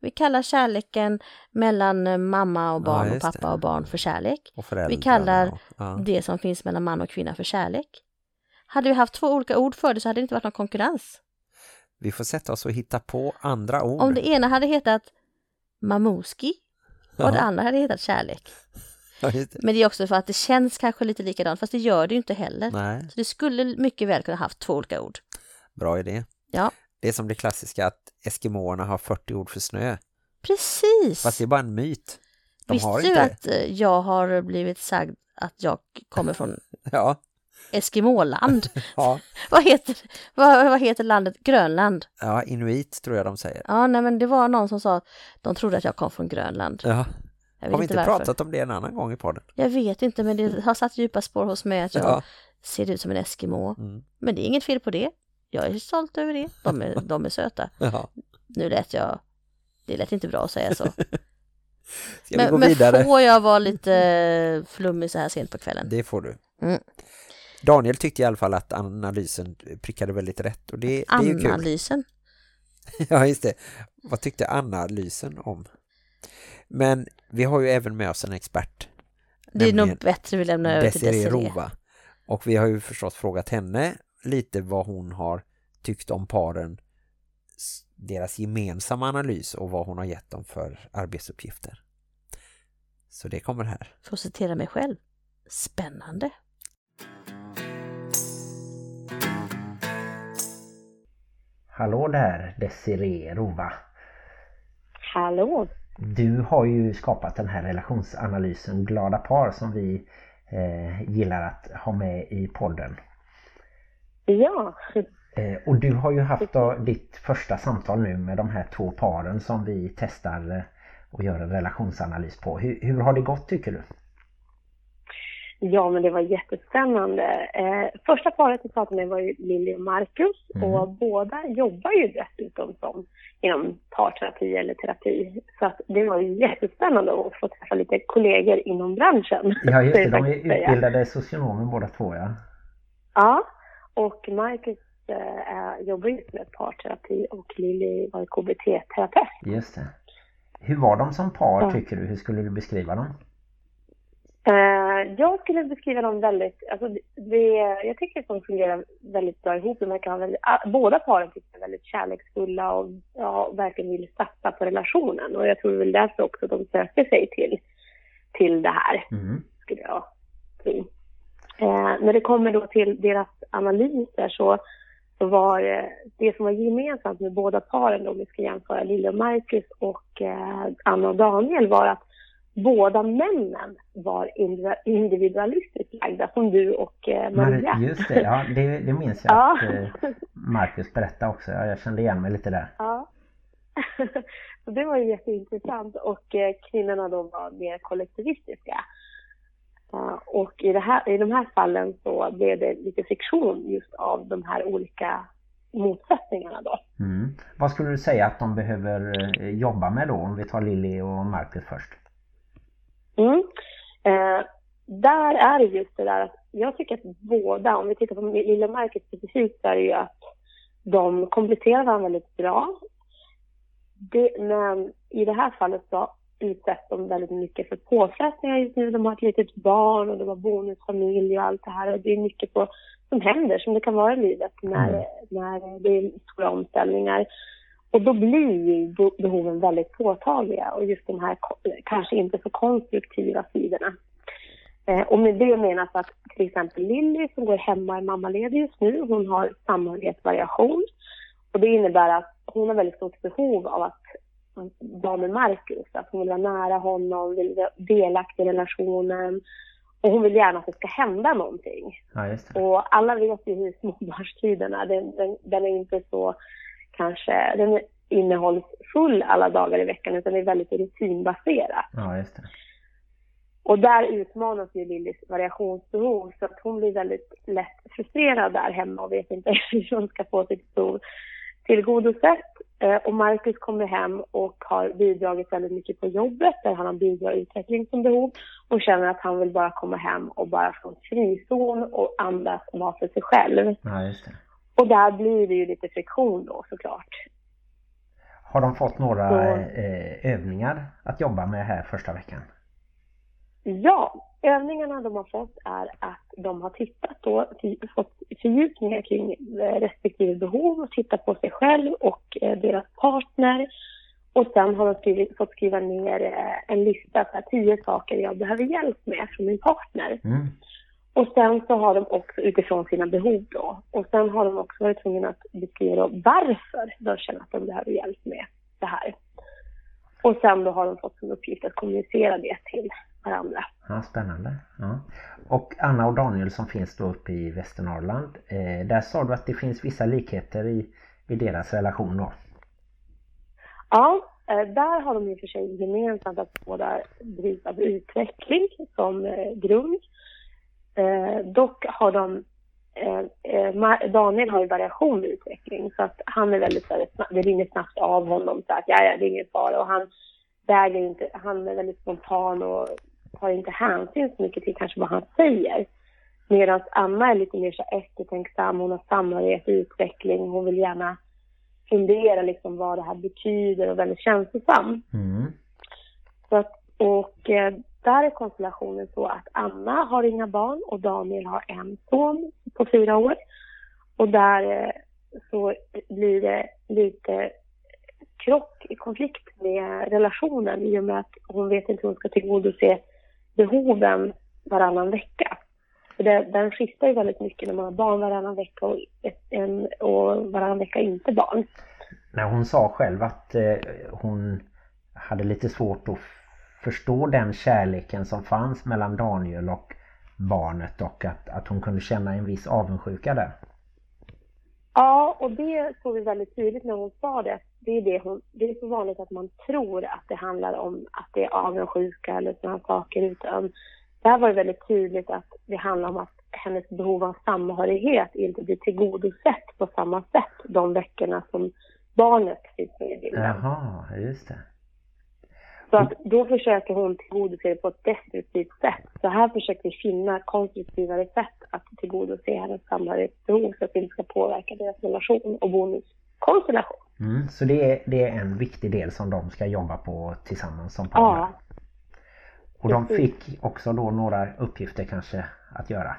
Vi kallar kärleken mellan eh, mamma och barn Ja, och pappa det. och barn för kärlek. Vi kallar ja. Ja. det som finns mellan man och kvinna för kärlek. Hade vi haft två olika ord för det så hade det inte varit någon konkurrens. Vi får sätta oss och hitta på andra ord. Om det ena hade hetat mamuski och Ja. det andra hade hetat kärlek. <laughs> Det. Men det är också för att det känns kanske lite likadant, fast det gör det ju inte heller. Nej, Så det skulle mycket väl kunna haft två olika ord. bra idé. Ja, Det är som det klassiska att Eskimoerna har 40 ord för snö. precis! Fast det är bara en myt. De Visste har du inte. att eh, jag har blivit sagd att jag kommer från <laughs> Ja, Eskimoland? <laughs> ja, <laughs> vad, heter, vad, vad heter landet? Grönland? ja, inuit tror jag de säger. Ja, nej men det var någon som sa att de trodde att jag kom från Grönland. Ja. Har vi inte inte varför. pratat om det en annan gång i podden? Jag vet inte, men det har satt djupa spår hos mig att jag Ja. ser ut som en Eskimo. Mm. Men det är inget fel på det. Jag är stolt över det. De är, de är söta. <laughs> Ja. Nu lät jag... Det lät inte bra att säga så. <laughs> Men, men får jag vara lite flummig så här sent på kvällen? Det får du. Mm. Daniel tyckte i alla fall att analysen prickade väldigt rätt. Och det, det är ju kul. Analysen. <laughs> Ja, just det. Vad tyckte analysen om? Men vi har ju även med oss en expert. Det är nog bättre vi lämnar över till Desiree Desiree. Rova. Och vi har ju förstås frågat henne lite vad hon har tyckt om paren deras gemensamma analys och vad hon har gett dem för arbetsuppgifter. Så det kommer här. För att citera mig själv. Spännande. Hallå där Desiree Rova. Hallå! Du har ju skapat den här relationsanalysen Glada par som vi eh, gillar att ha med i podden. Ja, Eh, och du har ju haft då ditt första samtal nu med de här två paren som vi testar eh, och gör en relationsanalys på. Hur, hur har det gått tycker du? ja men det var jättespännande. Eh, första paret vi pratade med var ju Lilly och Marcus Mm. och båda jobbar ju dessutom som inom parterapi eller terapi. Så att det var ju jättespännande att få träffa lite kollegor inom branschen. Ja just det, <laughs> de är utbildade socionomer båda två ja. Ja, och Marcus är- jobbar just med parterapi och Lilly var KBT-terapeut. Just det. Hur var de som par Ja. tycker du? Hur skulle du beskriva dem? Eh, jag skulle beskriva dem väldigt, alltså det, jag tycker att de fungerar väldigt bra ihop. De verkar ha väldigt, båda paren tycker är väldigt kärleksfulla och ja, verkligen vill satsa på relationen. Och jag tror väl därför också de söker sig till, till det här, Mm. skulle jag tro. Eh, när det kommer då till deras analyser så, så var eh, det som var gemensamt med båda paren, då, om vi ska jämföra Lille och Marcus och eh, Anna och Daniel, var att båda männen var individu- individualistiskt lagda, som du och eh, Maria. Mar- just det, ja det, det minns jag <laughs> Ja. att eh, Marcus berättade också. Ja, jag kände igen mig lite där. Ja. <laughs> så det var ju jätteintressant och eh, kvinnorna då var mer kollektivistiska. Ja, och i, det här, i de här fallen så blev det lite friktion just av de här olika motsättningarna då. Mm. Vad skulle du säga att de behöver eh, jobba med då om vi tar Lilly och Marcus först? Mm. Eh, där är det just det där att jag tycker att båda, om vi tittar på Lilla Marcus specifikt, så är det ju att de kompletterar varandra väldigt bra. Det, men i det här fallet så utsätts de väldigt mycket för påfrestningar just nu. De har ett litet barn och de har bonusfamilj och allt det här. Och det är mycket på, som händer, som det kan vara i livet när, Mm. när det är stora omställningar. Och då blir ju be- behoven väldigt påtagliga och just de här kanske inte så konstruktiva sidorna. Eh, och med det menas att till exempel Lilly som går hemma är mammaledig just nu, hon har samhörighetsvariation. Och det innebär att hon har väldigt stort behov av att vara med Marcus, att hon vill vara nära honom, vill vara delaktig i relationen. Och hon vill gärna att det ska hända någonting. Ja. Och alla vet ju hur småbarnstiden är. Den, den, den är inte så kanske, den är innehållsfull alla dagar i veckan utan det är väldigt rutinbaserat. Ja. Och där utmanas ju Lillys variationsbehov så att hon blir väldigt lätt frustrerad där hemma och vet inte <laughs> hur hon ska få sitt behov tillgodosett. Eh, Och Marcus kommer hem och har bidragit väldigt mycket på jobbet där han har bidrag och utveckling som behov och känner att han vill bara komma hem och bara få en frizon och andas och vara för sig själv. Ja, just det. Och där blir det ju lite friktion då såklart. Har de fått några Så- eh, övningar att jobba med här första veckan? Ja, övningarna de har fått är att de har tittat då, för- fått fördjupningar kring eh, respektive behov och tittat på sig själv och eh, deras partner. Och sen har de skrivit, fått skriva ner eh, en lista på tio saker jag behöver hjälp med från min partner. Mm. Och sen så har de också utifrån sina behov då. Och sen har de också varit tvungna att beskriva varför de känner att de behöver hjälp med det här. Och sen då har de fått som uppgift att kommunicera det till varandra. Ja, spännande. Ja. Och Anna och Daniel som finns då uppe i Västernorrland. Eh, där sa du att det finns vissa likheter i, i deras relation då. Ja, eh, där har de i och för sig gemensamt att båda drivs av utveckling som eh, grund. Eh, dock har de, eh, Daniel har ju variation i utveckling så att han är väldigt, snabb, det ringer snabbt av honom så att ja, ja, det är ingen fara och han väger inte, han är väldigt spontan och tar inte hänsyn så mycket till kanske vad han säger. Medan Anna är lite mer så eftertänksam, hon har samhörighet och utveckling, hon vill gärna fundera liksom vad det här betyder och väldigt känslosam. Mm. Så att, och eh, där är konstellationen så att Anna har inga barn och Daniel har en son på fyra år. Och där eh, så blir det lite krock, konflikt med relationen i och med att hon vet inte hur hon ska tillgodose behoven varannan vecka. För det, den skiftar ju väldigt mycket när man har barn varannan vecka och, en, och varannan vecka inte barn. När hon sa själv att eh, hon hade lite svårt att förstå den kärleken som fanns mellan Daniel och barnet och att, att hon kunde känna en viss avundsjuka där. Ja, och det såg vi väldigt tydligt när hon sa det. Det är, det hon, det är så vanligt att man tror att det handlar om att det är avundsjuka eller sådana saker. Utan där var det väldigt tydligt att det handlar om att hennes behov av samhörighet inte blir tillgodosett på samma sätt de veckorna som barnet finns med i bilden. Jaha, just det. Så att då försöker hon tillgodose det på ett destruktivt sätt. Så här försöker vi finna konstruktivare sätt att tillgodose hennes samhörighetsbehov så att det inte ska påverka deras relation och bonuskonstellation. Mm, så det är, det är en viktig del som de ska jobba på tillsammans som par. Ja, och de fick också då några uppgifter kanske att göra.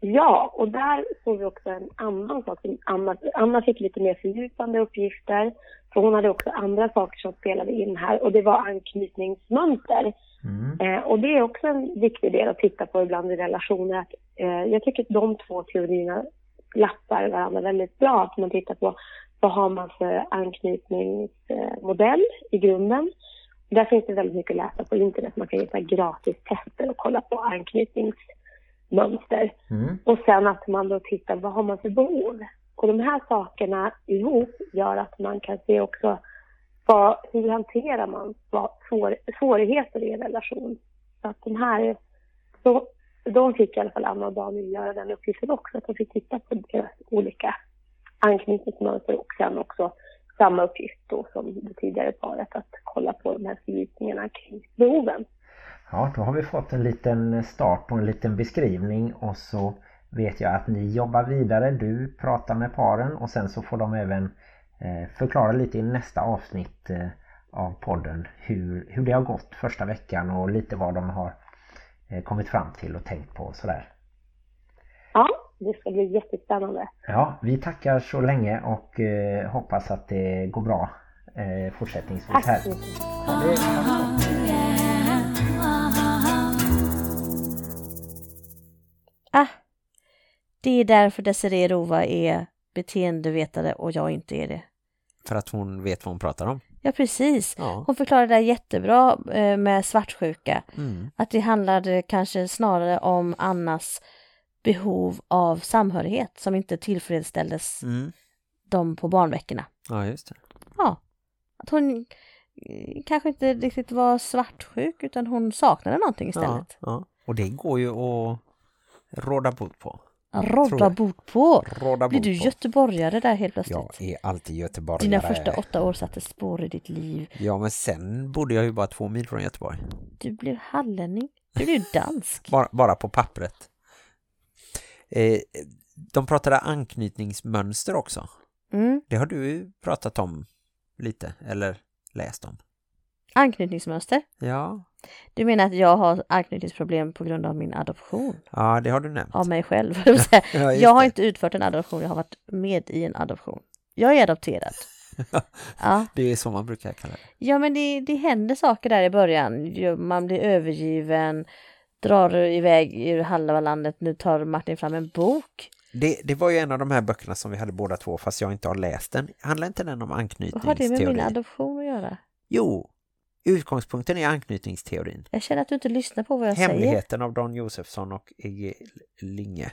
Ja, och där såg vi också en annan sak. Anna, Anna fick lite mer fördjupande uppgifter. För hon hade också andra saker som spelade in här och det var anknytningsmönster. Mm. Eh, och det är också en viktig del att titta på ibland i relationer. Att, eh, jag tycker att de två teorierna lappar varandra väldigt bra. Att man tittar på vad har man för anknytningsmodell i grunden. Där finns det väldigt mycket att läsa på internet. Man kan hitta gratis tester och kolla på anknytningsmönster. Mm. Och sen att man då tittar vad har man för behov. Och de här sakerna ihop gör att man kan se också vad, hur hanterar man vad, svår, svårigheter i en relation. Så att de här, så, de fick i alla fall Anna och Daniel göra den uppgiften också, att de fick titta på deras olika anknytningsmönster och sen också samma uppgift då som det tidigare paret, att kolla på de här fördjupningarna kring behoven. Ja, då har vi fått en liten start och en liten beskrivning och så vet jag att ni jobbar vidare. Du pratar med paren och sen så får de även eh, förklara lite i nästa avsnitt eh, av podden hur, hur det har gått första veckan och lite vad de har kommit fram till och tänkt på och sådär. Ja, det ska bli jättespännande. Ja, vi tackar så länge och eh, hoppas att det går bra eh, fortsättningsvis här. Tack det, Ah, det är därför Desiree Rova är beteendevetare och jag inte är det. För att hon vet vad hon pratar om. Ja, precis. Ja. Hon förklarade det jättebra eh, med svartsjuka. Mm. Att det handlade kanske snarare om Annas behov av samhörighet som inte tillfredsställdes Mm. de på barnveckorna. Ja, just det. Ja. Att hon eh, kanske inte riktigt var svartsjuk utan hon saknade någonting istället. Ja, ja. Och det går ju att råda bot på. Rodda bort på. Råda Blir du på. göteborgare där helt plötsligt? Jag är alltid göteborgare. Dina första åtta år satte spår i ditt liv. Ja, men sen bodde jag ju bara två mil från Göteborg. Du blev hallänning. Du blev dansk. <laughs> Bara, bara på pappret. Eh, de pratade anknytningsmönster också. Mm. Det har du pratat om lite, eller läst om. Anknytningsmönster. Ja, Du menar att jag har anknytningsproblem på grund av min adoption? ja det har du nämnt. Av mig själv. <laughs> Ja, jag har det. inte utfört en adoption, jag har varit med i en adoption. Jag är adopterad. <laughs> Ja, Det är så man brukar kalla det. ja men det, det händer saker där i början. Man blir övergiven, drar iväg ur halva landet. Nu tar Martin fram en bok. det. Det var ju en av de här böckerna som vi hade båda två, fast jag inte har läst den. Handlar inte den om Vad har det med anknytningsteori? min adoption att göra? Jo, utgångspunkten är anknytningsteorin. Jag känner att du inte lyssnar på vad jag säger. Hemligheten av Don Josefsson och E.G. Linge.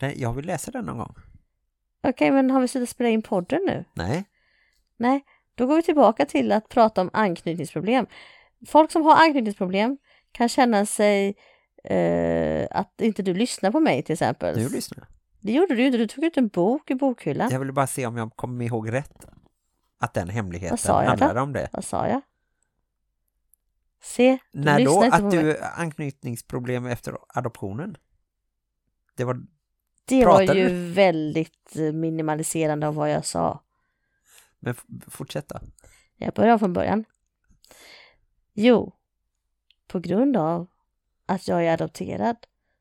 Den- Jag vill läsa den någon gång. Okej, men har vi slutat spela in podden nu? Nej, Nej, då går vi tillbaka till att prata om anknytningsproblem. Folk som har anknytningsproblem kan känna sig eh, att inte du lyssnar på mig till exempel. nu lyssnar. Det gjorde du inte, du tog ut en bok i bokhyllan. Jag ville bara se om jag kommer ihåg rätt. Att den hemligheten då? om det. Vad sa jag? Se, När då? lyssnar inte på Att mig. du anknytningsproblem efter adoptionen? Det var... Det var ju du? väldigt eh, minimaliserande av vad jag sa. Men fortsätta. Jag börjar från början. Jo, på grund av att jag är adopterad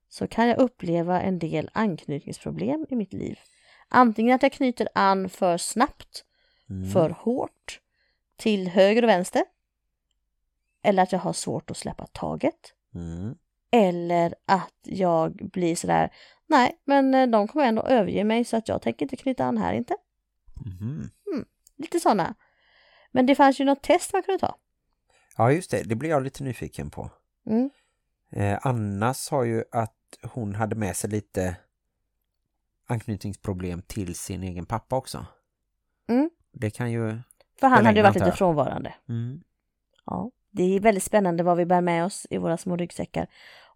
så kan jag uppleva en del anknytningsproblem i mitt liv. Antingen att jag knyter an för snabbt, Mm. för hårt, till höger och vänster. Eller att jag har svårt att släppa taget. Mm. Eller att jag blir sådär, nej men eh, de kommer ändå överge mig så att jag tänker inte knyta an här inte. Mhm. Lite sådana. Men det fanns ju något test man kunde ta. Ja, just det. Det blir jag lite nyfiken på. Mm. Eh, Anna sa ju att hon hade med sig lite anknytningsproblem till sin egen pappa också. Mm. Det kan ju... För han hade ju varit lite frånvarande. Mm. Ja, det är väldigt spännande vad vi bär med oss i våra små ryggsäckar.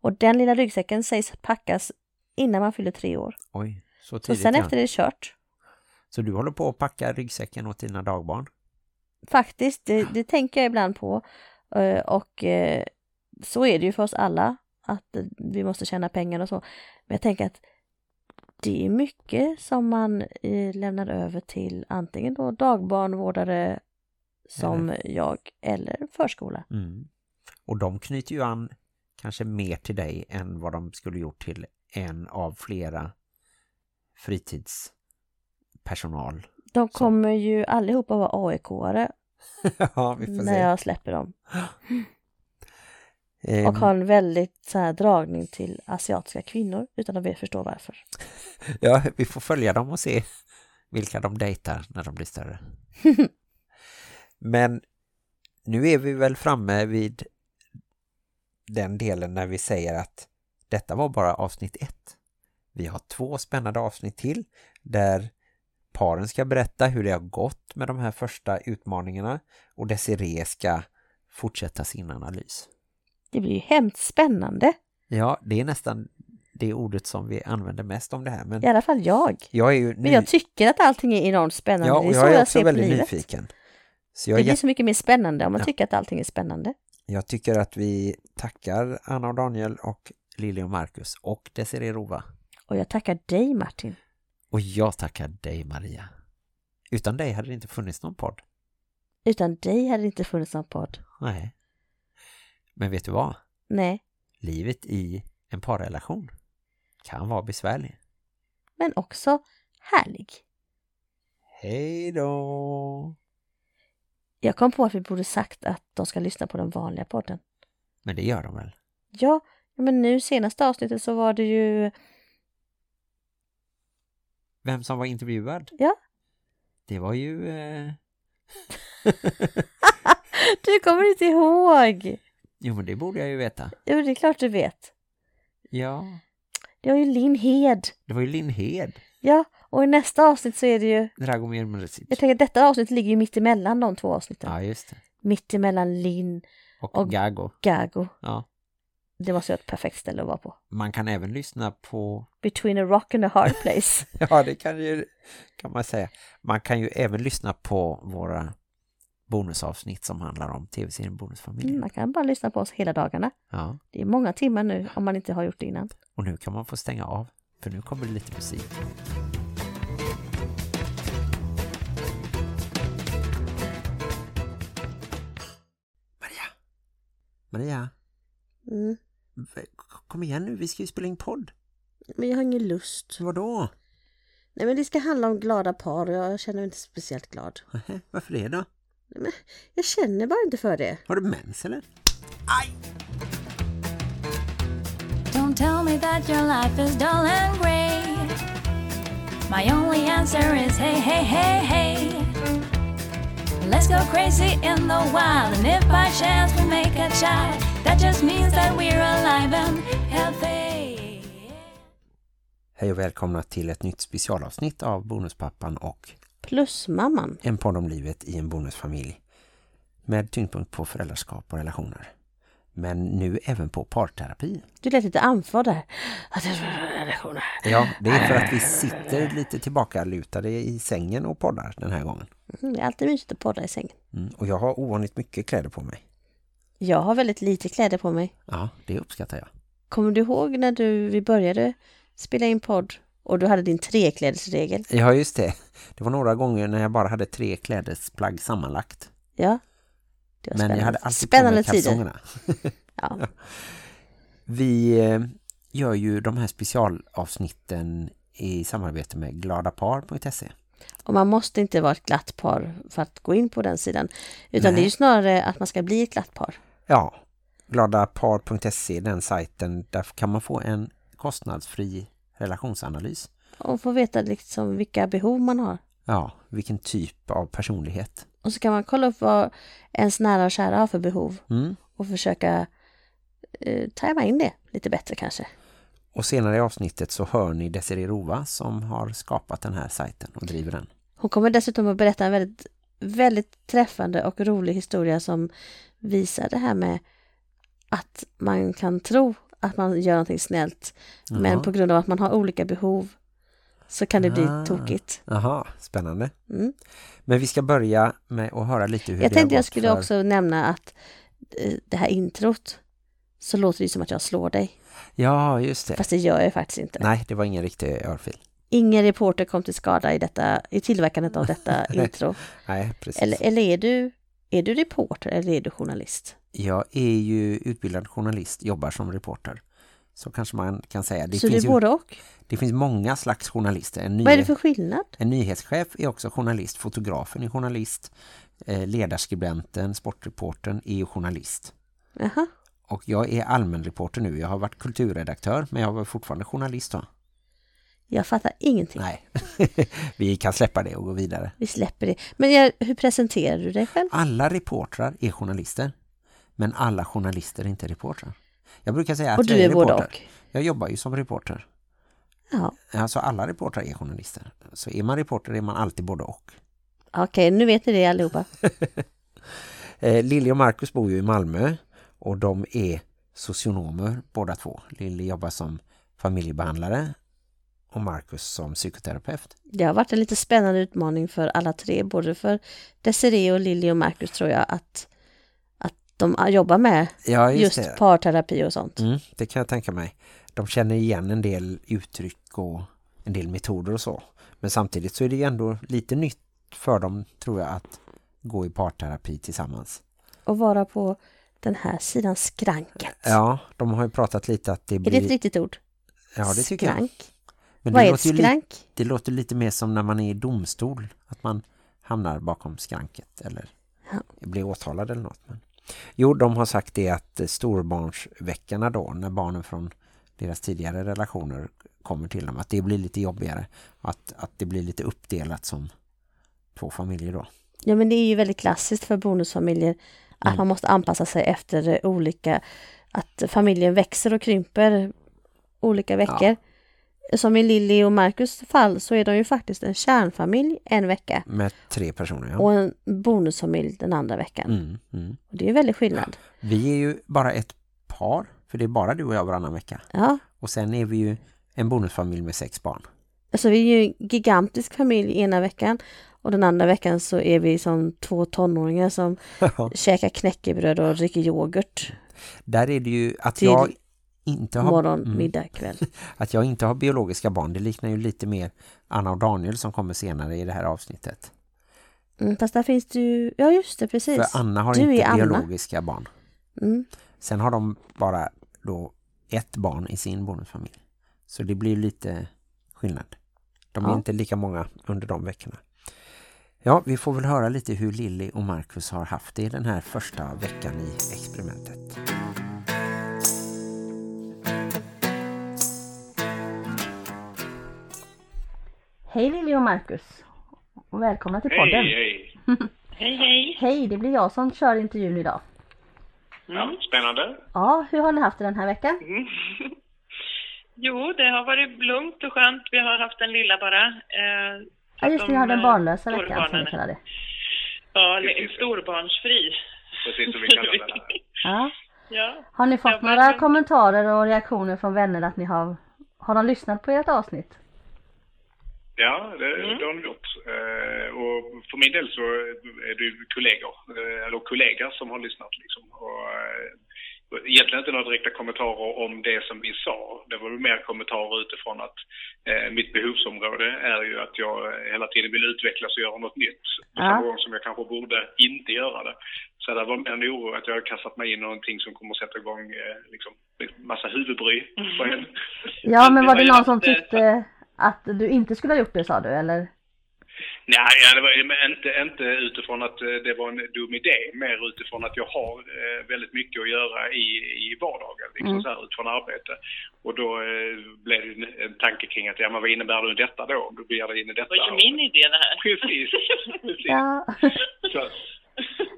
Och den lilla ryggsäcken sägs packas innan man fyller tre år. Oj, så Så tidigt. sen ja. efter det är kört. Så du håller på att packa ryggsäcken åt dina dagbarn? Faktiskt, det, det tänker jag ibland på. Eh, Och eh, så är det ju för oss alla. Att vi måste tjäna pengar och så. Men jag tänker att det är mycket som man eh, lämnar över till antingen då dagbarnvårdare som jag eller förskola. Mm. Och de knyter ju an kanske mer till dig än vad de skulle gjort till en av flera fritidspersonal. De kommer ju allihopa vara AIK-are <laughs> ja, vi när se. jag släpper dem. <gasps> Och har en väldigt så här dragning till asiatiska kvinnor utan att vi förstår varför. <laughs> Ja, vi får följa dem och se vilka de dejtar när de blir större. <laughs> Men nu är vi väl framme vid den delen när vi säger att detta var bara avsnitt ett. Vi har två spännande avsnitt till där paren ska berätta hur det har gått med de här första utmaningarna och Desiree ska fortsätta sin analys. Det blir ju hemskt spännande. Ja, det är nästan det ordet som vi använder mest om det här. Men I alla fall jag. jag är ju Men jag tycker att allting är enormt spännande. Ja, och är så jag är jag också ser på väldigt nyfiken. Så jag, Det blir så mycket mer spännande om man Ja. tycker att allting är spännande. jag tycker att vi tackar Anna och Daniel och Lili och Marcus och Desiree Rova. Och jag tackar dig Martin. Och jag tackar dig Maria. Utan dig hade det inte funnits någon podd. Utan dig hade det inte funnits någon podd. Nej. Men vet du vad? Nej, Livet i en parrelation kan vara besvärlig. men också härlig. Hej då! Jag kom på att vi borde sagt att de ska lyssna på den vanliga podden. Men det gör de väl? Ja, men nu senaste avsnittet så var det ju... Vem som var intervjuad? Ja. Det var ju... Eh... <laughs> Du kommer inte ihåg! Jo, men det borde jag ju veta. Jo, det är klart du vet. Ja, Det var ju Linn Hed. det var ju Linn Hed. Ja, och i nästa avsnitt så är det ju... Dragomir Mrsic. Jag tänker att detta avsnitt ligger ju mitt emellan de två avsnitten. Ja, just det. Mitt emellan Linn Och, Och- Gago. Gago. Ja. Det måste vara ett perfekt ställe att vara på. Man kan även lyssna på... Between a rock and a hard place. <laughs> Ja, det kan, ju, kan man säga. Man kan ju även lyssna på våra bonusavsnitt som handlar om tv-serien Bonusfamiljen. Mm, man kan bara lyssna på oss hela dagarna. Ja, Det är många timmar nu om man inte har gjort det innan. och nu kan man få stänga av. För nu kommer det lite musik. Maria! Mm. Kom igen nu, vi ska ju spela in podd. Men jag har ingen lust. Vadå? Nej men det ska handla om glada par och jag känner mig inte speciellt glad. Nähä, Varför det då? Nej, men jag känner bara inte för det. Har du mens eller? Don't tell me that your life is dull and grey. My only answer is hey, hey, hey, hey. Let's go crazy in the wild, and if by chance we make a child, that just means that we're alive and healthy. Hej och välkomna till ett nytt specialavsnitt av Bonuspappan och Plusmamman. en podd om livet i en bonusfamilj. Med tyngdpunkt på föräldraskap och relationer. Men nu även på parterapi. Du lät lite andfådd där. Ja, det är för att vi sitter lite tillbaka lutade i sängen och poddar den här gången. Mm, Det är alltid mysigt att podda i sängen. Mm, och jag har ovanligt mycket kläder på mig. Jag har väldigt lite kläder på mig. Ja, det uppskattar jag. Kommer du ihåg när du, vi började spela in podd och du hade din treklädesregel? Ja, just det. Det var några gånger när jag bara hade tre klädesplagg sammanlagt. Ja. Men jag hade alltid Spännande på mig kalsongerna. <laughs> Ja. <laughs> Vi eh, gör ju de här specialavsnitten i samarbete med gladapar.se. Och man måste inte vara ett glatt par för att gå in på den sidan. Utan Nej. det är ju snarare att man ska bli ett glatt par. Ja, gladapar.se, den sajten, där kan man få en kostnadsfri relationsanalys. Och få veta liksom vilka behov man har. Ja, vilken typ av personlighet. Och så kan man kolla upp vad ens nära och kära har för behov. Mm. Och försöka eh, tajma in det lite bättre kanske. Och senare i avsnittet så hör ni Desiree Rova som har skapat den här sajten och driver den. Hon kommer dessutom att berätta en väldigt, väldigt träffande och rolig historia som visar det här med att man kan tro att man gör någonting snällt men Jaha. på grund av att man har olika behov så kan det bli Ah. tokigt. Aha, spännande. Mm. Men vi ska börja med att höra lite hur Jag det tänkte har jag gått skulle för... också nämna att eh, det här introt så låter det som att jag slår dig. Ja, just det. Fast det gör jag faktiskt inte. Nej, det var ingen riktig örfil. Ingen reporter kom till skada i, detta, i tillverkandet av detta <laughs> intro. Nej, precis. Eller, eller är, du, är du reporter eller är du journalist? Jag är ju utbildad journalist, jobbar som reporter. Så kanske man kan säga. Det så det finns är ju, både och? Det finns många slags journalister. En, Vad är det för skillnad? en nyhetschef är också journalist. Fotografen är journalist. Eh, ledarskribenten, sportreportern är ju journalist. Jaha. Och jag är allmänreporter nu. Jag har varit kulturredaktör men jag var fortfarande journalist då. Jag fattar ingenting. Nej, <laughs> vi kan släppa det och gå vidare. Vi släpper det. Men jag, hur presenterar du dig själv? Alla reportrar är journalister. Men alla journalister är inte reportrar. Jag brukar säga att Och du jag är både reporter. och? Jag jobbar ju som reporter. Ja. Alltså alla reportrar är journalister. Så är man reporter är man alltid både och. Okej, nu vet ni det allihopa. <laughs> Eh, Lilly och Marcus bor ju i Malmö och de är socionomer båda två. Lilly jobbar som familjebehandlare och Marcus som psykoterapeut. Det har varit en lite spännande utmaning för alla tre, både för Desiree och Lilly och Marcus tror jag, att de jobbar med Ja, just, just parterapi och sånt. Mm, det kan jag tänka mig. De känner igen en del uttryck och en del metoder och så. Men samtidigt så är det ju ändå lite nytt för dem tror jag att gå i parterapi tillsammans. Och vara på den här sidan skranket. Ja, de har ju pratat lite att det Är blir... det ett riktigt ord? Ja, det tycker jag. Skrank? Men Vad är ett li- skrank? Det låter lite mer som när man är i domstol. Att man hamnar bakom skranket eller blir åtalad eller något. Men... Jo, de har sagt det att eh, storbarnsveckorna då, när barnen från deras tidigare relationer kommer till dem, att det blir lite jobbigare. Att, att det blir lite uppdelat som två familjer då. Ja, men det är ju väldigt klassiskt för bonusfamiljer att Mm. man måste anpassa sig efter eh, olika, att familjen växer och krymper olika veckor. Som i Lilly och Marcus fall så är de ju faktiskt en kärnfamilj en vecka Med tre personer, ja. och en bonusfamilj den andra veckan. Mm, mm. Och det är en väldig skillnad. Vi är ju bara ett par, för det är bara du och jag varannan vecka. Ja, Och sen är vi ju en bonusfamilj med sex barn. alltså vi är ju en gigantisk familj ena veckan och den andra veckan så är vi som två tonåringar som <laughs> käkar knäckebröd och dricker yoghurt Där är det ju att till jag inte har... morgon, Mm. middag, kväll. <laughs> Att jag inte har biologiska barn, det liknar ju lite mer Anna och Daniel som kommer senare i det här avsnittet. Mm, fast där finns ju, ja just det, precis. För Anna har du inte är Anna. biologiska barn. Mm. Sen har de bara då ett barn i sin bonusfamilj. Så det blir lite skillnad. De är Ja. inte lika många under de veckorna. Ja, vi får väl höra lite hur Lilly och Marcus har haft det den här första veckan i experimentet. Hej Lili och Marcus. Och välkomna till podden. hej. <laughs> Hej, hej. Hej, det blir jag som kör intervjun idag. Ja, spännande. Ja, hur har ni haft det den här veckan? <laughs> Jo, det har varit lugnt och skönt. Vi har haft en lilla bara. Eh, Ja, just det, ni har den eh, barnlösa veckan som vi kallar det. Ja, en storbarnsfri. Precis som vi kallar det här. <laughs> Ja. Ja. Har ni fått några kommentarer och reaktioner från vänner att ni har, har de lyssnat på ert avsnitt? Ja, det, det har de gjort. Eh, och för min del så är det kollegor, eh, eller kollegor som har lyssnat liksom. Och, eh, egentligen inte några direkta kommentarer om det som vi sa. Det var mer kommentarer utifrån att eh, mitt behovsområde är ju att jag hela tiden vill utvecklas och göra något nytt. Ja. samma gång som jag kanske borde inte göra det. Så det var mer en oro att jag har kastat mig in i någonting som kommer att sätta igång eh, liksom, massa huvudbry en. Ja, men var det någon som eh, tyckte att du inte skulle ha gjort det sa du, eller? Nej, ja, det var inte, inte utifrån att eh, det var en dum idé, mer utifrån att jag har eh, väldigt mycket att göra i, i vardagen, liksom Mm. så här utifrån arbete. Och då eh, blev det en, tanke kring att, ja men vad innebär det detta då? Om du begär in i detta. Det var ju min idé det här. Precis, precis. Ja. Så,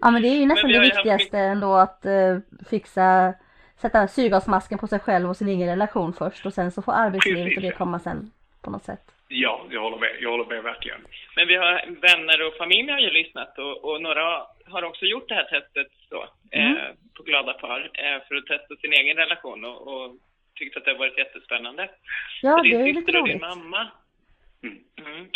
ja, men det är ju nästan det ju haft viktigaste ändå att eh, fixa, sätta syrgasmasken på sig själv och sin egen relation först och sen så får arbetslivet och det komma sen på något sätt. ja, jag håller med. Jag håller med verkligen. Men vi har vänner och familj har ju lyssnat och, och några har också gjort det här testet då, Mm. eh, på glada par eh, för att testa sin egen relation och, och tyckt att det har varit jättespännande. Ja, det är ju lite och din roligt. mamma. Mm.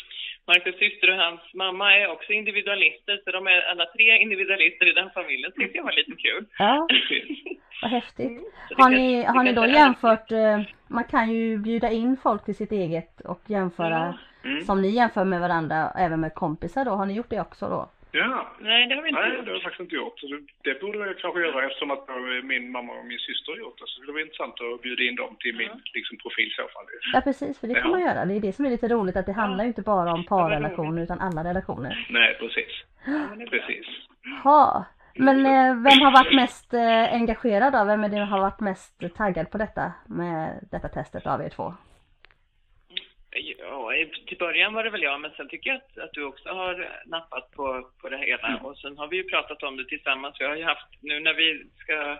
Marcus syster och hans mamma är också individualister, så de är alla tre individualister i den familjen. Det tyckte jag var lite kul. Ja, <laughs> vad häftigt. Mm. Har ni, har ni då jämfört, eh, man kan ju bjuda in folk till sitt eget och jämföra Mm. som ni jämför med varandra även med kompisar då. Har ni gjort det också då? Ja. Nej, det har vi inte Nej, gjort. det har jag faktiskt inte gjort. Så det, borde jag kanske göra eftersom att min mamma och min syster har gjort det. Så det var intressant att bjuda in dem till min liksom, profil i så fall. Ja precis, för det kan Ja. man göra. Det är det som är lite roligt att det handlar ju inte bara om parrelationer utan alla relationer. Nej, precis. Precis. Ja, men eh, vem har varit mest eh, engagerad av? Vem är det har varit mest taggad på detta med detta testet av er två? Ja, till början var det väl jag, men sen tycker jag att, att du också har nappat på, på det hela. Och sen har vi ju pratat om det tillsammans. Vi har ju haft, nu när vi ska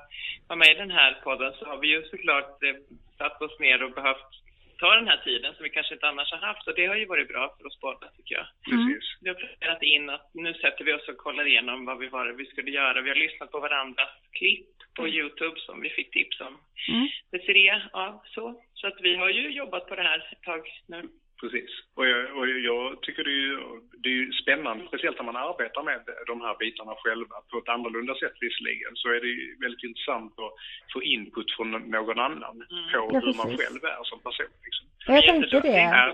vara med i den här podden så har vi ju såklart eh, satt oss ner och behövt ta den här tiden som vi kanske inte annars har haft. Och det har ju varit bra för oss båda tycker jag. Precis. Vi har planerat in att nu sätter vi oss och kollar igenom vad vi var vi skulle göra. Vi har lyssnat på varandras klipp på Youtube som vi fick tips om. Mm. Desiree, ja så. Så att vi har ju jobbat på det här ett tag nu. Precis. Och jag, och jag tycker det är, ju, det är ju spännande, speciellt när man arbetar med de här bitarna själva på ett annorlunda sätt visserligen, så är det ju väldigt intressant att få input från någon annan på Ja, hur man själv är som person. Liksom. Ja, jag tänkte det. Ja,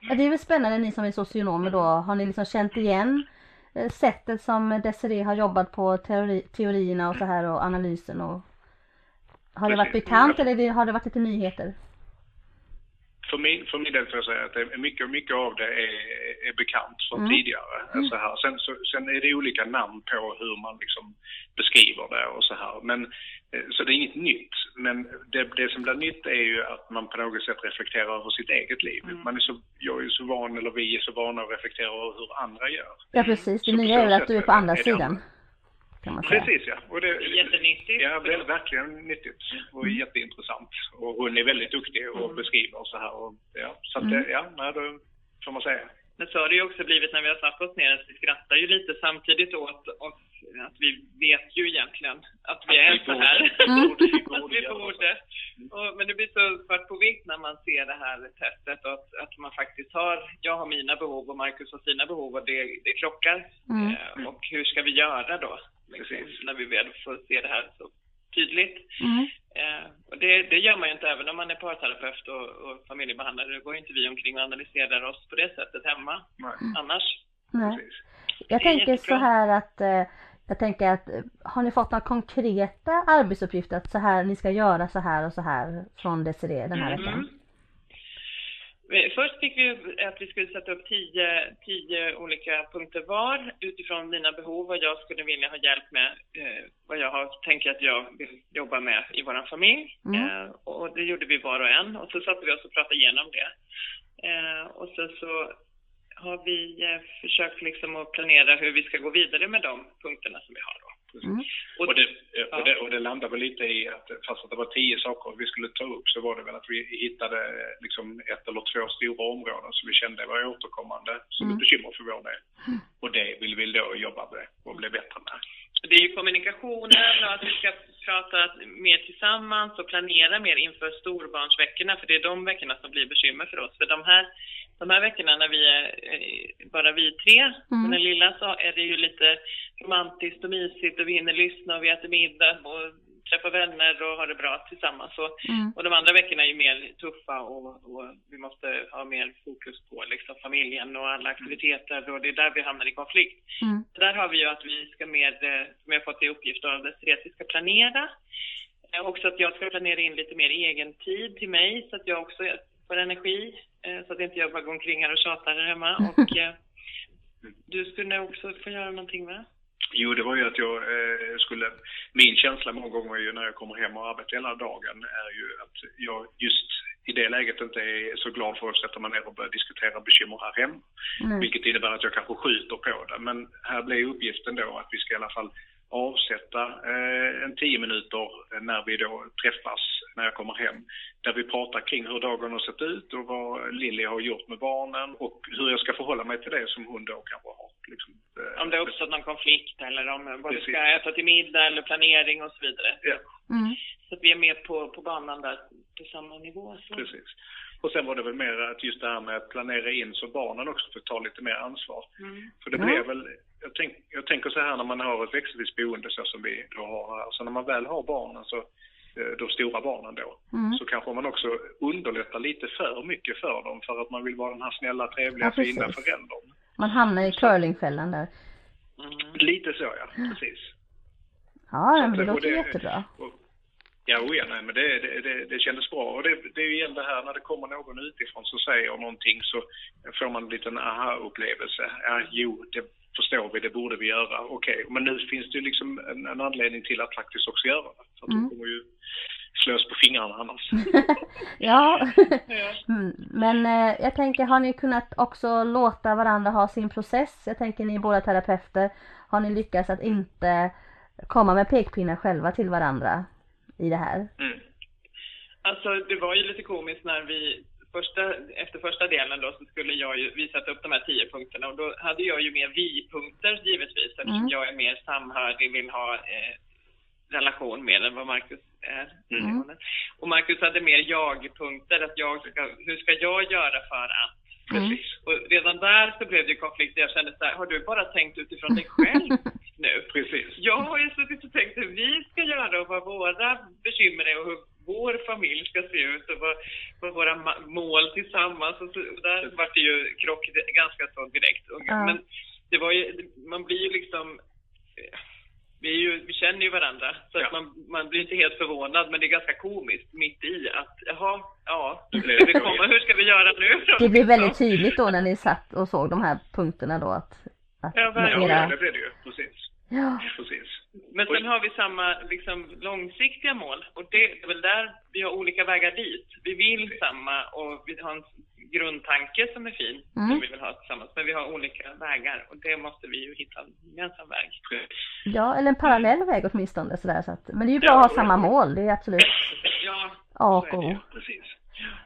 Ja, det är väl spännande ni som är socionomer då. Har ni liksom känt igen eh, sättet som Desiree har jobbat på teori, teorierna och så här och analysen och har det varit bekant eller det- har det varit lite nyheter? För min, för min del får jag säga att det mycket, mycket av det är, är bekant från Mm. tidigare. Mm. Så här. Sen, så, sen är det olika namn på hur man liksom beskriver det och så här. Men, eh, så det är inget nytt. Men det, det som blir nytt är ju att man på något sätt reflekterar över sitt eget liv. Mm. Man är så, jag är ju så van, eller vi är så vana att reflektera över hur andra gör. Ja precis, det Så nya är att du är på andra det sidan. andra. Kan man säga. Precis ja. Och det, Jättenyttigt. Ja, det är verkligen nyttigt och Mm. jätteintressant. Och hon är väldigt duktig och beskriver och så här. Och, ja, så att, Mm. det- ja, nej, då får man säga. Men så har det ju också blivit när vi har satt oss ner att vi skrattar ju lite samtidigt åt oss att vi vet ju egentligen att vi är så här. Mm. att vi borde. Och, men det blir så svart på vitt när man ser det här testet och att, att man faktiskt har, jag har mina behov och Marcus har sina behov och det, det krockar. Mm. Eh, och hur ska vi göra då? Liksom, när vi väl får se det här så tydligt. Mm. Eh, och det, det gör man ju inte även om man är parterapeut och, och familjebehandlare. Då går ju inte vi omkring och analyserar oss på det sättet hemma annars. Nej. Jag tänker så jättebra. här att eh, jag tänker att eh, har ni fått några konkreta arbetsuppgifter att så här ni ska göra så här och så här från Desiree den här Mm. veckan? Först fick vi att vi skulle sätta upp tio, tio olika punkter var utifrån mina behov, vad jag skulle vilja ha hjälp med, eh, vad jag har, tänker att jag vill jobba med i vår familj. Mm. Eh, och det gjorde vi var och en och så satte vi oss och pratade igenom det. Eh, och sen så har vi eh, försökt liksom att planera hur vi ska gå vidare med de punkterna som vi har då. Mm. Och det, och, det, och det landar väl lite i att fast att det var tio saker vi skulle ta upp så var det väl att vi hittade eh, liksom ett eller två stora områden som vi kände var återkommande som Mm. ett bekymmer för vår del. Och det vill vi då jobba med och bli bättre med. Det är ju kommunikationen och att vi ska prata mer tillsammans och planera mer inför storbarnsveckorna, för det är de veckorna som blir bekymmer för oss. För de här, de här veckorna när vi är eh, bara vi tre, Mm. med den lilla, så är det ju lite romantiskt och mysigt och vi hinner lyssna och vi äter middag och träffa vänner och ha det bra tillsammans. Och, Mm. och de andra veckorna är ju mer tuffa och, och vi måste ha mer fokus på liksom, familjen och alla aktiviteter och det är där vi hamnar i konflikt. Mm. Där har vi ju att vi ska mer, eh, som jag har fått i uppgift av Desirée, att vi ska planera. Eh, Också att jag ska planera in lite mer egen tid till mig så att jag också får energi. eh, Så att inte jag bara går omkring här och tjatar här hemma. <laughs> Och eh, du skulle också få göra någonting va? Jo, det var ju att jag eh, skulle... Min känsla många gånger ju när jag kommer hem och arbetar hela dagen är ju att jag just i det läget inte är så glad för att sätta mig ner och börja diskutera bekymmer här hemma. Nej. Vilket innebär att jag kanske skjuter på det. Men här blir uppgiften då att vi ska i alla fall avsätta eh, en tio minuter när vi då träffas när jag kommer hem. Där vi pratar kring hur dagen har sett ut och vad Lilly har gjort med barnen och hur jag ska förhålla mig till det som hon då kanske har. Liksom, eh, Om det har uppstått någon konflikt eller om vad Precis. ska äta till middag eller planering och så vidare. Ja, Mm. Så att vi är med på, på banan där på samma nivå. Så. precis. Och sen var det väl mer att just det här med att planera in så barnen också får ta lite mer ansvar. Mm. För det Ja. blir väl, jag, tänk, jag tänker så här när man har ett växelvis boende så som vi då har här, så när man väl har barnen så eh, de stora barnen då, Mm. så kanske man också underlättar lite för mycket för dem för att man vill vara den här snälla, trevliga, Ja, fina föräldern. Man hamnar i curlingfällan där. Lite så ja, precis. Ja, Så men det och låter jättebra. Ja, oh ja nej, men det, det, det, det kändes bra. Och det, det är ju igen det här när det kommer någon utifrån som säger någonting så får man en liten aha-upplevelse. Ja, jo, det förstår vi, det borde vi göra. Okej, men nu finns det ju liksom en, en anledning till att faktiskt också göra det. För att Mm. de kommer ju slås på fingrarna annars. <laughs> <laughs> Ja, Mm, men eh, jag tänker har ni kunnat också låta varandra ha sin process? Jag tänker ni är båda terapeuter. Har ni lyckats att inte komma med pekpinnar själva till varandra i det här? Mm. Alltså det var ju lite komiskt när vi första, efter första delen då så skulle jag ju, vi sätta upp de här tio punkterna och då hade jag ju mer vi-punkter givetvis eftersom Mm. jag är mer samhörig, vill ha eh, relation mer än vad Marcus är. Mm. Och Marcus hade mer jag-punkter, att jag ska, hur ska jag göra för att? Mm. Och redan där så blev det konflikt jag kände så här, har du bara tänkt utifrån dig själv <laughs> nu? Precis. Jag har ju suttit och tänkt hur vi ska göra och vad våra bekymmer är och hur vår familj ska se ut och vad, vad våra mål tillsammans. Och så, och där var det ju krock ganska så direkt. Och, Ja. Men det var ju, man blir ju liksom vi, är ju, vi känner ju varandra, så att man, man blir inte helt förvånad, men det är ganska komiskt mitt i att, jaha, ja, hur blev ska vi det. komma, hur ska vi göra nu? Det blev väldigt tydligt då när ni satt och såg de här punkterna då att, att Ja, verkligen. Ja, era, det blev det ju. Precis. Ja. Precis. Men sen har vi samma liksom, långsiktiga mål och det är väl där vi har olika vägar dit. Vi vill samma och vi har en grundtanke som är fin, Mm. som vi vill ha tillsammans, men vi har olika vägar och det måste vi ju hitta en gemensam väg. Ja, eller en parallell väg åtminstone sådär så att, men det är ju bra att ha samma mål, det är absolut Ja, A och O. Precis.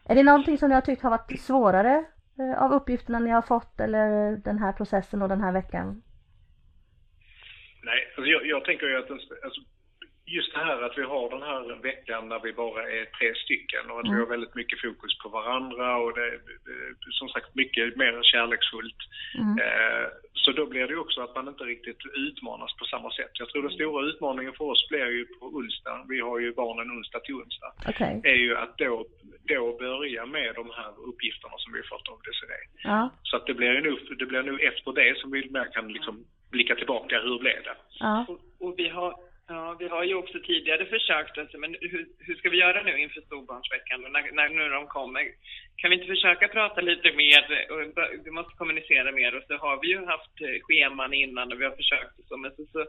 Är det någonting som ni har tyckt har varit svårare eh, av uppgifterna ni har fått eller den här processen och den här veckan? Nej, alltså jag, jag tänker ju att den, alltså, just det här att vi har den här veckan där vi bara är tre stycken och att vi Mm. har väldigt mycket fokus på varandra och det är som sagt mycket mer kärleksfullt. Mm. Eh, så då blir det också att man inte riktigt utmanas på samma sätt. Jag tror den stora utmaningen för oss blir ju på onsdag, vi har ju barnen onsdag till onsdag, Okej. är ju att då, då börja med de här uppgifterna som vi har fått av DCD. Ja. Så att det blir ju nog, det blir nog efter det som vi mer kan liksom blicka tillbaka, hur blev det? Ja. Och vi har, ja, vi har ju också tidigare försökt, alltså, men hur, hur ska vi göra nu inför storbarnsveckan då, när, när nu de kommer? Kan vi inte försöka prata lite mer och vi måste kommunicera mer och så har vi ju haft scheman innan och vi har försökt och så, men så, så,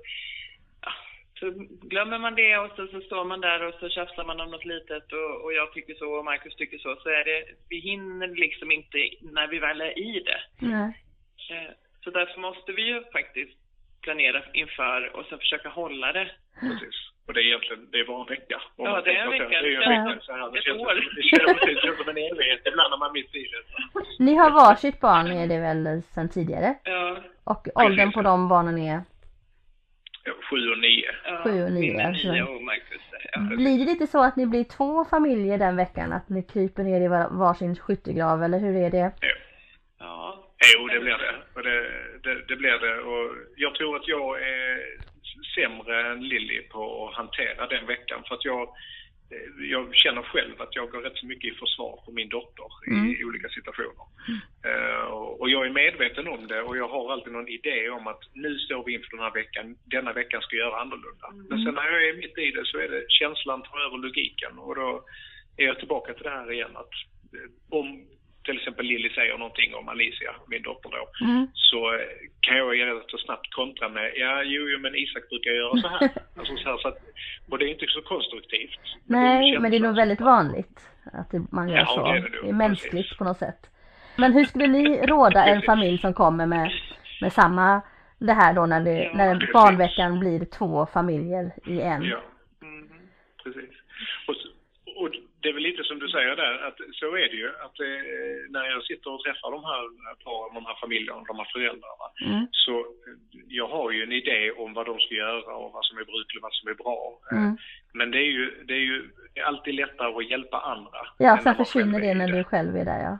ja, så glömmer man det och så, så står man där och så tjafsar man om något litet och, och jag tycker så och Marcus tycker så, så är det, vi hinner liksom inte när vi väl är i det. Nej. Så därför måste vi ju faktiskt planera inför och sen försöka hålla det. Precis. Och det är egentligen, det är bara en vecka. Om Ja, det är en vecka. Det är en vecka så här. Det känns, år. det känns, det känns som en evighet ibland när man är mitt i det. Ni har varsitt barn är det väl sedan tidigare? Ja. Och åldern på de barnen är Ja, Sju och nio. Ja, Sju och nio, är alltså. nio och Marcus är- ja. Blir det lite så att ni blir två familjer den veckan? Att ni kryper ner i var- varsin skyttegrav eller hur är det? Ja. Jo, det blir det. Och det, det. det blir det. Och jag tror att jag är sämre än Lilly på att hantera den veckan. För att jag, jag känner själv att jag går rätt så mycket i försvar för min dotter i olika situationer. Eh, och och jag är medveten om det och jag har alltid någon idé om att nu står vi inför den här veckan, denna veckan ska jag göra annorlunda. Men sen när jag är mitt i det så är det känslan tar över logiken och då är jag tillbaka till det här igen att eh, om till exempel Lilly säger någonting om Alicia, min dotter då, Mm. så eh, kan jag ju rätt så snabbt kontra med ja, jo, jo, men Isak brukar göra så här. <laughs> alltså, så här så att, och det är inte så konstruktivt. Nej, men det är nog väldigt vanligt att det- man gör Ja, så. det är det Det är mänskligt på något sätt. Men hur skulle ni <laughs> råda en familj som kommer med, med samma, det här då när, det, när precis. barnveckan blir två familjer i en? Ja, precis. Och, och det är väl lite som du säger där, att så är det ju. Att eh, när jag sitter och träffar de här paren, de här familjerna, de här föräldrarna, Mm. så eh, jag har ju en idé om vad de ska göra och vad som är brukligt och vad som är bra. Eh, Mm. Men det är ju, det är ju alltid lättare att hjälpa andra. Ja, sen försvinner det när du själv är där ja.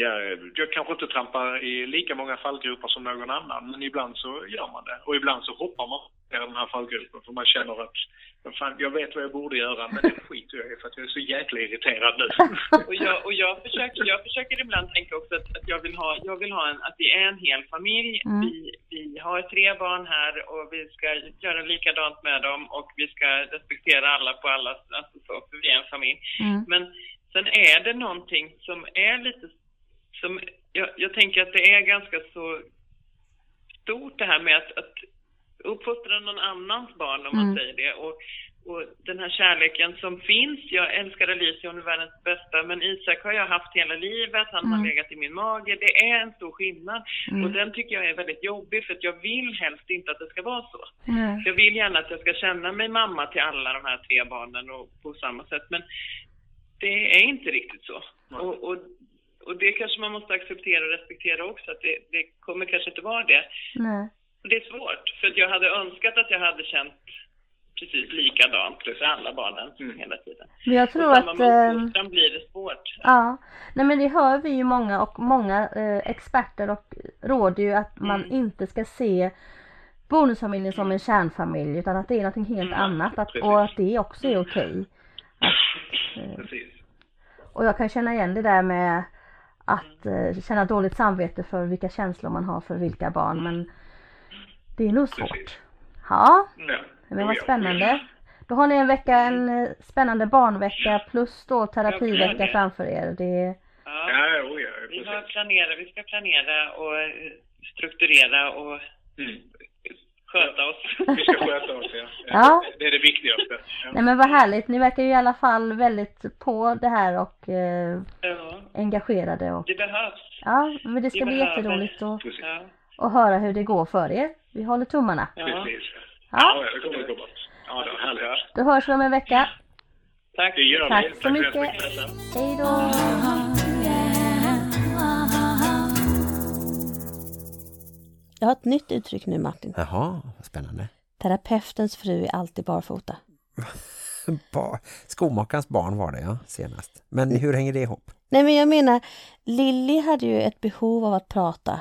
Jag, jag kanske inte trampar i lika många fallgropar som någon annan, men ibland så gör man det. Och ibland så hoppar man i den här fallgropen för man känner att "Vad fan, jag vet vad jag borde göra, men det skiter jag i för att jag är så jäkla irriterad nu. <laughs> Och jag, och jag, försöker, jag försöker ibland tänka också att, att jag vill ha, jag vill ha en, att vi är en hel familj. Mm. Vi, vi har tre barn här och vi ska göra likadant med dem och vi ska respektera alla på alla, alltså så, för vi är en familj. Mm. Men sen är det någonting som är lite, som, jag, jag tänker att det är ganska så stort det här med att, att uppfostra någon annans barn om man Mm. säger det. Och, och den här kärleken som finns, jag älskar Alicia, hon är världens bästa, men Isak har jag haft hela livet, han har Mm. legat i min mage, det är en stor skillnad. Mm. Och den tycker jag är väldigt jobbig för att jag vill helst inte att det ska vara så. Nej. Jag vill gärna att jag ska känna mig mamma till alla de här tre barnen och på samma sätt, men det är inte riktigt så. Och, och, och det kanske man måste acceptera och respektera också, att det, det kommer kanske inte vara det. Nej. Och det är svårt, för att jag hade önskat att jag hade känt precis likadant för alla barnen hela tiden. Men jag tror och samma att, ehm, uppfostran blir det svårt. Ja, nej men det hör vi ju många och många eh, experter och råder ju att man Mm. inte ska se bonusfamiljen som en kärnfamilj utan att det är någonting helt Mm, annat att, och att det också är okej. Att, eh, Precis. och jag kan känna igen det där med att eh, känna dåligt samvete för vilka känslor man har för vilka barn men det är nog svårt. Ja, Ja. men vad spännande. Då har ni en vecka, en eh, spännande barnvecka plus då terapivecka framför er. Det, Ja. Vi har planerat, vi ska planera och strukturera och Mm. Sköta oss. <laughs> Vi ska sköta oss, ja. <laughs> Ja. Det är det viktigaste. Ja. Nej men vad härligt, ni verkar ju i alla fall väldigt på det här och eh, Ja, engagerade och det behövs. ja, men det ska Vi bli behöver. jätteroligt att. Ja. att höra hur det går för er. Vi håller tummarna. ja. Precis. Ja, Ja, det kommer att gå bra. Ja, det var härligt. då hörs vi om en vecka. Tack. Det gör Tack vi. så för mycket. Hej då! Jag har ett nytt uttryck nu Martin. Jaha, vad spännande. Terapeutens fru är alltid barfota. <laughs> Ba Skomakarens barn var det ja, senast. Men hur hänger det ihop? Nej men jag menar, Lilly hade ju ett behov av att prata.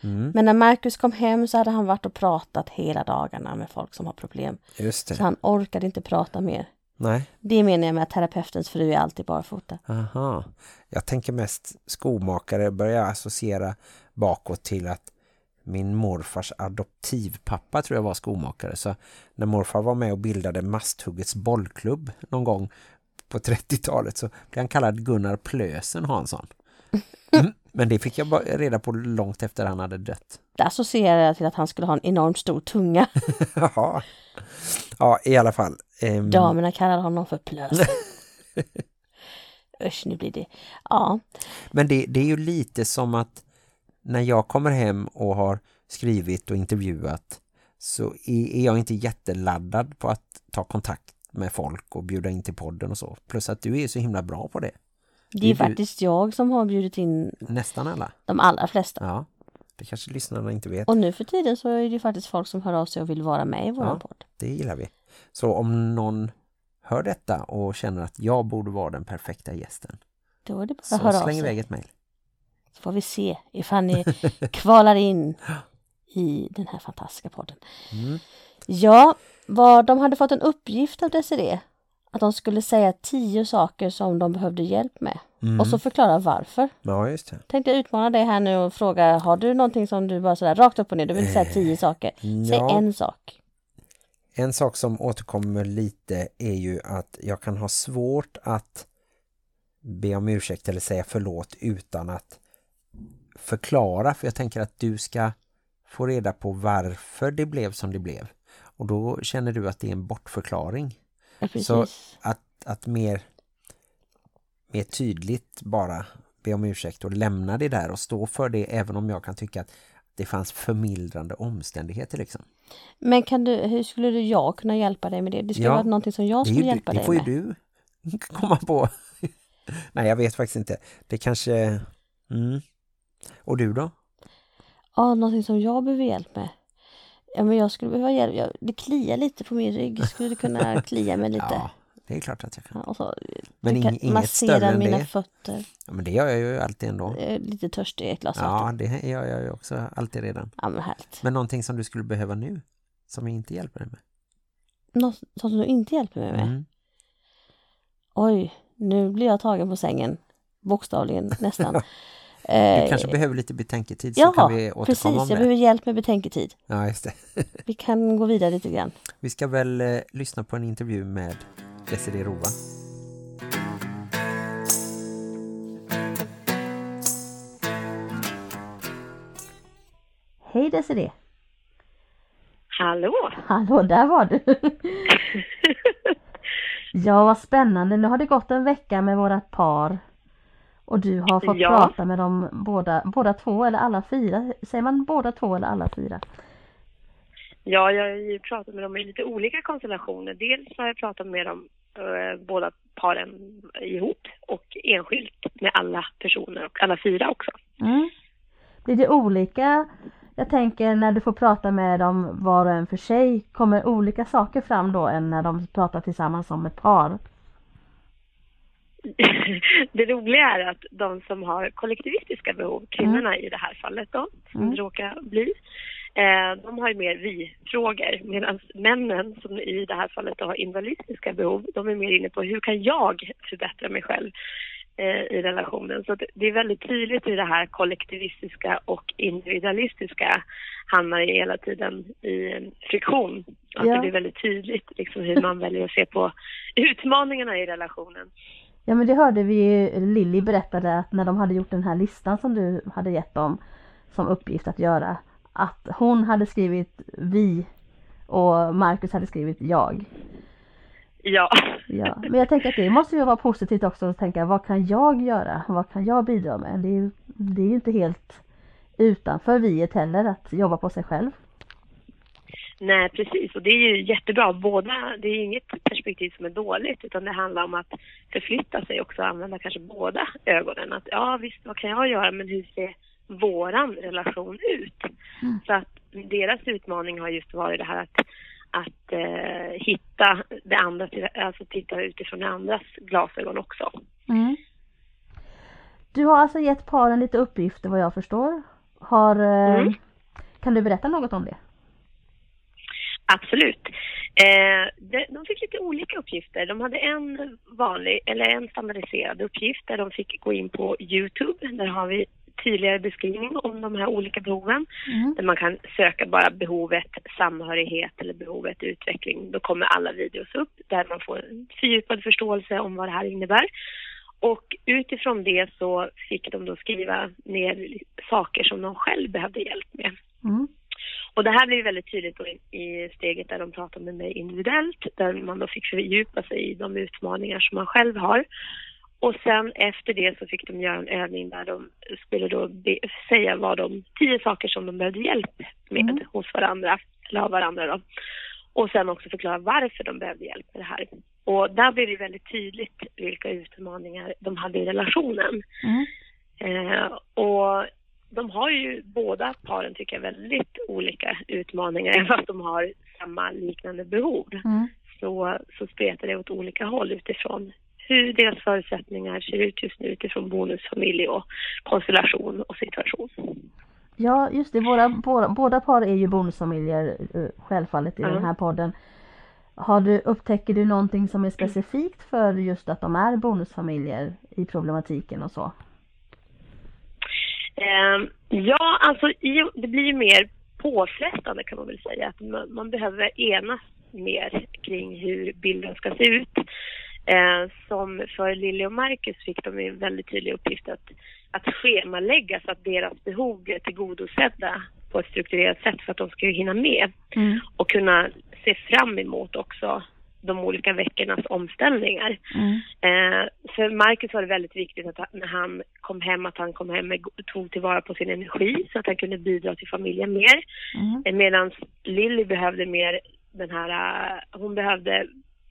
Mm, Men när Marcus kom hem så hade han varit och pratat hela dagarna med folk som har problem. just Så det. han orkade inte prata mer. Nej, Det menar jag med att terapeutens fru är alltid barfota. aha. Jag tänker mest skomakare börjar associera bakåt till att min morfars adoptivpappa tror jag var skomakare. Så när morfar var med och bildade Masthuggets bollklubb någon gång på 30-talet så blev han kallad Gunnar Plösen Hansson. <laughs> Mm, men det fick jag bara reda på långt efter han hade dött. Det associerar jag till att han skulle ha en enormt stor tunga. <laughs> Jaha. Ja, i alla fall. Ehm, Damerna kallar honom för plösen. <laughs> Usch, nu blir det... Ja, Men det, det är ju lite som att när jag kommer hem och har skrivit och intervjuat så är, jag inte jätteladdad på att ta kontakt med folk och bjuda in till podden och så. Plus att du är så himla bra på det. det är du- faktiskt jag som har bjudit in Nästan alla. de allra flesta. Ja, det kanske lyssnarna inte vet. Och nu för tiden så är det faktiskt folk som hör av sig och vill vara med i vår Ja. podd. Det gillar vi. Så om någon hör detta och känner att jag borde vara den perfekta gästen Då är det bara att så höra av släng sig. iväg ett mejl. Så får vi se ifall ni <laughs> kvalar in i den här fantastiska podden. Mm. Ja, vad de hade fått en uppgift av Desiree. Att de skulle säga tio saker som de behövde hjälp med. Mm. Och så förklara varför. Ja, just det. Tänkte jag utmana dig här nu och fråga, har du någonting som du bara sådär rakt upp och ner, du vill inte säga tio saker. Säg ja. en sak. En sak som återkommer lite är ju att jag kan ha svårt att be om ursäkt eller säga förlåt utan att förklara. För jag tänker att du ska få reda på varför det blev som det blev. Och då känner du att det är en bortförklaring. Ja. Så att, att mer, mer tydligt bara be om ursäkt och lämna det där och stå för det även om jag kan tycka att det fanns förmildrande omständigheter liksom. Men kan du, hur skulle du jag kunna hjälpa dig med det? Det skulle Ja, vara någonting som jag Det, skulle ju hjälpa du, det dig får med. ju du komma på. <laughs> Nej, jag vet faktiskt inte. Det kanske... Mm. Och du då? Ja, någonting som jag behöver hjälp med. Ja, men jag skulle behöva hjälp. Jag, det kliar lite på min rygg. Skulle du kunna <laughs> klia mig lite? Ja, det är klart att jag kan. Ja, så, Men du kan ing- inget massera större än mina det. fötter. Ja, men det gör jag ju alltid ändå. Lite törstig, ett glas. Ja, det gör jag ju också alltid redan. Ja, men härligt. Men någonting som du skulle behöva nu som jag inte hjälper dig med. Något som du inte hjälper mig med? Mm. Oj, nu blir jag tagen på sängen. Bokstavligen, nästan. <laughs> Du Eh, kanske behöver lite betänketid så Ja, kan vi återkomma precis. om Jag det. behöver hjälp med betänketid. Ja, just det. <laughs> Vi kan gå vidare lite grann. Vi ska väl eh, lyssna på en intervju med Desiree Rova. Hej Desiree! Hallå! Hallå, där var du! <laughs> ja, vad spännande. Nu har det gått en vecka med vårat par. Och du har fått Ja. prata med dem båda, båda två eller alla fyra. Säger man båda två eller alla fyra? Ja, jag har ju pratat med dem i lite olika konstellationer. Dels har jag pratat med dem eh, båda paren ihop och enskilt med alla personer och alla fyra också. Mm. Blir det olika? Jag tänker när du får prata med dem var och en för sig, kommer olika saker fram då än när de pratar tillsammans som ett par? <laughs> det roliga är att de som har kollektivistiska behov, kvinnorna i det här fallet då, som Mm. det råkar bli, eh, de har ju mer vi-frågor medan männen som i det här fallet har individualistiska behov, de är mer inne på hur kan jag förbättra mig själv eh, i relationen. Så det är väldigt tydligt hur det här kollektivistiska och individualistiska hamnar i hela tiden i en friktion. Att Ja. det blir väldigt tydligt liksom, hur man väljer att se på utmaningarna i relationen. Ja men det hörde vi ju, Lilly berättade att när de hade gjort den här listan som du hade gett dem som uppgift att göra. att hon hade skrivit vi och Marcus hade skrivit jag. Ja. Ja, men jag tänker att det måste ju vara positivt också att tänka vad kan jag göra? Vad kan jag bidra med? Det är ju det är inte helt utanför viet heller att jobba på sig själv. Nej, precis. Och det är ju jättebra. Båda, det är inget perspektiv som är dåligt utan det handlar om att förflytta sig också och använda kanske båda ögonen. Att ja, visst, vad kan jag göra men hur ser våran relation ut? Mm. Så att deras utmaning har just varit det här att, att eh, hitta det andra, alltså titta utifrån det andras glasögon också. Mm. Du har alltså gett paren lite uppgifter vad jag förstår. Har, eh, Mm. Kan du berätta något om det? Absolut. Eh, de, fick lite olika uppgifter. De hade en vanlig, eller en standardiserad uppgift där de fick gå in på Youtube. Där har vi tydligare beskrivning om de här olika behoven. Mm. Där man kan söka bara behovet samhörighet eller behovet utveckling. Då kommer alla videos upp där man får en fördjupad förståelse om vad det här innebär. Och utifrån det så fick de då skriva ner saker som de själv behövde hjälp med. Mm. Och det här blev väldigt tydligt i steget där de pratade med mig individuellt, där man då fick fördjupa sig i de utmaningar som man själv har. Och sen efter det så fick de göra en övning där de skulle då be, säga vad de, tio saker som de behövde hjälp med Mm. hos varandra, eller av varandra då. Och sen också förklara varför de behövde hjälp med det här. Och där blev det väldigt tydligt vilka utmaningar de hade i relationen. Mm. Eh, och de har ju båda paren tycker jag väldigt olika utmaningar <laughs> även fast de har samma liknande behov. Mm. Så, så spretar det åt olika håll utifrån hur deras förutsättningar ser ut just nu utifrån bonusfamilj och konstellation och situation. Ja, just det. Våra, båda, båda par är ju bonusfamiljer eh, självfallet i Ja. den här podden. Har du, upptäcker du någonting som är specifikt för just att de är bonusfamiljer i problematiken och så? Eh, ja, alltså det blir ju mer påfrestande kan man väl säga. Att man, man behöver enas mer kring hur bilden ska se ut. Eh, som för Lilly och Marcus fick de en väldigt tydlig uppgift att, att schemalägga så att deras behov är tillgodosedda på ett strukturerat sätt för att de ska hinna med Mm. och kunna se fram emot också de olika veckornas omställningar. Mm. Eh, för Marcus var det väldigt viktigt att han, när han kom hem, att han kom hem med, tog tillvara på sin energi så att han kunde bidra till familjen mer. Mm. Eh, Medan Lilly behövde mer den här, eh, hon behövde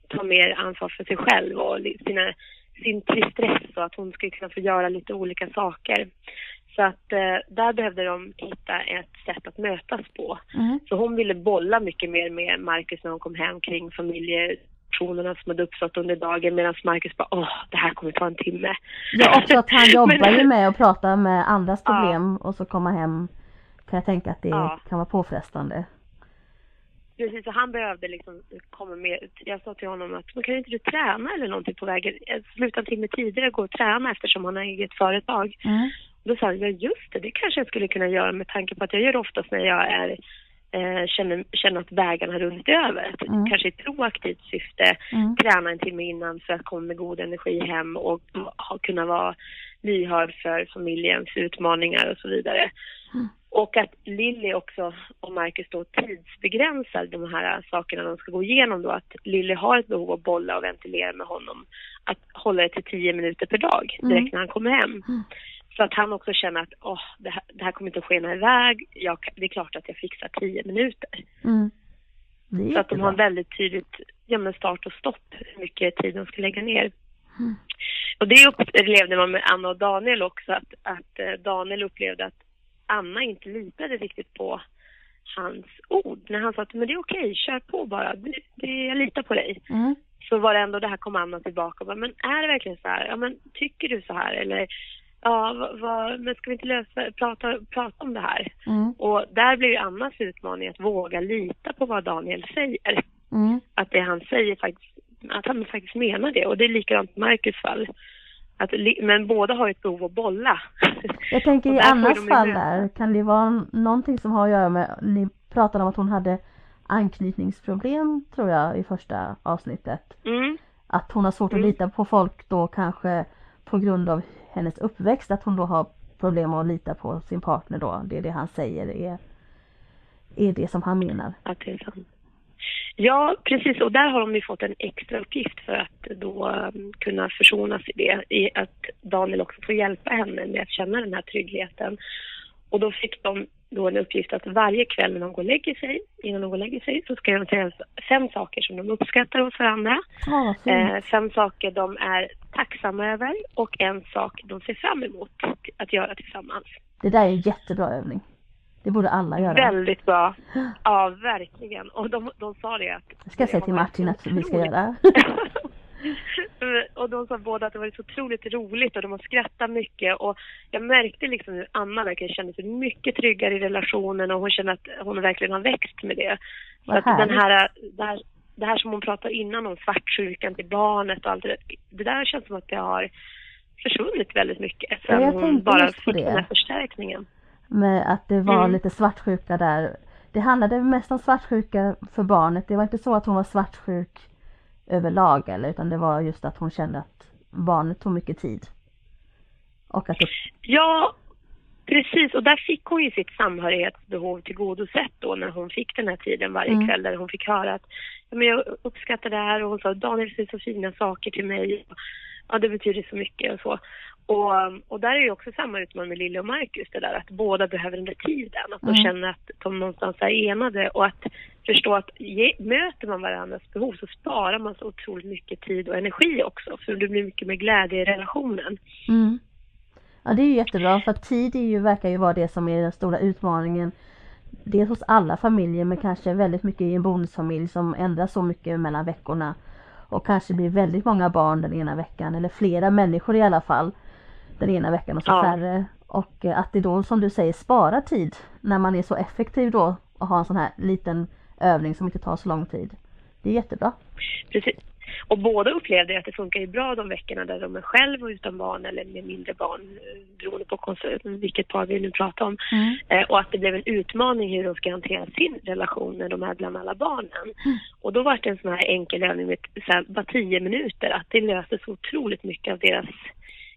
ta mer ansvar för sig själv och sina, sin tristess så att hon skulle kunna få göra lite olika saker. Så att eh, där behövde de hitta ett sätt att mötas på. Mm. Så hon ville bolla mycket mer med Marcus när hon kom hem kring familjesituationerna som hade uppstått under dagen medan Marcus bara åh, det här kommer ta en timme. Ja, också att han <laughs> jobbar ju med att prata med andras Ja. problem och så komma hem kan jag tänka att det Ja. kan vara påfrestande. Precis, och han behövde liksom komma med. Jag sa till honom att men kan inte du träna eller någonting på vägen? Eh, Sluta en timme tidigare och gå och träna eftersom han har eget företag. Mm. Då sa han, ja just det, det kanske jag skulle kunna göra med tanke på att jag gör det oftast när jag är, eh, känner, känner att vägen har runnit över. Att Mm. Kanske i proaktivt syfte Mm. träna en timme innan för att komma med god energi hem och ha, kunna vara lyhörd för familjens utmaningar och så vidare. Mm. Och att Lilly också och Marcus då tidsbegränsar de här sakerna de ska gå igenom då. Att Lilly har ett behov av att bolla och ventilera med honom. Att hålla det till tio minuter per dag direkt Mm. när han kommer hem. Mm. Så att han också känner att åh, det, här, det här kommer inte att skena iväg. Jag, det är klart att jag fixar tio minuter. Mm. Så att de har jättebra. väldigt tydligt ja, men start och stopp hur mycket tid de ska lägga ner. Mm. Och det upplevde man med Anna och Daniel också, att, att eh, Daniel upplevde att Anna inte litade riktigt på hans ord. När han sa att men det är okej, kör på bara, det, det, jag litar på dig. Mm. Så var det ändå det här kom Anna tillbaka och bara, men är det verkligen så här? Ja men tycker du så här? Eller ja, vad, vad, men ska vi inte lösa, prata, prata om det här? Mm. Och där blir ju Annas utmaning att våga lita på vad Daniel säger Mm. att det han säger faktiskt, att han faktiskt menar det. Och det är likadant i Marcus fall. Att, men båda har ett behov att bolla. Jag tänker i Annas fall där, kan det vara någonting som har att göra med, ni pratade om att hon hade anknytningsproblem tror jag i första avsnittet. Mm. Att hon har svårt att Mm. lita på folk då kanske på grund av hennes uppväxt, att hon då har problem att lita på sin partner då. Det är det han säger är är det som han menar. Att det är sant. Ja, precis. Och där har de ju fått en extra uppgift för att då um, kunna försonas i det. I att Daniel också får hjälpa henne med att känna den här tryggheten. Och då fick de då en uppgift att varje kväll när de går och lägger sig, innan de går och lägger sig, så ska de säga fem saker som de uppskattar hos varandra. Ja, Eh, fem saker de är tacksamma över och en sak de ser fram emot att göra tillsammans. Det där är en jättebra övning. Det borde alla göra. Väldigt bra. Ja, verkligen. Och de, de sa det att... Jag ska säga till Martin att vi ska göra. <laughs> <laughs> och de sa båda att det var så otroligt roligt och de har skrattat mycket och jag märkte liksom hur Anna verkligen kände sig mycket tryggare i relationen och hon kände att hon verkligen har växt med det. Så att den här, det, här, det här som hon pratade innan om svartsjukan till barnet och allt det där, det där känns som att det har försvunnit väldigt mycket Ja, sen jag hon bara fick det. den här förstärkningen. Med att det var Mm. lite svartsjuka där. Det handlade mest om svartsjuka för barnet. Det var inte så att hon var svartsjuk överlag eller utan det var just att hon kände att barnet tog mycket tid. Och att det, Ja, precis. Och där fick hon ju sitt samhörighetsbehov tillgodosett då när hon fick den här tiden varje Mm. kväll där hon fick höra att ja, men jag uppskattar det här och hon sa Daniel säger så fina saker till mig. Ja, det betyder så mycket och så. Och, och där är ju också samma utmaning med Lille och Marcus det där att båda behöver den där tiden. Att de Mm. känner att de någonstans är enade och att förstå att ge, möter man varandras behov så sparar man så otroligt mycket tid och energi också. För det blir mycket mer glädje i relationen. mm. Ja det är ju jättebra för att tid är ju, verkar ju vara det som är den stora utmaningen. Dels hos alla familjer men kanske väldigt mycket i en bonusfamilj som ändras så mycket mellan veckorna. Och kanske blir väldigt många barn den ena veckan eller flera människor i alla fall. Den ena veckan och så Ja. färre. Och att det då som du säger sparar tid när man är så effektiv då och har en sån här liten övning som inte tar så lång tid. Det är jättebra. Precis. Och båda upplevde att det funkar ju bra de veckorna där de är själv och utan barn eller med mindre barn eh, beroende på vilket par vi nu pratar om. Mm. Eh, och att det blev en utmaning hur de ska hantera sin relation när de är bland alla barnen. Och då var det en sån här enkel övning med så här, bara tio minuter att det löste så otroligt mycket av deras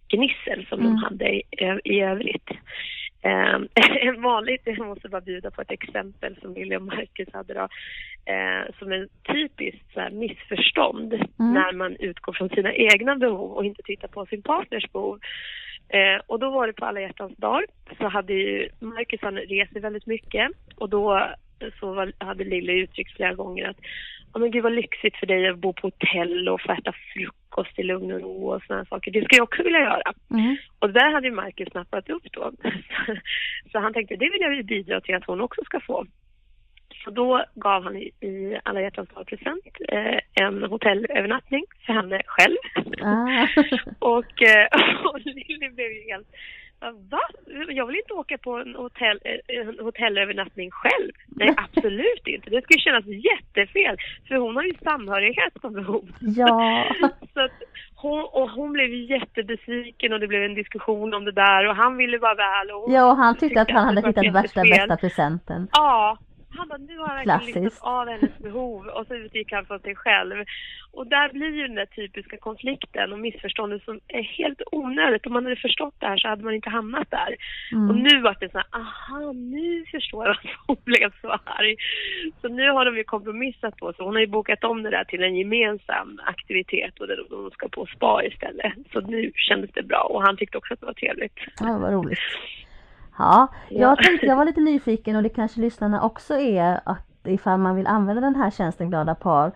gnissel som Mm. de hade i, i övrigt. Eh, <laughs> en vanligt, jag måste bara bjuda på ett exempel som och Marcus hade då, eh, som en typiskt så här, missförstånd Mm. när man utgår från sina egna behov och inte tittar på sin partners behov. Eh, och då var det på alla hjärtans dag så hade ju Marcus han reser väldigt mycket och då så var, hade Lille uttryckt flera gånger att ja men gud vad lyxigt för dig att bo på hotell och få äta frukost i lugn och ro och sådana saker. Det skulle jag också vilja göra. Mm. Och där hade ju Marcus snappat upp då. <laughs> Så han tänkte det vill jag ju bidra till att hon också ska få. Så då gav han i, i alla hjärtans dag present eh, en hotellövernattning för henne själv. Ah. <laughs> och, eh, <laughs> och Lilly blev ju helt Va? Jag vill inte åka på en, hotell, eh, en hotellövernattning själv. Nej, absolut inte. Det skulle kännas jättefel. För hon har ju samhörighet som behov. Ja. <laughs> Så att hon, och hon blev jättebesviken och det blev en diskussion om det där och han ville vara väl och Ja och han tyckte att han hade hittat värsta bästa presenten. Ja, han bara, nu har han Klassiskt. lyssnat av hennes behov och så utgick han från sig själv. Och där blir ju den där typiska konflikten och missförståndet som är helt onödigt. Om man hade förstått det här så hade man inte hamnat där. Mm. Och nu var det så här, aha, nu förstår jag varför hon <laughs> blev så arg. Så nu har de ju kompromissat på så hon har ju bokat om det där till en gemensam aktivitet och där de ska på spa istället. Så nu kändes det bra och han tyckte också att det var trevligt. Ja, vad roligt. Ja, Ja. jag tänkte, jag var lite nyfiken och det kanske lyssnarna också är att ifall man vill använda den här tjänsten Glada par.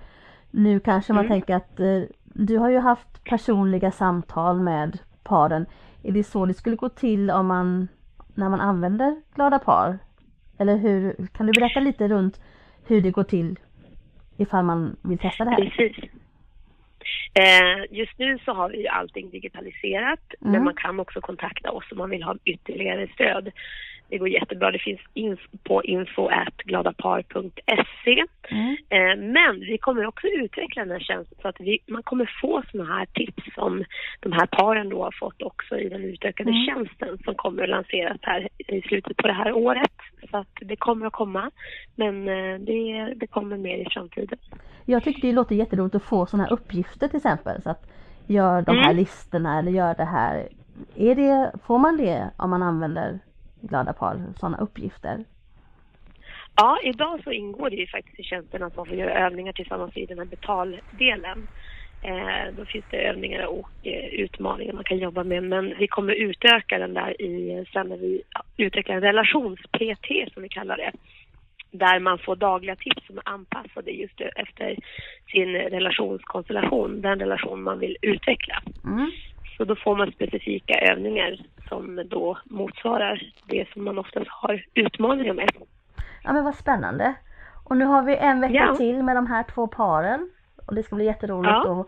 Nu kanske man Mm. tänker att eh, du har ju haft personliga samtal med paren. Är det så det skulle gå till om man, när man använder Glada par? Eller hur, kan du berätta lite runt hur det går till ifall man vill testa det här? Precis. Eh, just nu så har vi ju allting digitaliserat men Mm. man kan också kontakta oss om man vill ha ytterligare stöd. Det går jättebra. Det finns inf- på info.gladapar.se. Mm. Eh, men vi kommer också utveckla den här tjänsten så att vi, man kommer få såna här tips som de här paren då har fått också i den utökade Mm. tjänsten som kommer att lanseras här i slutet på det här året. Så att det kommer att komma men eh, det, det kommer mer i framtiden. Jag tycker det låter jätteroligt att få sådana här uppgifter till exempel. Så att gör de här Mm. listorna eller gör det här. Är det, får man det om man använder Glada par, sådana uppgifter? Ja, idag så ingår det ju faktiskt i tjänsten att man får göra övningar tillsammans i den här betaldelen. Eh, då finns det övningar och eh, utmaningar man kan jobba med. Men vi kommer utöka den där i, sen när vi utvecklar en relations-PT som vi kallar det. Där man får dagliga tips som är anpassade just efter sin relationskonstellation, den relation man vill utveckla. Mm. Så då får man specifika övningar som då motsvarar det som man oftast har utmaningar med. Ja men vad spännande. Och nu har vi en vecka Ja. till med de här två paren. Och det ska bli jätteroligt Ja. att,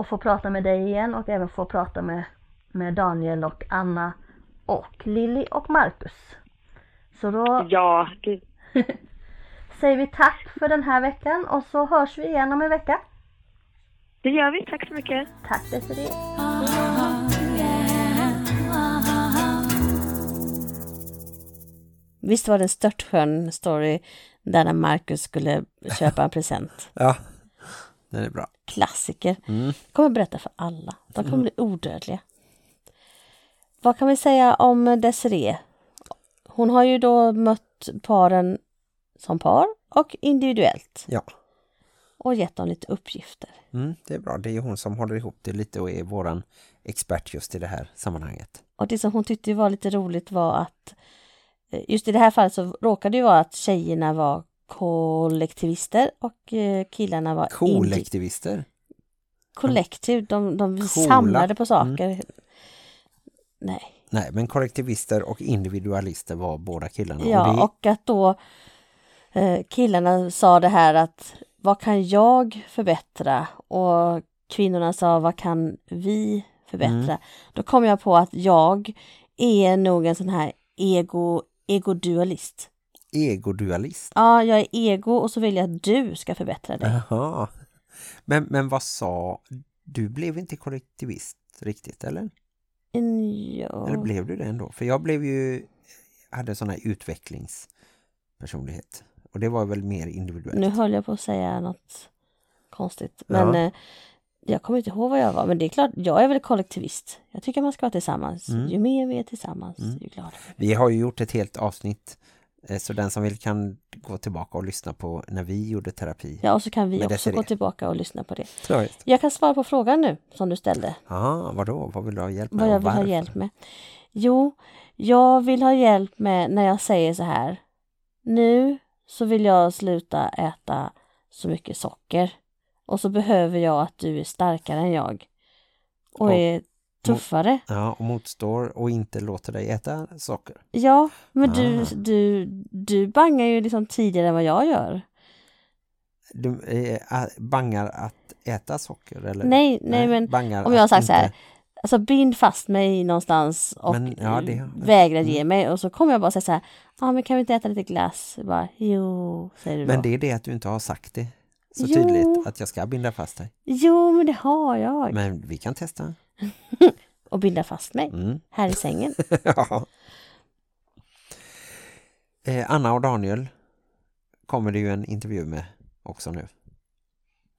att få prata med dig igen och även få prata med, med Daniel och Anna och Lilly och Marcus. Så då Ja, det... <laughs> säger vi tack för den här veckan och så hörs vi igen om en vecka. Det gör vi. Tack så mycket. Tack Desiree. Visst var det en störtskön story där när Marcus skulle köpa en present. <laughs> Ja, den är bra. Klassiker. Mm. Jag kommer berätta för alla. De kommer bli odödliga. Vad kan vi säga om Desiree? Hon har ju då mött paren som par och individuellt Ja, och gett dem lite uppgifter. mm, det är bra. Det är hon som håller ihop det lite och är våran expert just i det här sammanhanget. Och det som hon tyckte var lite roligt var att just i det här fallet så råkade det ju vara att tjejerna var kollektivister och eh, killarna var Kollektivister. kollektiv. De, de Coola. samlade på saker. Nej. Nej, men kollektivister och individualister var båda killarna. Ja, och det, och att då eh, killarna sa det här att vad kan jag förbättra? Och kvinnorna sa vad kan vi förbättra? Mm. Då kom jag på att jag är nog en sån här ego, egodualist. egodualist. Ja, jag är ego och så vill jag att du ska förbättra dig. Jaha. Men, men vad sa... Du blev inte kollektivist riktigt, eller? En, ja. Eller blev du det ändå? För jag blev ju... hade sån här utvecklingspersonlighet. Och det var väl mer individuellt. Nu höll jag på att säga något konstigt. Men Ja. Jag kommer inte ihåg vad jag var. Men det är klart, jag är väl kollektivist. Jag tycker man ska vara tillsammans. Mm. Ju mer vi är tillsammans, Mm. ju gladare. Vi har ju gjort ett helt avsnitt eh, så den som vill kan gå tillbaka och lyssna på när vi gjorde terapi. Ja, och så kan vi också Desiree. gå tillbaka och lyssna på det. Just. Jag kan svara på frågan nu som du ställde. Ja, vadå? Vad vill du ha hjälp med? Vad jag vill ha hjälp med. Jo, jag vill ha hjälp med när jag säger så här. Nu så vill jag sluta äta så mycket socker. Och så behöver jag att du är starkare än jag. Och Och- är tuffare. Ja, och motstår och inte låter dig äta socker. Ja, men du, Ah. du, du bangar ju liksom tidigare än vad jag gör. Du eh, bangar att äta socker? Eller? Nej, nej, men bangar om jag har sagt så här. inte- Alltså bind fast mig någonstans och Men, ja, det- eh, vägra ge mm. mig. Och så kommer jag bara säga så här. Ja, men kan vi inte äta lite glass? Bara, jo, säger du Men då. det är det att du inte har sagt det så Jo. tydligt att jag ska binda fast dig. Jo, men det har jag. Men vi kan testa. <laughs> Och binda fast mig. Mm. Här i sängen. <laughs> ja. eh, Anna och Daniel kommer det ju en intervju med också nu.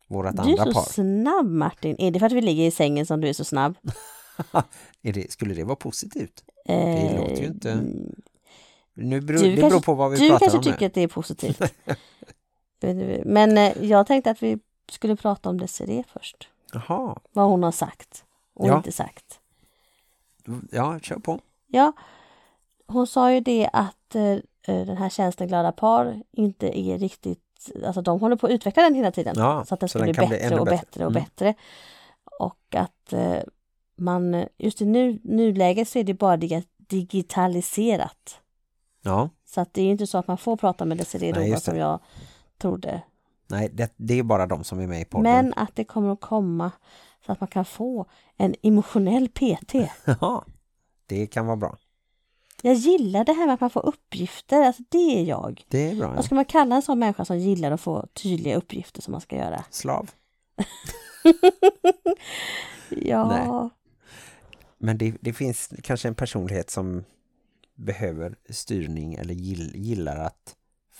Vårat Du andra är så par. snabb Martin. Är det för att vi ligger i sängen som du är så snabb? <laughs> Det, skulle det vara positivt? Eh, Det låter ju inte... Nu beror, du det kanske- beror på vad vi Du pratar kanske om tycker nu. att det är positivt. Men eh, jag tänkte att vi skulle prata om Desiree först. Jaha, Vad hon har sagt och Ja. inte sagt. ja, kör på. Ja, hon sa ju det att eh, den här tjänsten Glada par inte är riktigt, alltså de håller på att utveckla den hela tiden. Ja, så att den ska bli bli bättre och bättre. och Mm. bättre. Och att eh, man, just i nu, nuläget så är det bara dig- digitaliserat. Ja, Så att det är inte så att man får prata med Desiree Roba det. som jag trodde. nej, det, det är bara de som är med i podden. Men att det kommer att komma så att man kan få en emotionell PT. <laughs> Ja, det kan vara bra. Jag gillar det här med att man får uppgifter, alltså det är jag. Det är bra. Ja. Vad ska man kalla en sån människa som gillar att få tydliga uppgifter som man ska göra? Slav. <laughs> Ja, Nej. Men det, det finns kanske en personlighet som behöver styrning eller gill, gillar att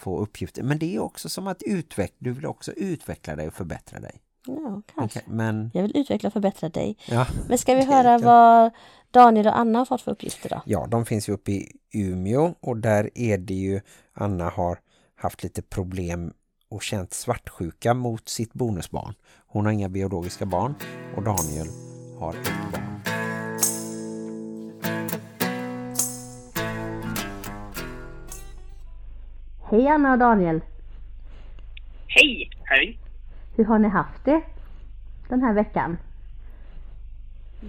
få uppgifter. Men det är också som att utveckla, du vill också utveckla dig och förbättra dig. ja kanske. Okej, Men Jag vill utveckla och förbättra dig. ja, Men ska vi höra vad Daniel och Anna har fått för uppgifter då? ja, de finns ju uppe i Umeå och där är det ju Anna har haft lite problem och känt svartsjuka mot sitt bonusbarn. Hon har inga biologiska barn och Daniel har ett barn. Hej Anna och Daniel! Hej! Hej! Hur har ni haft det den här veckan?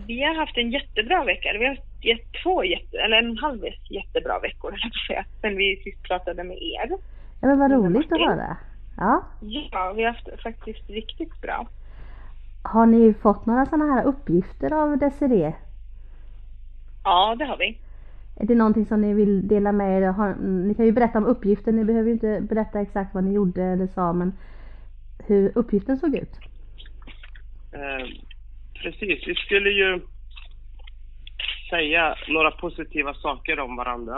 Vi har haft en jättebra vecka. Vi har haft två jätte, eller en halv jättebra veckor, sen vi sist pratade med er. Ja men vad roligt att höra! Ja, Ja, vi har haft faktiskt riktigt bra. har ni fått några sådana här uppgifter av Desiree? Ja, det har vi. Är det någonting som ni vill dela med er? Har, ni kan ju berätta om uppgiften, ni behöver ju inte berätta exakt vad ni gjorde eller sa men hur uppgiften såg ut. Eh, precis, vi skulle ju säga några positiva saker om varandra.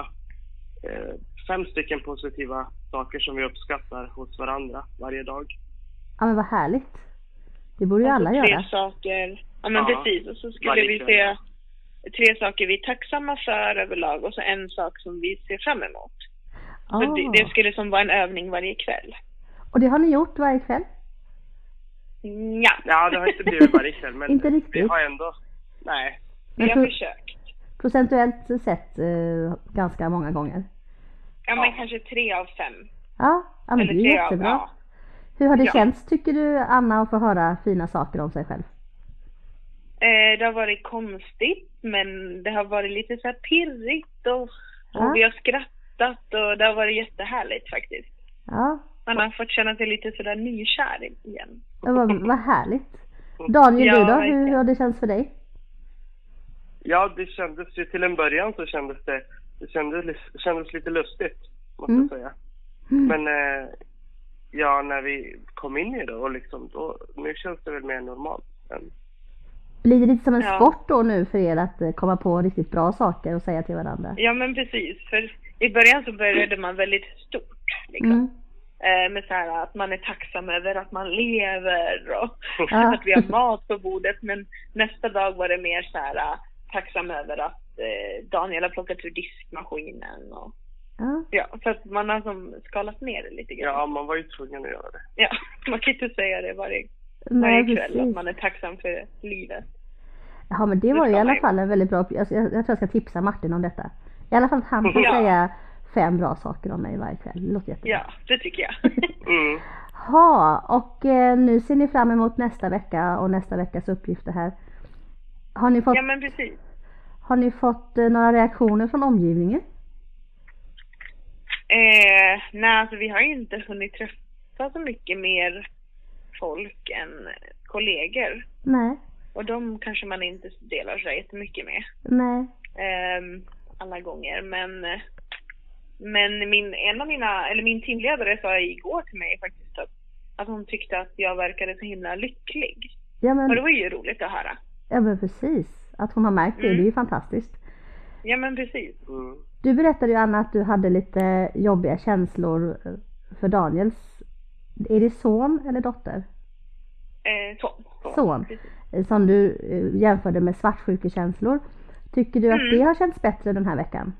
Eh, fem stycken positiva saker som vi uppskattar hos varandra varje dag. Ja men vad härligt! Det borde ju alla Alltså, tre göra. saker. Ja, men Ja, precis. Och så skulle vi se tre saker vi är tacksamma för överlag och så en sak som vi ser fram emot. Så Ah. det, det skulle som vara en övning varje kväll. Och det har ni gjort varje kväll? Ja. Ja, det har inte blivit varje kväll, men <laughs> Inte vi riktigt. har ändå... Nej. Vi Men har pro- försökt. procentuellt sett eh, ganska många gånger. Ja, men kanske tre av fem. Ja, ja men Eller det är tre av- jättebra. ja. Hur har det Ja. känts tycker du Anna att få höra fina saker om sig själv? Eh, det har varit konstigt, men det har varit lite så här pirrigt och, och Ja. vi har skrattat och det har varit jättehärligt faktiskt. Ja, Man har fått känna sig lite sådär nykär igen. ja vad, vad härligt. <laughs> Daniel Ja, du då, hur, har det känts för dig? Ja, det kändes ju till en början så kändes det, det kändes, det kändes lite lustigt, måste Mm. jag säga. Men eh, ja, när vi kom in i det och liksom då, nu känns det väl mer normalt. än Blir det lite som en Ja. sport då nu för er att eh, komma på riktigt bra saker och säga till varandra? Ja men precis, för i början så började man väldigt stort. Liksom. Mm. Eh, med så här att man är tacksam över att man lever och Ja. <laughs> att vi har mat på bordet. Men nästa dag var det mer så här eh, tacksam över att eh, Daniel har plockat ur diskmaskinen. Och, Ja. ja, så att man har som skalat ner det lite grann. Ja, man var ju tvungen att göra det. Ja, <laughs> man kan inte säga det varje, Nej, varje kväll precis. att man är tacksam för livet. Ja men det var ju i alla fall en väldigt bra. Alltså, jag, jag tror jag ska tipsa Martin om detta. I alla fall att han får Ja. säga fem bra saker om mig varje kväll. Det låter jättebra. Ja, det tycker jag. <laughs> Mm. Ha, och eh, nu ser ni fram emot nästa vecka och nästa veckas uppgifter här. Har ni fått, ja men precis. har ni fått eh, några reaktioner från omgivningen? Eh, nej, alltså vi har ju inte hunnit träffa så mycket mer folk än kollegor. Nej, Och de kanske man inte delar så jättemycket med nej. ehm, alla gånger. Men, men min, en av mina, eller min teamledare sa igår till mig faktiskt att, att hon tyckte att jag verkade så himla lycklig. Ja Och det men, var ju roligt att höra. ja men precis. Att hon har märkt det, Mm. det är ju fantastiskt. Ja men precis. Mm. Du berättade ju Anna att du hade lite jobbiga känslor för Daniels, är det son eller dotter? Eh. Son. Eh, Som du eh, jämförde med svartsjukekänslor. Tycker du att Mm. det har känts bättre den här veckan?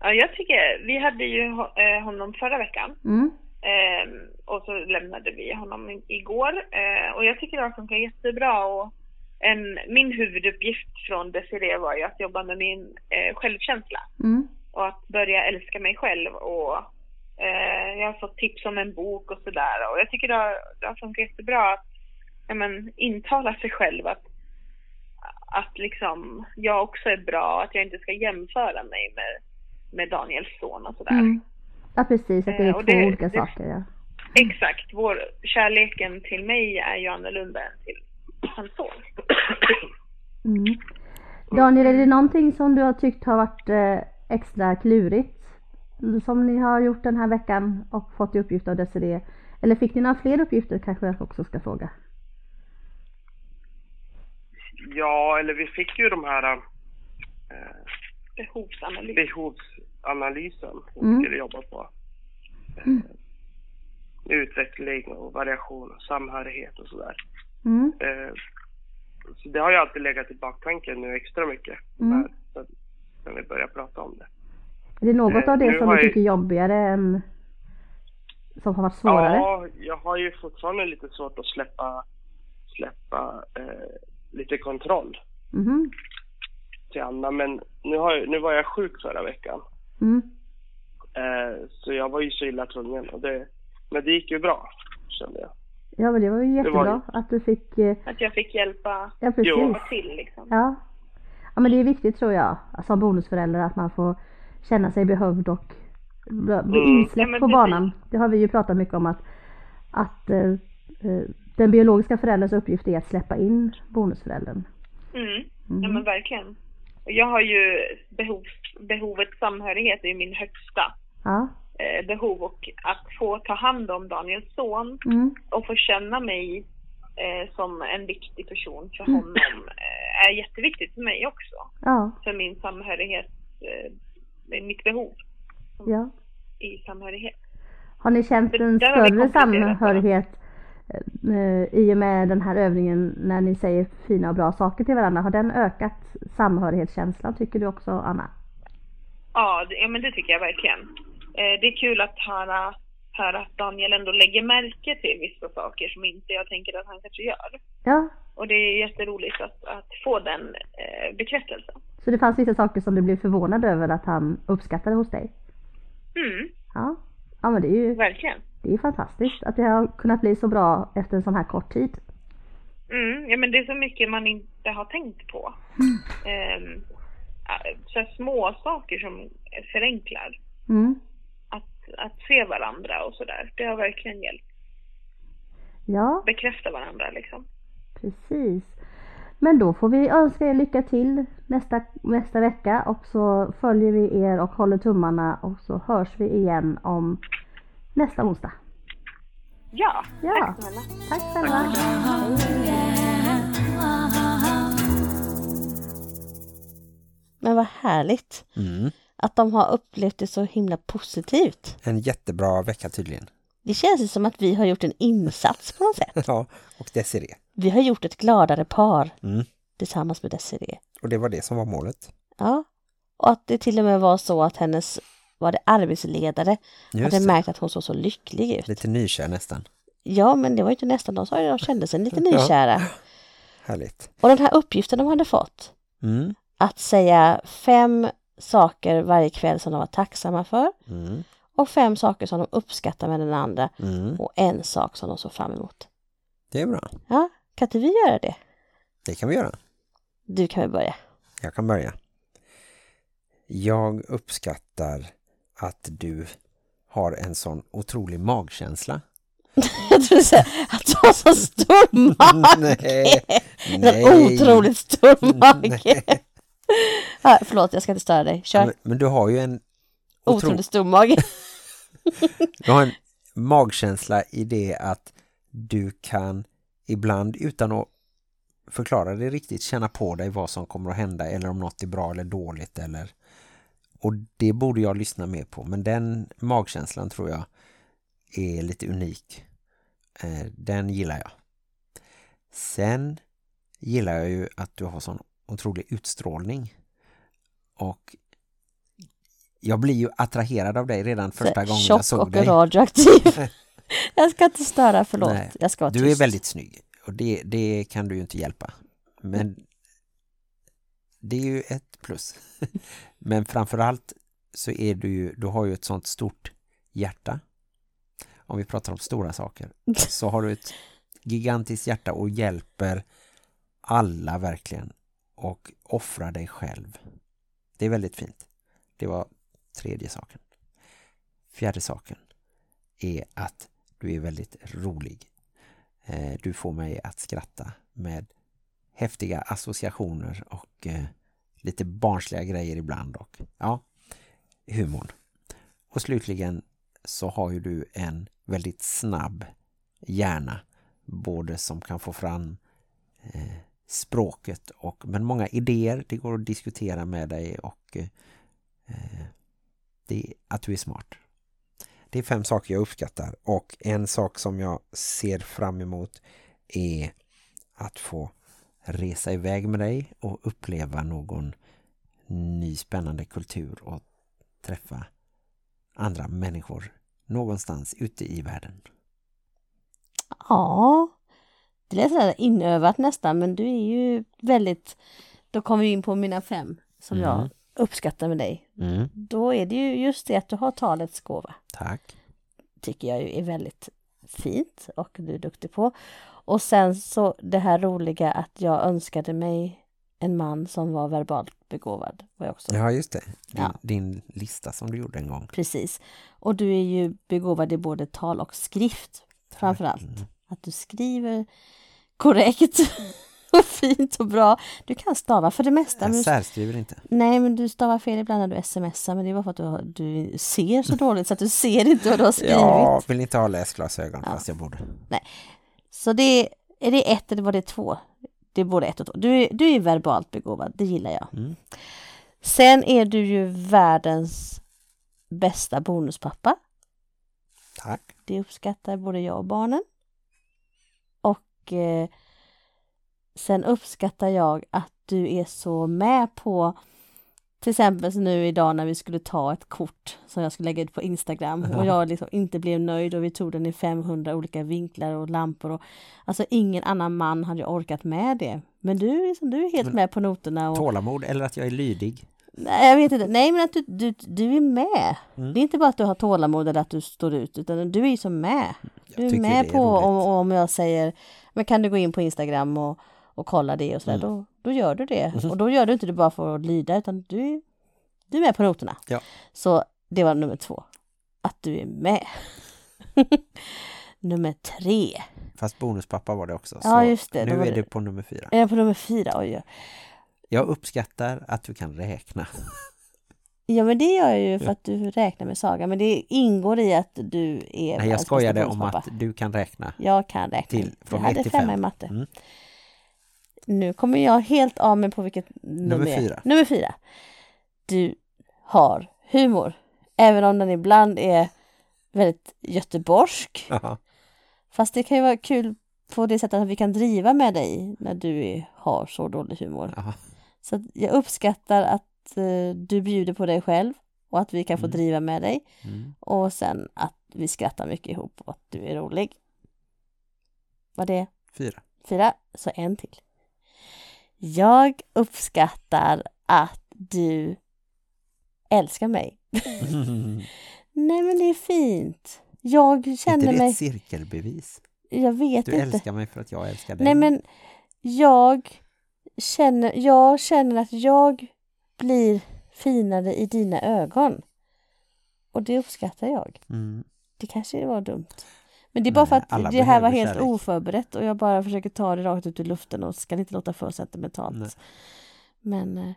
Ja, jag tycker, vi hade ju eh, honom förra veckan. Mm. Ehm, och så lämnade vi honom igår. Eh, och jag tycker det har funkat jättebra. Och en, min huvuduppgift från Desiree var ju att jobba med min eh, självkänsla. Mm. Och att börja älska mig själv. Och eh, jag har fått tips om en bok och sådär. Och jag tycker det har, det har funkat jättebra att ja, men, intala sig själv att, att liksom jag också är bra. Att jag inte ska jämföra mig med, med Daniels son och sådär. Mm. Ja precis, att det är Eh, två och det- olika det- saker. Ja. Exakt. Vår kärleken till mig är ju annorlunda än till hans son. Mm. Daniel, är det någonting som du har tyckt har varit eh, extra klurigt? Som ni har gjort den här veckan och fått i uppgift av Desiree? Eller fick ni några fler uppgifter kanske jag också ska fråga? Ja, eller vi fick ju de här eh, Behovsanalys. behovsanalysen som Mm. vi skulle jobba på. Eh, Mm. Utveckling och variation och samhörighet och sådär. Mm. Eh, så det har ju alltid legat i baktanken nu extra mycket. Mm. Här, sen, sen vi började prata om det. Är det något av det som du tycker är jobbigare än som har varit svårare? Ja, jag har ju fortfarande lite svårt att släppa, släppa eh, lite kontroll Mhm. till Anna. Men nu, har, jag- nu var jag sjuk förra veckan. Mm. Eh, så jag var ju så illa tvungen. Och det, men det gick ju bra, kände jag. Ja men det var ju Det var jättebra att du fick eh, Att jag fick hjälpa Ja, precis. till liksom. Ja. ja, men det är viktigt tror jag som bonusförälder att man får känna sig behövd och bli Mm. insläppt men på banan. Det har vi ju pratat mycket om att, att eh, eh, den biologiska förälderns uppgift är att släppa in bonusföräldern. Mm. Ja men verkligen. Jag har ju behov, behovet samhörighet är ju min högsta Ja. eh, behov och att få ta hand om Daniels son Mm. och få känna mig eh, som en viktig person för Mm. honom eh, är jätteviktigt för mig också. Ja. För min samhörighet, eh, mitt behov ja. i samhörighet. Har ni känt en större samhörighet eh, i och med den här övningen när ni säger fina och bra saker till varandra? Har den ökat samhörighetskänslan tycker du också Anna? Ja, det, ja men det tycker jag verkligen. Eh, det är kul att höra, höra att Daniel ändå lägger märke till vissa saker som inte jag tänker att han kanske gör. Ja, Och det är jätteroligt att, att få den eh, bekräftelsen. så det fanns vissa saker som du blev förvånad över att han uppskattade hos dig? Mm, Ja, ja men det är ju verkligen. det är fantastiskt att det har kunnat bli så bra efter en sån här kort tid. Mm, ja men det är så mycket man inte har tänkt på. <laughs> Ehm, äh, så små saker som förenklar Mm. att, att se varandra och sådär. Det har verkligen hjälpt. Ja, Bekräfta varandra liksom. Precis. Men då får vi önska er lycka till nästa, nästa vecka och så följer vi er och håller tummarna och så hörs vi igen om nästa onsdag. Ja, Ja. tack snälla. Tack själva. Men vad härligt Mm. att de har upplevt det så himla positivt. En jättebra vecka tydligen. Det känns som att vi har gjort en insats på något sätt. <laughs> Ja, och Desiree. Vi har gjort ett gladare par Mm. tillsammans med Desiree. Och det var det som var målet. Ja, och att det till och med var så att hennes var det arbetsledare Just hade märkt att hon såg så lycklig ut. Lite nykär nästan. Ja, men det var ju inte nästan, de sa ju de kände sig lite <laughs> nykära. Härligt. Och den här uppgiften de hade fått, Mm. att säga fem saker varje kväll som de var tacksamma för Mm. och fem saker som de uppskattar med den andra Mm. och en sak som de såg fram emot. Det är bra. Ja, kan inte vi göra det? Det kan vi göra. Du kan väl börja? Jag kan börja. Jag uppskattar att du har en sån otrolig magkänsla. <laughs> Jag trodde säga att du har så stor mage! <laughs> Nej, En otroligt stor <laughs> mage! Förlåt, jag ska inte störa dig. Kör! Men, men du har ju en otro... Otroligt stor mage. du har en magkänsla i det att du kan ibland utan att förklara det riktigt känna på dig vad som kommer att hända eller om något är bra eller dåligt eller och det borde jag lyssna mer på men den magkänslan tror jag är lite unik. Eh, Den gillar jag. Sen gillar jag ju att du har sån otrolig utstrålning och jag blir ju attraherad av dig redan första gången jag Tjock såg och dig. radioaktiv. <laughs> <laughs> jag ska inte störa, förlåt. Nej, jag ska vara du är tyst. väldigt snygg och det, det kan du ju inte hjälpa. Men det är ju ett plus. <laughs> Men framförallt så är du ju, du har ju ett sånt stort hjärta. Om vi pratar om stora saker. <laughs> Så har du ett gigantiskt hjärta och hjälper alla verkligen. Och offrar dig själv. Det är väldigt fint. Det var tredje saken. Fjärde saken är att du är väldigt rolig. Eh, du får mig att skratta med häftiga associationer och eh, lite barnsliga grejer ibland och ja, humorn. Och slutligen så har ju du en väldigt snabb hjärna både som kan få fram eh, språket och men många idéer, det går att diskutera med dig och eh, eh det är att du är smart. Det är fem saker jag uppskattar och en sak som jag ser fram emot är att få resa iväg med dig och uppleva någon ny spännande kultur och träffa andra människor någonstans ute i världen? Ja, det lät sådär inövat nästan men du är ju väldigt, då kommer vi in på mina fem som Mm. jag uppskattar med dig. Mm. Då är det ju just det att du har talets gåva. Tack. Tycker jag ju är väldigt fint och du är duktig på. Och sen så det här roliga att jag önskade mig en man som var verbalt begåvad. Var jag också. Ja, just det. Din, Ja. din lista som du gjorde en gång. Precis. Och du är ju begåvad i både tal och skrift framför allt. Mm. Att du skriver korrekt <laughs> <laughs> och fint och bra. Du kan stava för det mesta. Jag särskriver inte. Nej, men du stavar fel ibland när du smsar, men det bara för att du, du ser så dåligt så att du ser inte vad du har skrivit. Jag vill inte ha läsglasögon fast jag borde. Så det är, det ett eller var det två? Det är både ett och två. Du, är- du är verbalt begåvad, det gillar jag. Mm. Sen är du ju världens bästa bonuspappa. Tack. Det uppskattar både jag och barnen. Och eh, sen uppskattar jag att du är så med på till exempel nu idag när vi skulle ta ett kort som jag skulle lägga ut på Instagram och jag liksom inte blev nöjd och vi tog den i 500 olika vinklar och lampor och alltså ingen annan man hade ju orkat med det. Men du, är liksom, du är helt Men- med på noterna. Och, Tålamod eller att jag är lydig. Nej, jag vet inte. Nej, men att du, du, du är med. Mm. Det är inte bara att du har tålamod eller att du står ut, utan du är ju så med. Du är med är på om, om jag säger, men kan du gå in på Instagram och, och kolla det och sådär, Mm. då, då gör du det. Mhm. Och då gör du inte det bara för att lyda, utan du, du är med på noterna. Ja. Så det var nummer två. Att du är med. <laughs> nummer tre. Fast bonuspappa var det också. Ja, just det, Nu är det- du på nummer fyra. Är jag på nummer fyra? Oj. Jag uppskattar att du kan räkna. <laughs> Ja men det gör jag ju för att du räknar med Saga, men det ingår i att du är Nej, jag världens skojade om att du kan räkna. Jag kan räkna. Till- från jag hade ett till femma fem. i matte. Mm. Nu kommer jag helt av mig på vilket nummer, Nummer fyra. Nummer fyra. Du har humor. Även om den ibland är väldigt göteborgsk. Jaha. Fast det kan ju vara kul på det sättet att vi kan driva med dig när du är, har så dålig humor. Jaha. Så jag uppskattar att eh, du bjuder på dig själv och att vi kan få Mm. driva med dig. Mm. Och sen att vi skrattar mycket ihop och att du är rolig. Var det Fyra. fyra? Så en till. Jag uppskattar att du älskar mig. <laughs> Nej men det är fint. Jag Är känner inte det mig... ett cirkelbevis? Jag vet Du inte. älskar mig för att jag älskar dig. Nej men jag känner, jag känner att jag blir finare i dina ögon. Och det uppskattar jag. Mm. Det kanske var dumt. Men det är bara för att det här var helt kärlek. oförberett och jag bara försöker ta det rakt ut ur luften och ska inte låta för sentimentalt. Nej. Men eh,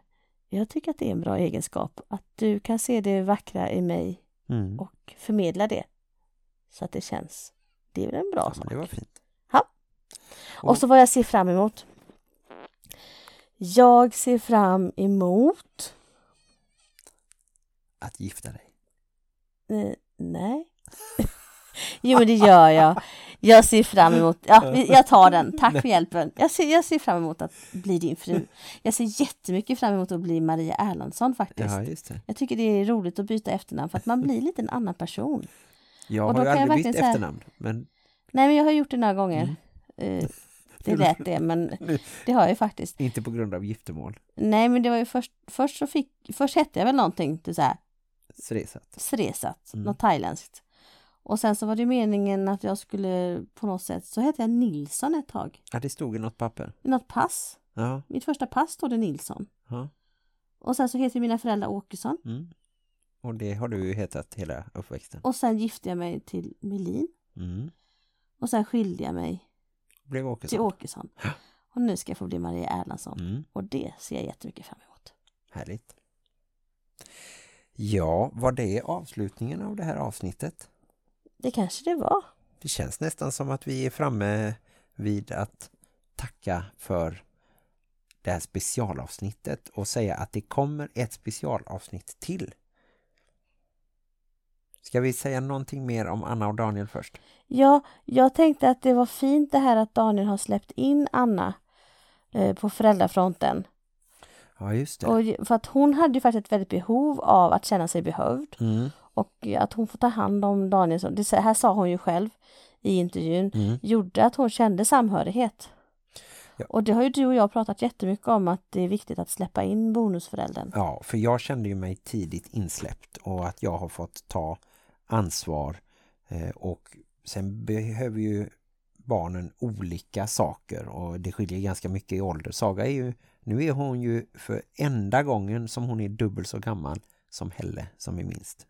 jag tycker att det är en bra egenskap att du kan se det vackra i mig Mm. och förmedla det. Så att det känns. Det är väl en bra Ja, sak. det var fint. Ja. Och så vad jag ser fram emot. Jag ser fram emot... Att gifta dig. Eh, nej. <laughs> jo men det gör jag. Jag ser fram emot, ja jag tar den, tack för hjälpen. Jag ser, jag ser fram emot att bli din fru. Jag ser jättemycket fram emot att bli Maria Erlandsson faktiskt. Ja. Jag tycker det är roligt att byta efternamn för att man blir lite en annan person. Jag har ju aldrig bytt efternamn. Men Nej men jag har gjort det några gånger. Mm. Eh, <laughs> det lät det men det har jag ju faktiskt. inte på grund av giftermål. Nej men det var ju först, först så fick, först hette jag väl någonting till så här Sresat. Sresat, Mm. något thailändskt. Och sen så var det meningen att jag skulle på något sätt, så hette jag Nilsson ett tag. Ja, det stod i något papper. I något pass. Ja. Mitt första pass stod det Nilsson. ja. Och sen så heter mina föräldrar Åkesson. Mm. Och det har du ju hetat hela uppväxten. Och sen gifte jag mig till Melin. Mm. Och sen skilde jag mig Blev till Åkesson. Åkesson. Och nu ska jag få bli Maria Erlandsson. Mm. Och det ser jag jättemycket fram emot. Härligt. Ja, var det avslutningen av det här avsnittet? Det kanske det var. Det känns nästan som att vi är framme vid att tacka för det här specialavsnittet och säga att det kommer ett specialavsnitt till. Ska vi säga någonting mer om Anna och Daniel först? Ja, jag tänkte att det var fint det här att Daniel har släppt in Anna eh, på föräldrafronten. Ja, just det. Och, för att hon hade ju faktiskt ett väldigt behov av att känna sig behövd. Mm. Och att hon får ta hand om Danielsson, det här sa hon ju själv i intervjun, Mm. gjorde att hon kände samhörighet. Ja. Och det har ju du och jag pratat jättemycket om att det är viktigt att släppa in bonusföräldern. Ja, för jag kände ju mig tidigt insläppt och att jag har fått ta ansvar eh, och sen behöver ju barnen olika saker och det skiljer ganska mycket i ålder. Saga är ju, nu är hon ju för enda gången som hon är dubbelt så gammal som Helle som är minst.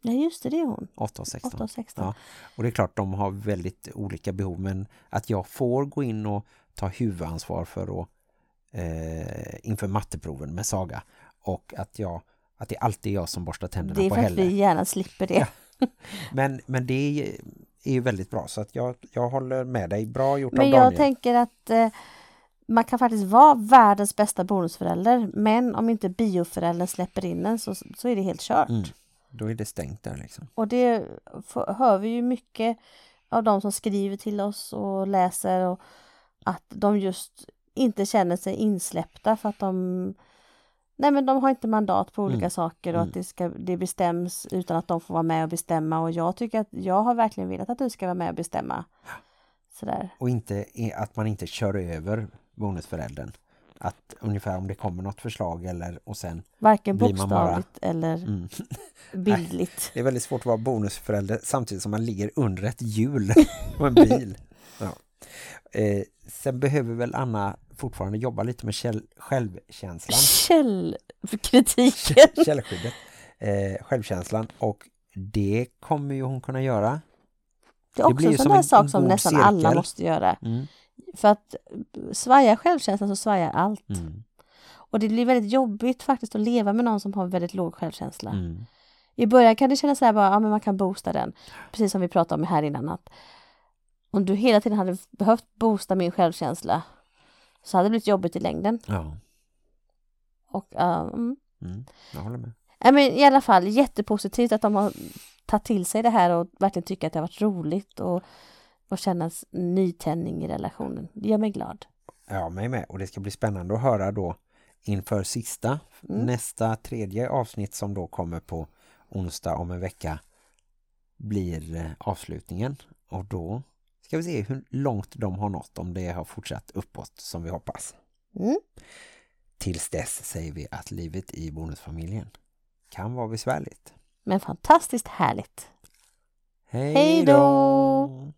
Ja just det, det är hon. 8 och 16. 8 och 16. Ja. Och det är klart de har väldigt olika behov men att jag får gå in och ta huvudansvar för att eh, inför matteproven med Saga och att jag att det alltid är jag som borstar tänderna Det är på för att vi gärna slipper det. Men, men det är, ju väldigt bra så att jag, jag håller med dig. Bra gjort Men av jag Daniel. tänker att eh, man kan faktiskt vara världens bästa bonusförälder men om inte bioföräldern släpper in en så, så är det helt kört. Mm. Då är det stängt där liksom. Och det hör vi ju mycket av de som skriver till oss och läser och att de just inte känner sig insläppta för att de Nej men de har inte mandat på olika Mm. saker och Mm. att det, ska, det bestäms utan att de får vara med och bestämma och jag tycker att jag har verkligen velat att du ska vara med och bestämma. Sådär. Och inte att man inte kör över bonusföräldern. Att ungefär om det kommer något förslag eller och sen Varken blir man bara- bokstavligt eller Mm. <laughs> bildligt. Det är väldigt svårt att vara bonusförälder samtidigt som man ligger under ett hjul <laughs> på en bil. Ja. Eh, sen behöver väl Anna fortfarande jobba lite med käll- självkänslan. Källkritiken. <laughs> Källskyddet. Eh, självkänslan och det kommer ju hon kunna göra. Det är också ju en sån där sak som nästan cirkel. alla måste göra. Mm. För att svajar självkänslan så svajar allt. Mm. Och det blir väldigt jobbigt faktiskt att leva med någon som har väldigt låg självkänsla. Mm. I början kan det kännas så här bara, ja men man kan boosta den. Precis som vi pratade om här innan att om du hela tiden hade behövt boosta min självkänsla så hade det blivit jobbigt i längden. Ja, Och uh, mm. jag håller med. Nej, men i alla fall jättepositivt att de har tagit till sig det här och verkligen tycker att det har varit roligt och, och kännas nytändning i relationen. Det gör mig glad. Ja, mig med. Och det ska bli spännande att höra då inför sista, Mm. nästa tredje avsnitt som då kommer på onsdag om en vecka blir eh, avslutningen. Och då ska vi se hur långt de har nått om det har fortsatt uppåt som vi hoppas. Mm. Tills dess säger vi att livet i bonusfamiljen kan vara besvärligt. Men fantastiskt härligt. Hej då!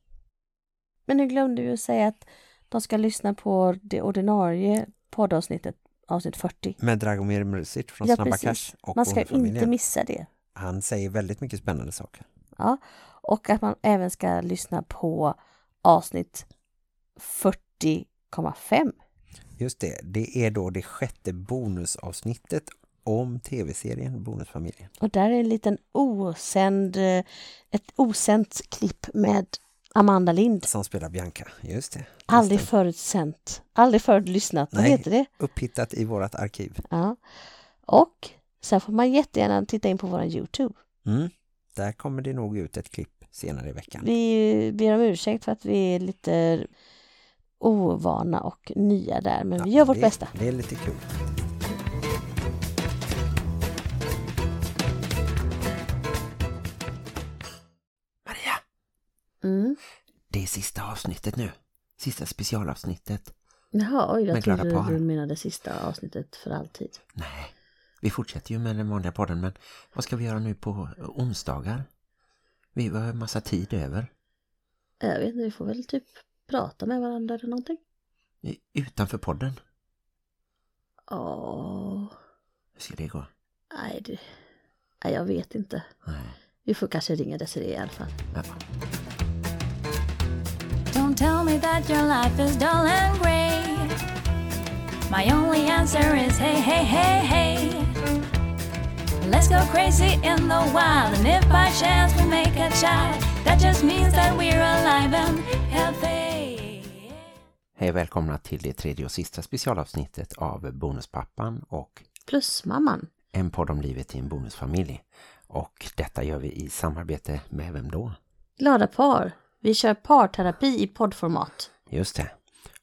Men nu glömde vi att säga att de ska lyssna på det ordinarie poddavsnittet, avsnitt 40. Med Dragomir Mrsic från Ja, Snabba precis. Cash och Man ska inte missa det. Han säger väldigt mycket spännande saker. Ja, och att man även ska lyssna på avsnitt 40,5. Just det, det är då det sjätte bonusavsnittet om tv-serien Bonusfamiljen. Och där är en liten osänd, eh, ett osänt klipp med Amanda Lind. Som spelar Bianca, just det. Aldrig förut sänt, aldrig förut lyssnat, vad heter det? Upphittat i vårt arkiv. Ja. Och sen får man jättegärna titta in på vår Youtube. Mm. Där kommer det nog ut ett klipp senare i veckan. Vi ber om ursäkt för att vi är lite ovana och nya där, men vi gör vårt det, bästa. Det är lite kul. Mm. Det är sista avsnittet nu. Sista specialavsnittet. Jaha, oj, jag Med trodde par. du menade sista avsnittet för alltid. Nej, vi fortsätter ju med den vanliga podden men vad ska vi göra nu på onsdagar? Vi har en massa tid över. Jag vet inte, vi får väl typ prata med varandra eller någonting. Utanför podden. Åh, Hur ska det gå? nej, det... nej, jag vet inte. Nej. Vi får kanske ringa Desiree i alla fall. Ja. Me that your life is dull and grey. My only answer is hey, hey, hey, hey. Let's go crazy in the wild, and if by chance we make a child, that just means that we're alive and healthy. Hej och välkomna till det tredje och sista specialavsnittet av Bonuspappan och Plus mamman. en podd om livet i en bonusfamilj. Och detta gör vi i samarbete med vem då? Glada par. Vi kör parterapi i poddformat. Just det.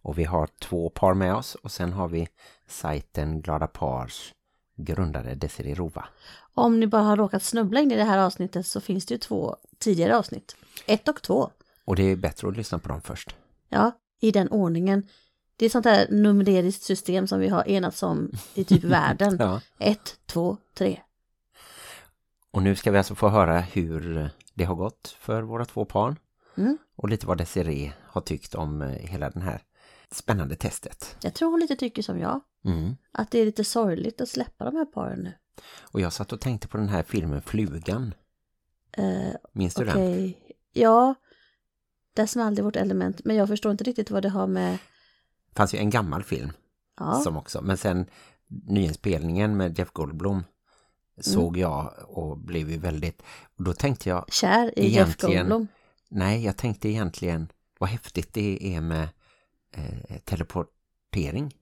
Och vi har två par med oss och sen har vi sajten Glada Pars grundade Desiree Rova. Om ni bara har råkat snubbla in i det här avsnittet så finns det ju två tidigare avsnitt. Ett och två. Och det är bättre att lyssna på dem först. Ja, i den ordningen. Det är sånt där numeriskt system som vi har enats om i typ <laughs> världen. Ja. Ett, två, tre. Och nu ska vi alltså få höra hur det har gått för våra två par. Mm. Och lite vad Desiree har tyckt om eh, hela den här spännande testet. Jag tror hon lite tycker som jag. Mm. Att det är lite sorgligt att släppa de här paren nu. Och jag satt och tänkte på den här filmen Flugan. Eh, Minns du den? Okej, ja. Där small det vårt element. Men jag förstår inte riktigt vad det har med... Det fanns ju en gammal film Ja. som också. Men sen nyinspelningen med Jeff Goldblum såg jag och blev ju väldigt... Och då tänkte jag... Kär i Jeff Goldblum. Nej, jag tänkte egentligen vad häftigt det är med eh, teleportering.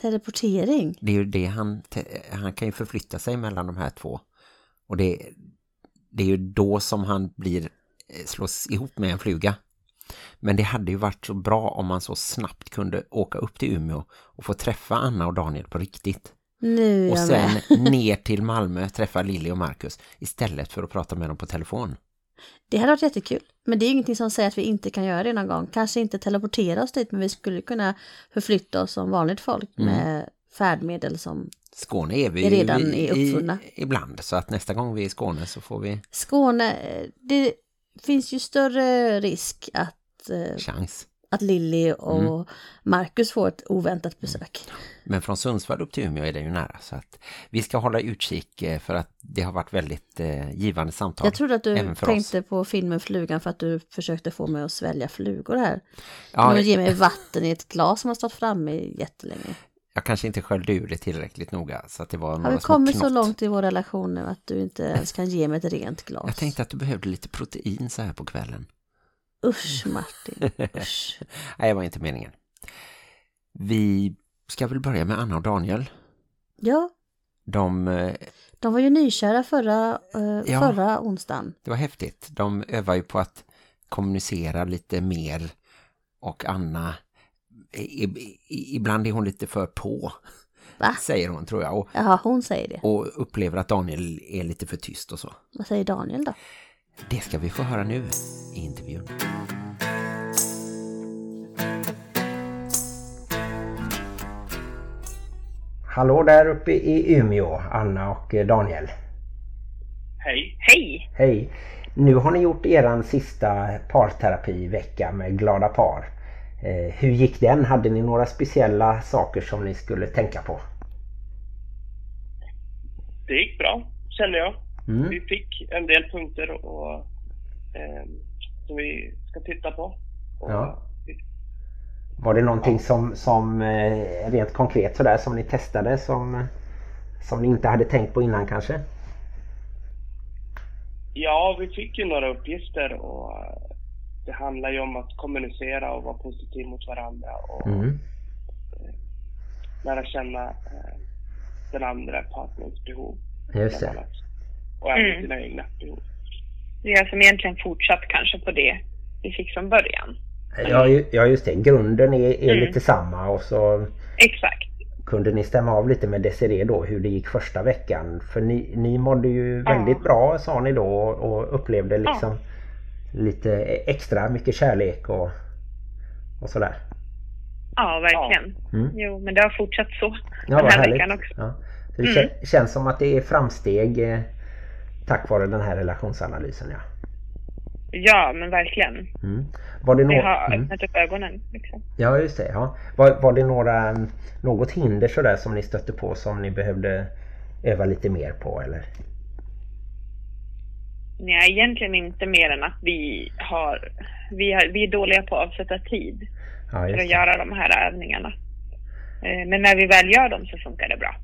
Teleportering. Det är ju det han... Han kan ju förflytta sig mellan de här två. Och det, det är ju då som han blir eh, slås ihop med en fluga. Men det hade ju varit så bra om man så snabbt kunde åka upp till Umeå och få träffa Anna och Daniel på riktigt. Nu Och sen ner till Malmö träffa Lilly och Marcus istället för att prata med dem på telefon. Det hade varit jättekul. Men det är ingenting som säger att vi inte kan göra det någon gång. Kanske inte teleportera oss dit, men vi skulle kunna förflytta oss som vanligt folk Mm. med färdmedel som Skåne är vi Är redan i, är uppfunna. i, ibland så att nästa gång vi är i Skåne så får vi Skåne. eh, Det finns ju större risk att, eh, chans. Att Lilly och Mm. Marcus får ett oväntat besök. Men från Sundsvall upp till Umeå är det ju nära så att vi ska hålla utkik eh, för att det har varit väldigt eh, givande samtal. Jag trodde att du tänkte oss. på filmen Flugan för att du försökte få mig att svälja flugor här. Ja, Ja, ge mig <laughs> vatten i ett glas som har stått framme jättelänge. Jag kanske inte sköljde ur det tillräckligt noga så att det var Har några vi små kommit så långt i vår relation nu att du inte ens kan ge mig ett rent glas? Jag tänkte att du behövde lite protein så här på kvällen. Usch Martin, usch. <laughs> Nej, det var inte meningen. Vi ska väl börja med Anna och Daniel. Ja, De, eh, de var ju nykära förra, eh, Ja. förra onsdagen. det var häftigt. De övar ju på att kommunicera lite mer och Anna, ibland är hon lite för på, Va? säger hon tror jag. Och, Jaha, hon säger det. och upplever att Daniel är lite för tyst och så. Vad säger Daniel då? Det ska vi få höra nu i intervjun. Hallå där uppe i Umeå, Anna och eh, Daniel. Hej. Hej! Hej! Nu har ni gjort eran sista parterapivecka med glada par. Eh, hur gick den? Hade ni några speciella saker som ni skulle tänka på? Det gick bra, känner jag. Mm. Vi fick en del punkter och, eh, som vi ska titta på. Och Ja. Var det någonting som, som eh, rent konkret sådär som ni testade som, som ni inte hade tänkt på innan kanske? Ja, vi fick ju några uppgifter och eh, det handlar ju om att kommunicera och vara positiv mot varandra och Mm. lära känna eh, den andra partnerns behov. Just det. Och även Mm. sina egna behov. Vi har som egentligen fortsatt kanske på det vi fick från början. Ja, ja just det, grunden är, är Mm. lite samma och så Exakt. kunde ni stämma av lite med Desiree då hur det gick första veckan. För ni, ni mådde ju Ja. väldigt bra sa ni då och upplevde liksom lite extra mycket kärlek och, och sådär. Ja, verkligen. Mm. Jo, men det har fortsatt så Ja, den här härligt. veckan också. Ja. Så det Mm. kä- känns som att det är framsteg eh, tack vare den här relationsanalysen. Ja. Ja, men verkligen. Mm. Var det Det nå- har mm. öppnat upp ögonen. Liksom. Ja just det. Ja. Var, var det några, något hinder sådär som ni stötte på som ni behövde öva lite mer på eller? Nej, egentligen inte mer än att vi har, vi har, vi är dåliga på att avsätta tid Ja, för att det. göra de här övningarna. Eh, Men när vi väl gör dem så funkar det bra.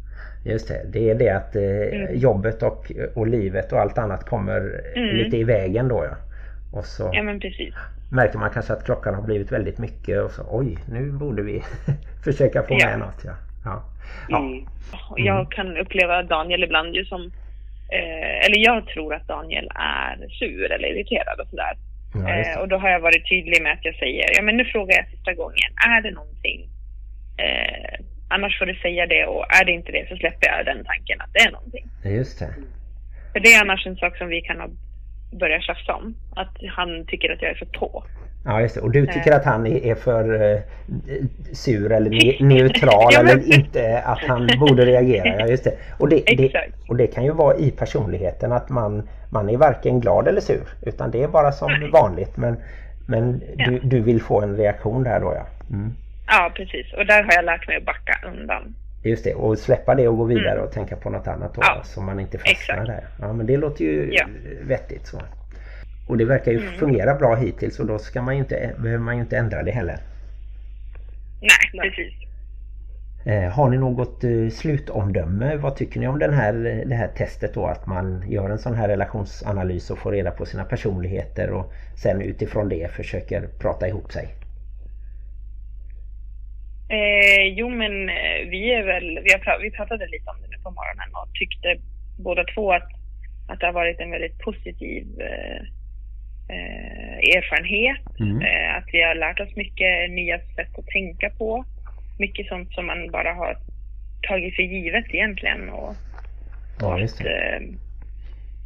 Just det. Det är det att eh, Mm. jobbet och, och livet och allt annat kommer Mm. lite i vägen då ja. Och så Ja, men precis. märker man kanske att klockan har blivit väldigt mycket och så oj, nu borde vi <laughs> försöka få Ja. med något. Ja. Ja. Ja. Mm. Jag kan uppleva Daniel ibland ju som, eh, eller jag tror att Daniel är sur eller irriterad och sådär. Ja, Eh, och då har jag varit tydlig med att jag säger, ja men nu frågar jag sista gången, är det någonting, eh, annars får du säga det och är det inte det så släpper jag den tanken att det är någonting. Just det. För det är annars en sak som vi kan ha börja tjafsa om. Att han tycker att jag är för på. Ja just det. Och du tycker Eh. att han är för eh, sur eller ne neutral <laughs> Ja, men- eller inte att han borde reagera. Ja just det. Och det, det, och det kan ju vara i personligheten att man, man är varken glad eller sur. Utan det är bara som vanligt. Men, men Ja. du, du vill få en reaktion där då ja. Mm. Ja, precis. Och där har jag lärt mig att backa undan. Just det, och släppa det och gå vidare Mm. och tänka på något annat då, Ja, så man inte fastnar exakt. där. Ja men det låter ju Ja. vettigt så. Och det verkar ju Mm. fungera bra hittills och då ska man inte, behöver man ju inte ändra det heller. Nej, precis. Eh, har ni något eh, slutomdöme? Vad tycker ni om den här, det här testet då? Att man gör en sån här relationsanalys och får reda på sina personligheter och sen utifrån det försöker prata ihop sig. Eh, jo, men eh, vi är väl, vi, har vi pratade lite om det nu på morgonen och tyckte båda två att, att det har varit en väldigt positiv eh, eh, erfarenhet. Mm. Eh, att vi har lärt oss mycket nya sätt att tänka på. Mycket sånt som man bara har tagit för givet egentligen. Och, Ja, just det. eh,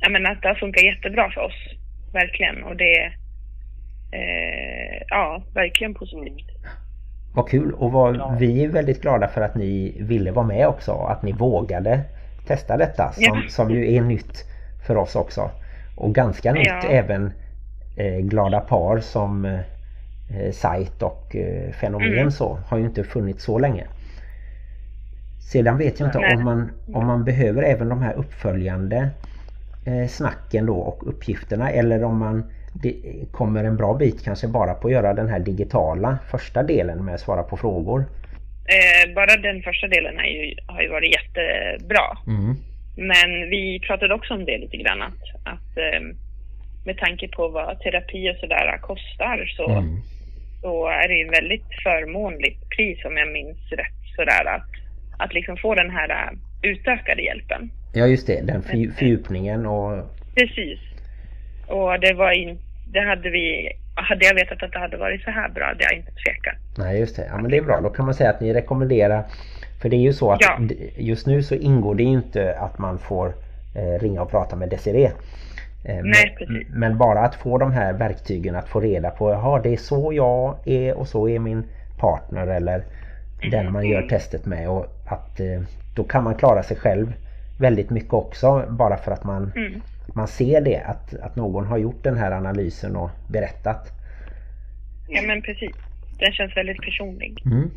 jag menar att det har funkat jättebra för oss. Verkligen. Och det är eh, ja, verkligen positivt. Vad kul och vad, vi är väldigt glada för att ni ville vara med också. Att ni vågade testa detta som, Ja. som ju är nytt för oss också. Och ganska nytt Ja. även eh, glada par som eh, sajt och eh, fenomen Mm. så har ju inte funnits så länge. Sedan vet jag inte Nej. om man, om man behöver även de här uppföljande eh, snacken då och uppgifterna eller om man det kommer en bra bit kanske bara på att göra den här digitala första delen med att svara på frågor. Eh, bara den första delen ju, har ju varit jättebra. Mm. Men vi pratade också om det lite grann att, att eh, med tanke på vad terapi och sådär kostar så, Mm. så är det ju väldigt förmånligt pris om jag minns rätt sådär att, att liksom få den här eh, utökade hjälpen. Ja just det, den fördju- fördjupningen och Precis. Och det var in, det hade vi, hade jag vetat att det hade varit så här bra hade jag inte tvekat. Nej just det, ja men det är bra. Då kan man säga att ni rekommenderar För det är ju så att Ja. just nu så ingår det inte att man får eh, ringa och prata med Desiree. Eh, Nej, men, men bara att få de här verktygen att få reda på Jaha det är så jag är och så är min partner eller den man gör testet med och att eh, då kan man klara sig själv väldigt mycket också bara för att man, Mm. Man ser det att, att någon har gjort den här analysen och berättat. Ja men precis. Den känns väldigt personlig. Mm.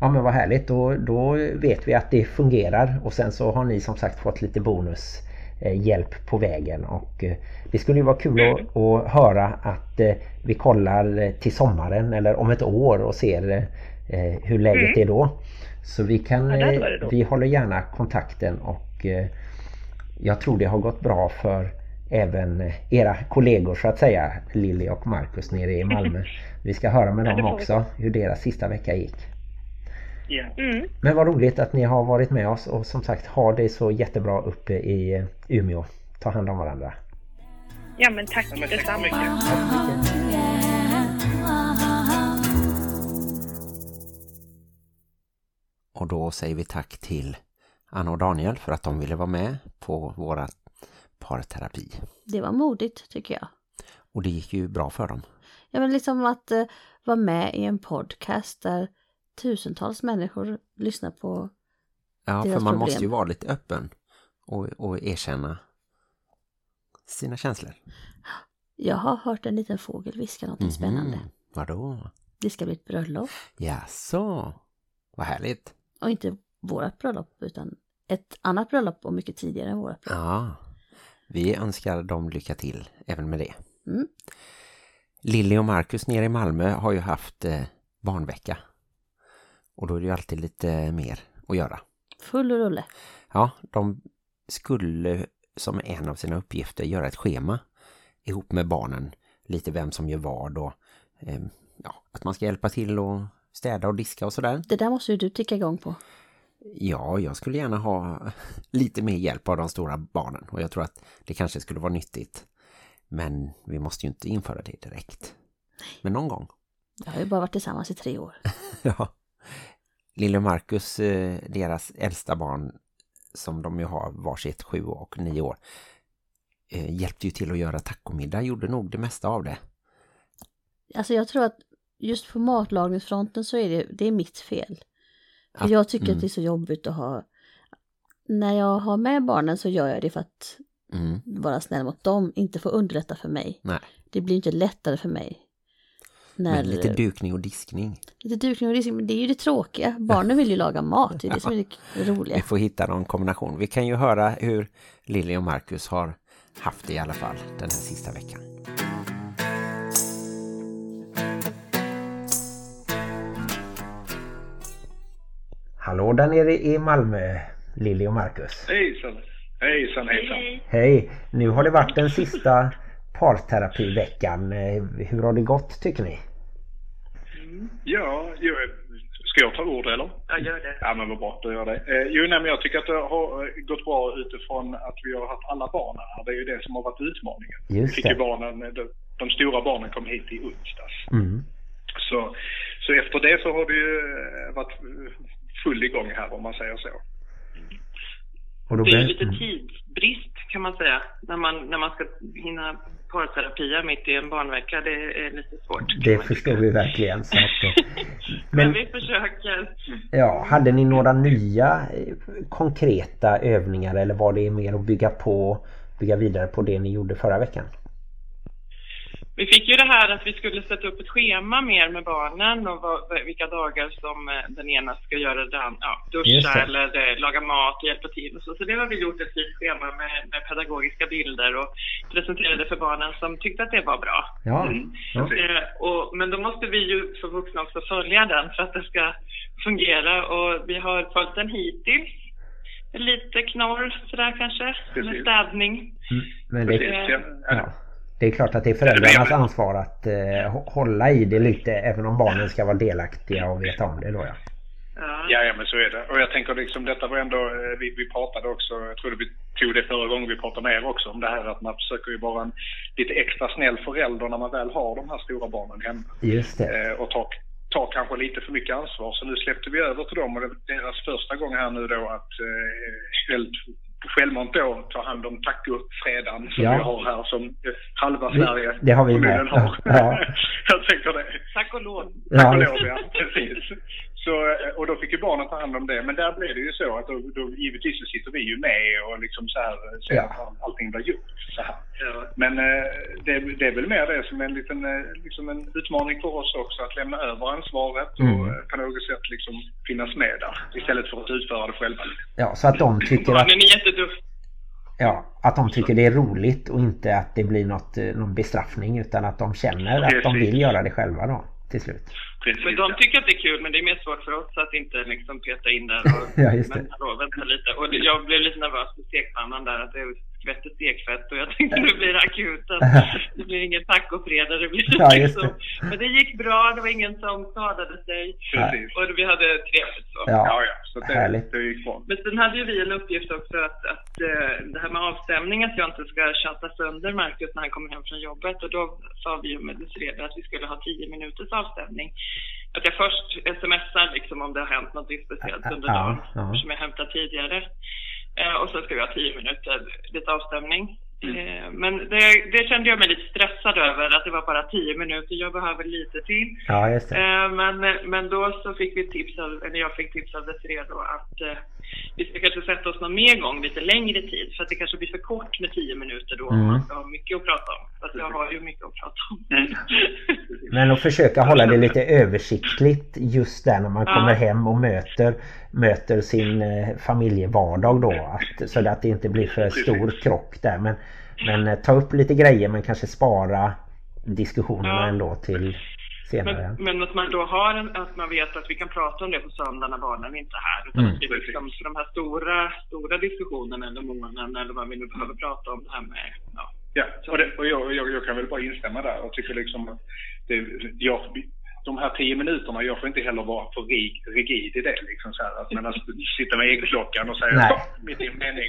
Ja men vad härligt, då, då vet vi att det fungerar och sen så har ni som sagt fått lite bonus eh, hjälp på vägen och eh, det skulle ju vara kul att, att höra att eh, vi kollar till sommaren eller om ett år och ser hur läget Mm. är då. Så vi kan, Ja, vi håller gärna kontakten och jag tror det har gått bra för även era kollegor så att säga, Lilly och Marcus nere i Malmö. <laughs> Vi ska höra med Ja, dem också hur deras sista vecka gick. Ja. Mm. Men vad roligt att ni har varit med oss och som sagt ha det så jättebra uppe i eh, Umeå. Ta hand om varandra. Ja men tack detsamma. Och då säger vi tack till Anna och Daniel för att de ville vara med på våra parterapi. Det var modigt tycker jag. Och det gick ju bra för dem. Ja men liksom att eh, vara med i en podcast där tusentals människor lyssnar på Ja, för man problem. måste ju vara lite öppen och, och erkänna sina känslor. Jag har hört en liten fågel viska någonting Mhm. spännande. Vadå? Det ska bli ett bröllop. Jaså? Vad härligt. Och inte vårat bröllop utan ett annat bröllop och mycket tidigare än vårat bröllop. Ja, vi önskar dem lycka till även med det. Mm. Lilly och Marcus nere i Malmö har ju haft eh, barnvecka. Och då är det ju alltid lite mer att göra. Full rulle. Ja, de skulle som en av sina uppgifter göra ett schema ihop med barnen. Lite vem som gör vad och eh, ja, att man ska hjälpa till och städa och diska och sådär. Det där måste ju du ticka igång på. Ja, jag skulle gärna ha <laughs> lite mer hjälp av de stora barnen och jag tror att det kanske skulle vara nyttigt. Men vi måste ju inte införa det direkt. Men någon gång. Jag har ju bara varit tillsammans i tre år. <laughs> ja. Lille Marcus, eh, deras äldsta barn som de ju har varsitt sju och nio år eh, hjälpte ju till att göra tacomiddag, gjorde nog det mesta av det. Alltså jag tror att just på matlagningsfronten så är det, det är mitt fel. Att- jag tycker mm. att det är så jobbigt att ha... När jag har med barnen så gör jag det för att Mm. vara snäll mot dem, inte för att underlätta för mig. Nej. Det blir inte lättare för mig. När, Men lite dukning och diskning. lite dukning och diskning, men det är ju det tråkiga. Barnen vill ju laga mat, det är det som är det <laughs> roliga. Vi får hitta någon kombination. Vi kan ju höra hur Lilly och Marcus har haft det i alla fall den här sista veckan. Hallå där nere i Malmö, Lilly och Marcus. Hejsan, hejsan, hejsan. Hej! Nu har det varit den sista parterapiveckan. Eh, Hur har det gått tycker ni? Ja, ska jag ta ord eller? Ja, gör det. Ja, men vad bra, då gör jag det. Eh, jo, nej, men jag tycker att det har eh, gått bra utifrån att vi har haft alla barnen här. Det är ju det som har varit utmaningen. Just Fick det. ju barnen, de, de stora barnen kom hit i onsdags. Mm. Så, så efter det så har det ju varit full igång här om man säger så. Och då Det är lite tidsbrist kan man säga när man, när man ska hinna parterapier mitt i en barnvecka. Det är lite svårt. Det förstår vi verkligen. Så att, <laughs> Men, men vi försöker. ja, hade ni några nya eh, konkreta övningar eller var det mer att bygga på, bygga vidare på det ni gjorde förra veckan? Vi fick ju det här att vi skulle sätta upp ett schema mer med barnen och vad, vilka dagar som eh, den ena ska göra andra. Ja, duscha eller eh, laga mat och hjälpa till och så. Så det har vi gjort ett fint schema med, med pedagogiska bilder och presenterade för barnen som tyckte att det var bra. Ja, ja. Eh, och, men då måste vi ju för vuxna också följa den för att det ska fungera och vi har följt den hittills. Lite knorr sådär kanske, med Precis. städning. Mm, Men det, Eh, ja, det är klart att det är föräldrarnas ansvar att eh, hå- hålla i det lite även om barnen ska vara delaktiga och veta om det då ja. Ja, ja men så är det. Och jag tänker liksom, detta var ändå, eh, vi, vi pratade också, jag tror vi tog det förra gången vi pratade med er också om det här att man försöker ju vara en lite extra snäll förälder när man väl har de här stora barnen hemma. Just det. Eh, och tar, tar kanske lite för mycket ansvar. Så nu släppte vi över till dem och det är deras första gång här nu då att eh, helt självmant då ta hand om tacofredagen som Ja. vi har här som halva Vi- Sverige det har vi kommunen med. har. Ja. <laughs> jag tänker det. Tack och lov. Ja, Tack och just lov, det. ja. Precis. Så, och då fick ju barnen ta hand om det. Men där blev det ju så att då, då givetvis så sitter vi ju med och liksom så här ser Ja. att all- allting blir gjort. Så här. Men eh, det, det är väl mer det som en liten eh, liksom en utmaning för oss också att lämna över ansvaret och Mm. eh, på något sätt liksom finnas med där istället för att utföra det själva. Ja, så att de tycker att, är ja, att de tycker det är roligt och inte att det blir något, någon bestraffning utan att de känner att de vill göra det själva då till slut. Men de tycker att det är kul, men det är mer svårt för oss att inte liksom peta in där <laughs> och Ja, just det. vänta, då, vänta lite. Och jag blev lite nervös med stekpannan där, att det skvätter stekfett och jag tänkte nu blir det akut. Att det blir <laughs> ingen tacofredag, det blir Ja, just liksom. Men det gick bra, det var ingen som skadade sig. Precis. Och vi hade trevligt så. Ja, ja, ja. Så det, härligt. det gick bra. Men sen hade ju vi en uppgift också att, att eh, det här med avstämning, att jag inte ska tjata sönder Marcus när han kommer hem från jobbet. Och då sa vi ju med Desiree att vi skulle ha tio minuters avstämning. Att jag först smsar liksom om det har hänt något speciellt under Ja, dagen, ja. som jag hämtat tidigare. Eh, och sen ska vi ha tio minuter lite avstämning. Eh, men det, det kände jag mig lite stressad över, att det var bara tio minuter. Jag behöver lite till. Ja, just det. Eh, Men, men då så fick vi tips av, eller jag fick tips av Desiree då att vi ska kanske sätta oss någon mer gång lite längre tid för att det kanske blir för kort med tio minuter då om Mm. man ska ha mycket att prata om. För att jag har ju mycket att prata om. <laughs> Men att försöka hålla det lite översiktligt just där när man Ja. kommer hem och möter, möter sin eh, familjevardag då. Att, så att det inte blir för stor krock där. Men, men eh, ta upp lite grejer men kanske spara diskussionerna Ja. ändå till senare. Men, men att man då har en, att man vet att vi kan prata om det på söndag när barnen inte är här. Utan Mm. att vi liksom, för de här stora, stora diskussionerna eller månaden eller vad vi nu behöver prata om det här med ja, Ja, och, det, och jag, jag, jag kan väl bara instämma där och tycker liksom att det, jag, de här tio minuterna, jag får inte heller vara för rigid i det. Liksom så här, att man sitter med äggklockan och säger stopp mitt i en mening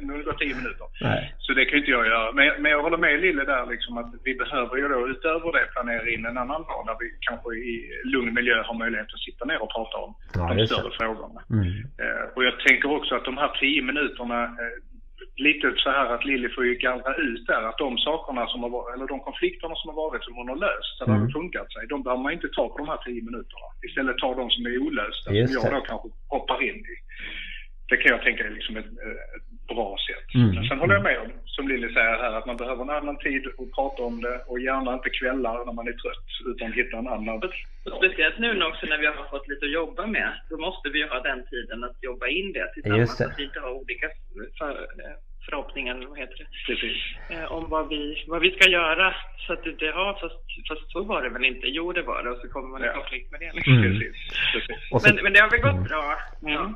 nu, går tio minuter. Nej. Så det kan inte jag göra. Men, men jag håller med Lille där liksom att vi behöver ju då utöver det planera in en annan dag där vi kanske i lugn miljö har möjlighet att sitta ner och prata om Ja, de större frågorna. Mm. Eh, och jag tänker också att de här tio minuterna, eh, lite så här att Lilly får ju gallra ut där att de sakerna som har varit, eller de konflikterna som har varit som hon har löst, där det Mm. har funkat sig, de behöver man inte ta på de här tio minuterna. Istället ta de som är olösta, Just som jag det. då kanske hoppar in i. Det kan jag tänka är liksom ett, eh, ett bra sätt. Mm. Men sen håller jag med om, som Lilly säger här, att man behöver en annan tid att prata om det och gärna inte kvällar när man är trött, utan hitta en annan. Och speciellt nu också när vi har fått lite att jobba med, då måste vi ha den tiden att jobba in det tillsammans. Just det. Att vi inte har olika för, förhoppningar, eller vad heter det? Precis. Eh, om vad vi, vad vi ska göra. Så att det, det har, fast, fast så var det väl inte? Jo, det var det. Och så kommer man i konflikt med det. Liksom. Mm. Precis. Precis. Så- Men, men det har väl gått bra. Ja.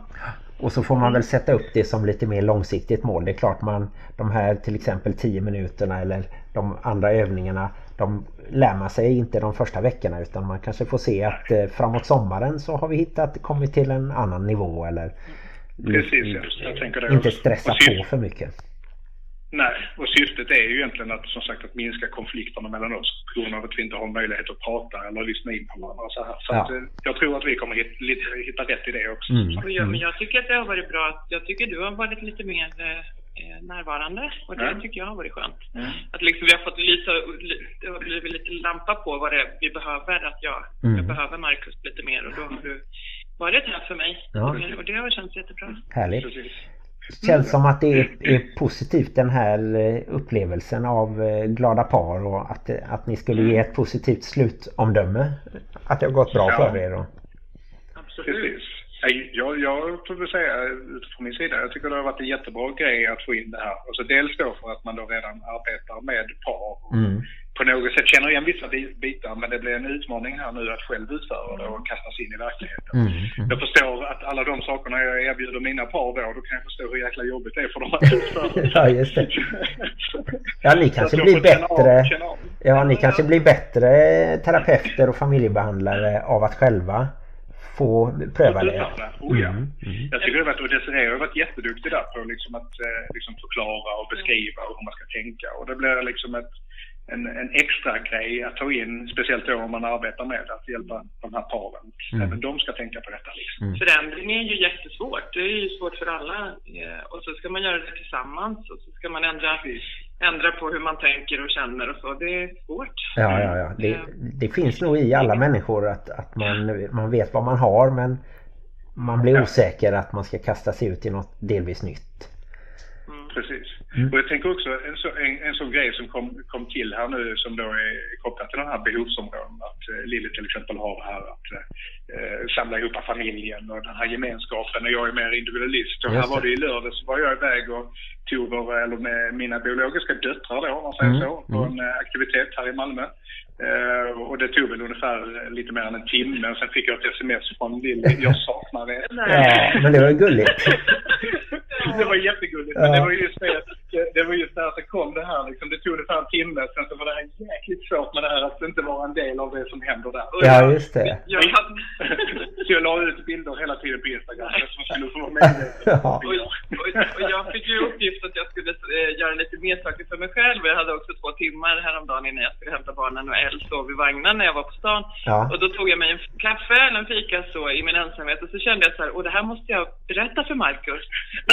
Och så får man väl sätta upp det som lite mer långsiktigt mål. Det är klart man, de här till exempel 10 minuterna eller de andra övningarna, de lär man sig inte de första veckorna utan man kanske får se att eh, framåt sommaren så har vi hittat, kommit till en annan nivå eller Precis, ja. jag tänker det inte stressa syftet- på för mycket. Nej, och syftet är ju egentligen att som sagt att minska konflikterna mellan oss på grund av att vi inte har möjlighet att prata eller lyssna in på varandra så här. Så Ja. att, eh, jag tror att vi kommer hit, lite, hitta rätt i det också. Mm. Jag, men jag tycker att det har varit bra. Jag tycker du har varit lite mer eh, närvarande och det Ja. tycker jag har varit skönt. Mm. Att liksom vi har fått lysa, det har blivit lite lampa på vad det är vi behöver. Att jag, Mm. jag behöver Markus lite mer och då har du varit här för mig. Ja. Och, det har känts jättebra. Härligt. Känns som att det är, är positivt den här eh, upplevelsen av eh, glada par och att, att ni skulle ge ett positivt slutomdöme. Att det har gått bra Ja. för er. Och... Precis. Nej, Jag, jag får säga utifrån min sida, jag tycker det har varit en jättebra grej att få in det här. Alltså dels då för att man då redan arbetar med par och Mm. På något sätt känner igen vissa bi- bitar men det blir en utmaning här nu att själv utföra det och kasta sig in i verkligheten. Mm. Jag förstår att alla de sakerna jag erbjuder mina par då, då kan jag förstå hur jäkla jobbigt det är för dem att utföra. <laughs> Ja, just det. Ja, ni kanske att blir bättre. känna av. Ja, ni kanske blir bättre terapeuter och familjebehandlare av att själva få pröva det. Oh, ja. Mm. Mm. Jag tycker och Desiree har varit jätteduktig där på liksom att eh, liksom förklara och beskriva hur man ska tänka. Och det blir liksom ett, en, en extra grej att ta in, speciellt då om man arbetar med att hjälpa de här paren. Mm. Även de ska tänka på detta. Liksom. Förändring är ju jättesvårt. Det är ju svårt för alla. Eh, Och så ska man göra det tillsammans och så ska man ändra, ändra på hur man tänker och känner och så. Det är svårt. Ja, ja, ja. Det, det finns nog i alla människor att, att man, man vet vad man har men man blir osäker att man ska kasta sig ut i något delvis nytt. Precis. Mm. Och jag tänker också en, så, en, en sån grej som kom, kom till här nu som då är kopplat till den här behovsområden. Att eh, Lille till exempel har här att eh, samla ihop familjen och den här gemenskapen och jag är mer individualist. Och här var det. i lördags var jag iväg och tog vår, eller med mina biologiska döttrar då, om man säger Mm, så, på mm. en eh, aktivitet här i Malmö. Eh, och det tog väl ungefär lite mer än en timme. Och sen fick jag ett sms från Lille. <laughs> Jag saknar er. Ja, men det var ju gulligt. <laughs> Det var jättegulligt. Ja. Men det var just det, det- var just det att det kom det här liksom. Det tog ungefär en timme. Sen så var det här jäkligt svårt med det här att inte vara en del av det som händer där. Ja, just det. Jag, så jag la ut bilder hela tiden på Instagram att man skulle få vara med. <laughs> Ja. Och, och, och jag fick ju uppgift att jag skulle eh, göra lite mer saker för mig själv. Jag hade också två timmar häromdagen innan jag skulle hämta barnen och Elle sov i vagnen när jag var på stan. Ja. Och då tog jag mig en kaffe eller en fika så i min ensamhet och så kände jag så här, och det här måste jag berätta för Marcus.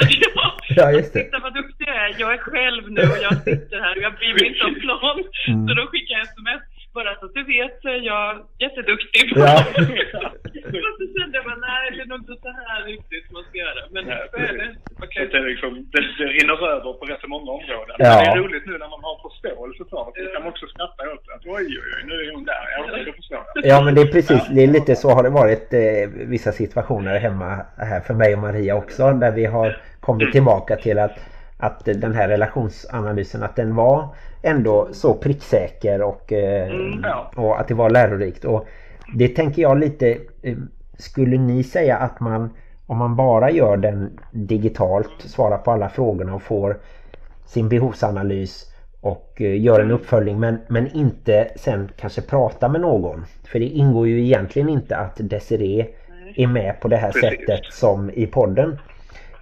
Att <laughs> jag, Ja, just det. Titta vad duktig jag är. Jag är själv nu och jag sitter här och jag bryr mig inte om plan. Mm. Så då skickade jag sms. Bara så att du vet så är jag jätteduktig. Ja. <laughs> och så kände jag bara, nej det är nog inte så här riktigt man ska göra. Men Nej, så är det. att det, liksom, det, det rinner över på rätt många områden. Ja. Det är roligt nu när man har förståelse för det. Så kan man också skratta åt det. Att oj, oj, oj, nu är hon där. Ja, då förstår jag. Ja men det är precis, det är lite så har det varit eh, vissa situationer hemma här för mig och Maria också där vi har kommit tillbaka till att, att den här relationsanalysen att den var ändå så pricksäker och, eh, och att det var lärorikt och det tänker jag lite eh, skulle ni säga att man om man bara gör den digitalt svarar på alla frågorna och får sin behovsanalys och eh, gör en uppföljning men, men inte sen kanske prata med någon. För det ingår ju egentligen inte att Desiree är med på det här Precis. sättet som i podden.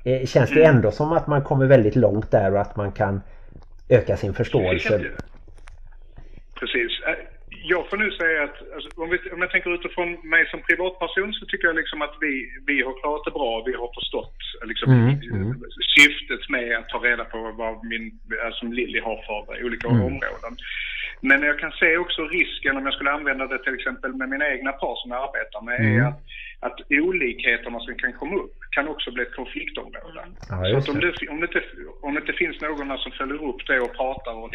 Eh, känns det Mm. ändå som att man kommer väldigt långt där och att man kan öka sin förståelse? Precis. Eh, Jag får nu säga att alltså, om, vi, om jag tänker utifrån mig som privatperson så tycker jag liksom att vi, vi har klarat det bra. Vi har förstått eh, liksom, Mm, mm. syftet med att ta reda på vad min, som Lilly har för olika Mm. områden. Men jag kan se också risken om jag skulle använda det till exempel med mina egna par som jag arbetar med Mm. är att, att olikheterna som kan komma upp kan också bli ett konfliktområde. Ja, så om, det. om, det inte, om det inte finns någon som följer upp det och pratar och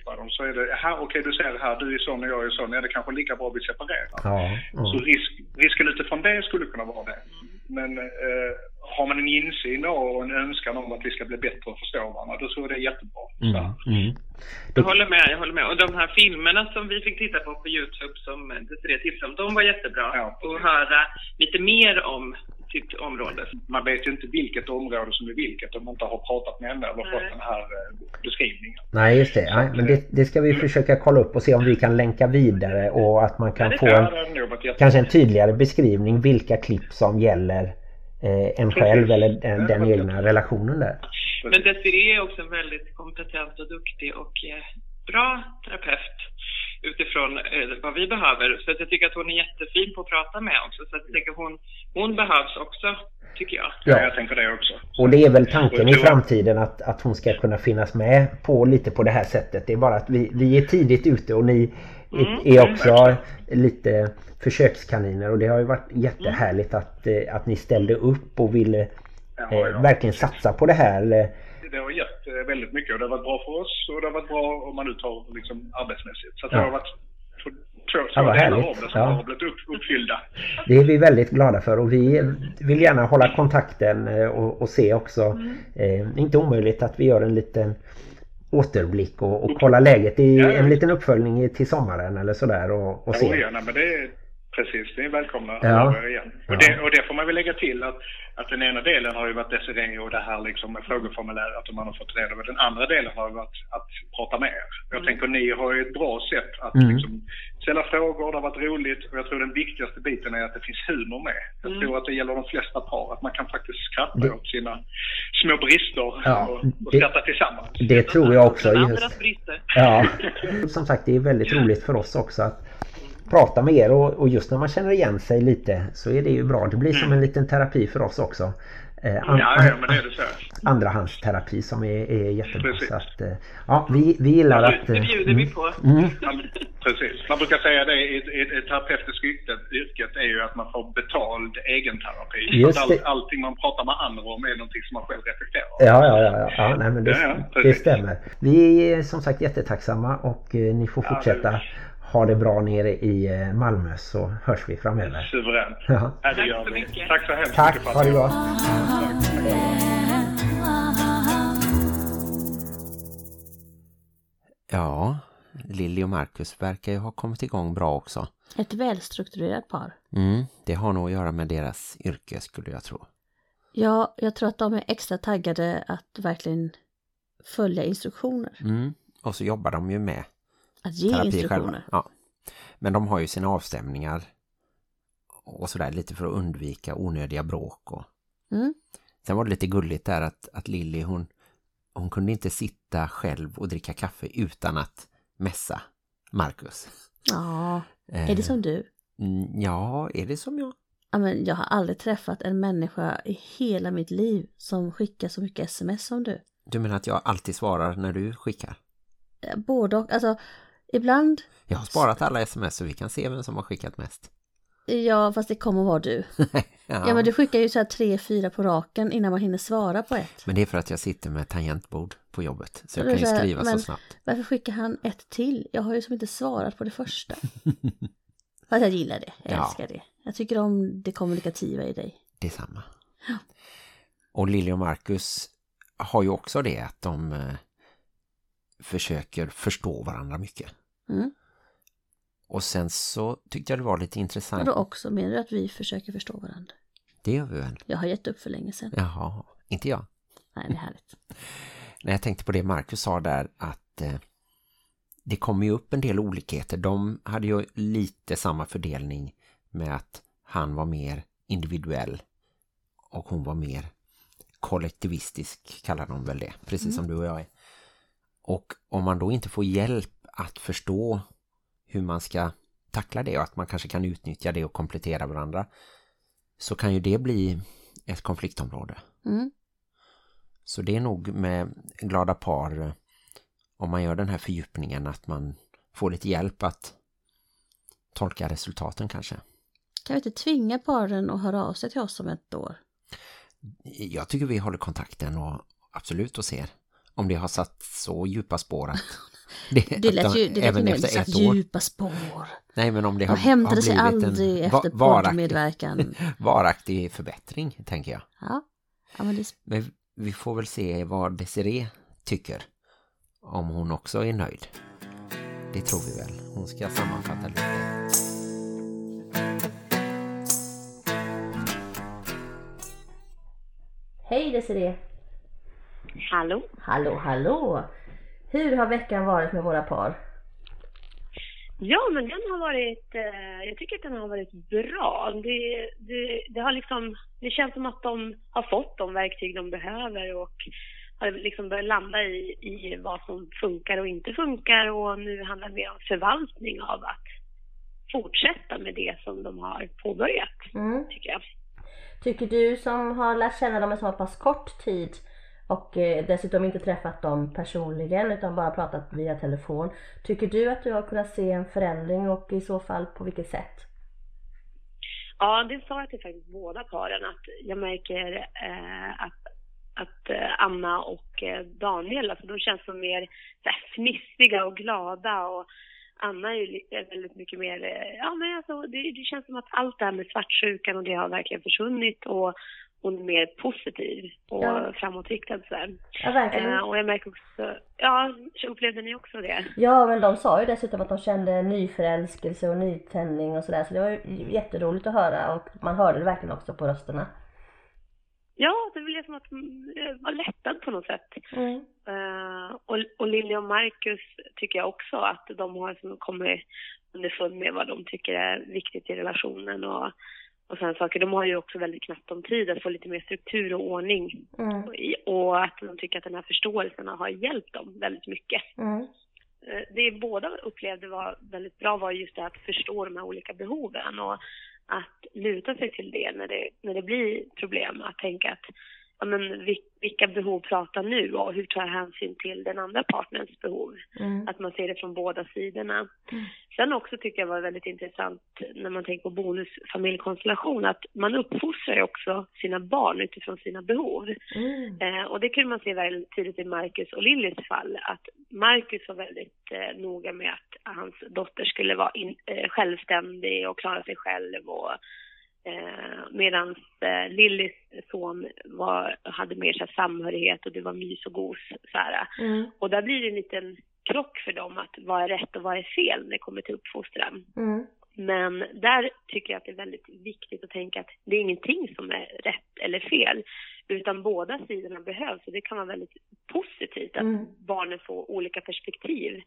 engagerar dem så är det, här, okej du ser det här, du är sån och jag är sån, är det kanske lika bra att vi separerar. Ja, Så ja. risk, risken utifrån det skulle kunna vara det. Men eh, har man en insyn och en önskan om att vi ska bli bättre och förstå varandra, då tror jag det är jättebra. Mm, mm. Jag håller med, jag håller med. Och de här filmerna som vi fick titta på på Youtube som Desiree tipsade om, de var jättebra. och höra lite mer om sitt område. Man vet ju inte vilket område som är vilket om man inte har pratat med henne eller fått den här eh, beskrivningen. Nej just det, Nej, men det, det ska vi försöka kolla upp och se om vi kan länka vidare och att man kan få en, kanske en tydligare beskrivning vilka klipp som gäller eh, en själv eller den, den egna relationen där. Men Desiree är också en väldigt kompetent och duktig och eh, bra terapeut utifrån eh, vad vi behöver. Så att jag tycker att hon är jättefin på att prata med också. Så att jag tänker hon, hon behövs också, tycker jag. Ja. jag tänker det också. Och det är väl tanken i framtiden att, att hon ska kunna finnas med på lite på det här sättet. Det är bara att vi, vi är tidigt ute och ni Mm, är, också lite försökskaniner och det har ju varit jättehärligt att, eh, att ni ställde upp och ville eh, verkligen satsa på det här. Det har gett eh, väldigt mycket och det har varit bra för oss och det har varit bra om man nu tar liksom arbetsmässigt. Så att det Ja. har varit två, Ja, delar av det som Ja. har blivit upp, uppfyllda. Det är vi väldigt glada för och vi vill gärna hålla kontakten eh, och, och se också. Eh, inte omöjligt att vi gör en liten återblick och, och kolla läget i Ja, ja. en liten uppföljning till sommaren eller sådär och, och Ja, se. ja, men det precis, det är välkomna Ja. igen. Och, Ja. det, och det får man väl lägga till att, att den ena delen har ju varit Desiree och det här liksom med frågeformuläret att man har fått reda på. Den andra delen har ju varit att prata med er. Jag tänker ni har ju ett bra sätt att Mm. liksom ställa frågor, det har varit roligt och jag tror den viktigaste biten är att det finns humor med. Jag Mm. tror att det gäller de flesta par, att man kan faktiskt skratta Det- åt sina små brister Ja, och, och det- skratta tillsammans. Det tror jag också. Andras brister. Ja. <laughs> Som sagt det är väldigt roligt för oss också att prata med er och, och just när man känner igen sig lite så är det ju bra. Det blir som en liten terapi för oss också. Eh, an- Ja, ja, men det är det så. Andrahandsterapi som är, är jättebra. Precis. Så att, eh, ja, vi, vi gillar att... Det eh, bjuder vi på. Mm. Ja, men precis. Man brukar säga det i ett, terapeutiskt yrke, yrket är ju att man får betald egenterapi. Just att det. all, allting man pratar med andra om är någonting som man själv reflekterar Ja, ja, ja, ja. ja nej, men det, Ja, ja, det stämmer. Vi är som sagt jättetacksamma och eh, ni får Ja, fortsätta ha det bra nere i eh, Malmö så hörs vi framöver. Suveränt. Ja. Det gör vi. Tack så hemskt Tack, mycket för att ha det bra. Ja, Lilly och Marcus verkar ju ha kommit igång bra också. Ett välstrukturerat par. Mm, det har nog att göra med deras yrke skulle jag tro. Ja, jag tror att de är extra taggade att verkligen följa instruktioner. Mm. Och så jobbar de ju med Att ge terapi instruktioner. själva. Ja. Men de har ju sina avstämningar och sådär lite för att undvika onödiga bråk. Och... Mm. Sen var det lite gulligt där att, att Lilly hon, hon kunde inte sitta själv och dricka kaffe utan att mässa Marcus. Ja, är Eh, det som du? Ja, är det som jag? Ja, men jag har aldrig träffat en människa i hela mitt liv som skickar så mycket sms som du. Du menar att jag alltid svarar när du skickar? Eh, Både och, alltså ibland, Jag har sparat alla sms så vi kan se vem som har skickat mest. ja fast det kommer vara du. <laughs> Ja. Ja men du skickar ju så här tre, fyra på raken innan man hinner svara på ett. Men det är för att jag sitter med tangentbord på jobbet. Så jag kan ju så här, skriva så men snabbt. Varför skickar han ett till? Jag har ju som inte svarat på det första. <laughs> Fast jag gillar det, jag Ja. älskar det. Jag tycker om det kommunikativa i dig. Detsamma. Och Lilly och Marcus har ju också det att de eh, försöker förstå varandra mycket. Mm. Och sen så tyckte jag det var lite intressant. Och då också, menar du att vi försöker förstå varandra? Det gör vi väl? Jag har gett upp för länge sedan. Jaha, inte jag. Nej, det är härligt. <laughs> När jag tänkte på det Marcus sa där att eh, det kommer ju upp en del olikheter. De hade ju lite samma fördelning med att han var mer individuell och hon var mer kollektivistisk kallar de väl det, precis Mm. som du och jag är. Och om man då inte får hjälp att förstå hur man ska tackla det och att man kanske kan utnyttja det och komplettera varandra så kan ju det bli ett konfliktområde. Mm. Så det är nog med glada par om man gör den här fördjupningen att man får lite hjälp att tolka resultaten kanske. Kan vi inte tvinga paren att höra av sig till oss om ett år? Jag tycker vi håller kontakten och absolut och ser om det har satt så djupa spår att <laughs> Det lät ju, det lät ju även efter ett år. djupa spår. Nej men om det De har, hämtade har sig aldrig en efter poddmedverkan. <laughs> varaktig förbättring tänker jag. Ja, ja men det, Men vi får väl se vad Desiree tycker. Om hon också är nöjd. Det tror vi väl. Hon ska sammanfatta lite. Hej Desiree! Hallå? Hallå, hallå! Hur har veckan varit med våra par? Ja, men den har varit, eh, jag tycker att den har varit bra. Det, det, det har liksom, det känns som att de har fått de verktyg de behöver och har liksom börjat landa i, i vad som funkar och inte funkar och nu handlar det mer om förvaltning av att fortsätta med det som de har påbörjat, Mm. tycker jag. Tycker du som har lärt känna dem en så pass kort tid och eh, dessutom inte träffat dem personligen utan bara pratat via telefon. Tycker du att du har kunnat se en förändring och i så fall på vilket sätt? Ja, det sa jag till faktiskt båda paren att jag märker eh, att, att eh, Anna och eh, Daniel, alltså de känns som mer så här, fnissiga och glada och Anna är ju väldigt mycket mer, ja men alltså det, det känns som att allt det här med svartsjukan och det har verkligen försvunnit och hon är mer positiv och Ja. framåtriktad sådär. Ja, verkligen. Eh, och jag märker också, ja, upplevde ni också det? Ja, men de sa ju dessutom att de kände nyförälskelse och nytändning och sådär så det var ju jätteroligt att höra och man hörde det verkligen också på rösterna. Ja, det blev som att mm, jag var lättad på något sätt. Mm. Eh, och, och Lilja och Marcus tycker jag också att de har som kommit underfund med vad de tycker är viktigt i relationen och, och sådana saker. De har ju också väldigt knappt om tid att få lite mer struktur och ordning. Mm. Och att de tycker att den här förståelsen har hjälpt dem väldigt mycket. Mm. Eh, Det båda upplevde var väldigt bra var just det att förstå de här olika behoven och att luta sig till det när det, när det blir problem. Att tänka att ja, men vil- vilka behov pratar nu och hur tar jag hänsyn till den andra partnerns behov? Mm. Att man ser det från båda sidorna. Sen också tycker jag var väldigt intressant när man tänker på bonusfamiljkonstellation att man uppfostrar ju också sina barn utifrån sina behov. Mm. Eh, och det kunde man se väldigt tydligt i Marcus och Lillys fall. Att Marcus var väldigt eh, noga med att hans dotter skulle vara in, eh, självständig och klara sig själv. Och, eh, Medan eh, Lillys son var, hade mer så här, samhörighet och det var mys och gos. Så. Mm. Och där blir det en liten krock för dem att vad är rätt och vad är fel när det kommer till uppfostran. Mm. Men där tycker jag att det är väldigt viktigt att tänka att det är ingenting som är rätt eller fel. Utan båda sidorna behövs och det kan vara väldigt positivt att Mm. barnen får olika perspektiv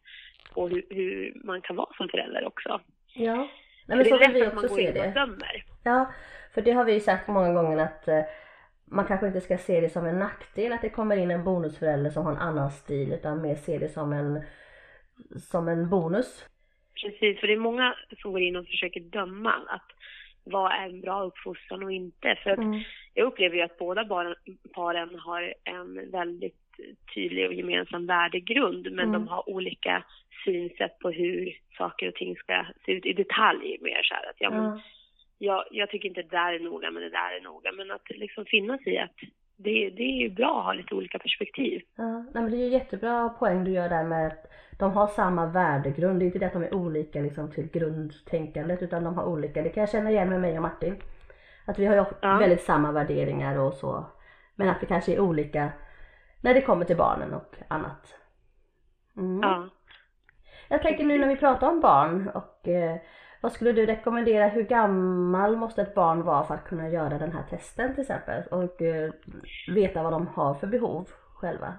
på hur, hur man kan vara som förälder också. Ja, Nej, För men det är lätt vi att man går in och dömer. Ja, för det har vi ju sagt många gånger att eh, man kanske inte ska se det som en nackdel att det kommer in en bonusförälder som har en annan stil utan mer se det som en, som en bonus. Precis, för det är många som går in och försöker döma att vad är en bra uppfostran och inte. För att Mm. jag upplever ju att båda barn, paren har en väldigt tydlig och gemensam värdegrund men Mm. de har olika synsätt på hur saker och ting ska se ut i detalj mer så här att ja, men, Ja. jag, jag tycker inte det där är noga men det där är noga men att liksom finna sig i att det, det är ju bra att ha lite olika perspektiv. Ja, nej, men det är ju jättebra poäng du gör där med att de har samma värdegrund. Det är inte det att de är olika liksom, till grundtänkandet utan de har olika. Det kan jag känna igen med mig och Martin. Att vi har ju Ja. väldigt samma värderingar och så. Men att vi kanske är olika när det kommer till barnen och annat. Mm. Ja. Jag tänker nu när vi pratar om barn och eh, vad skulle du rekommendera? Hur gammal måste ett barn vara för att kunna göra den här testen till exempel? Och eh, veta vad de har för behov själva?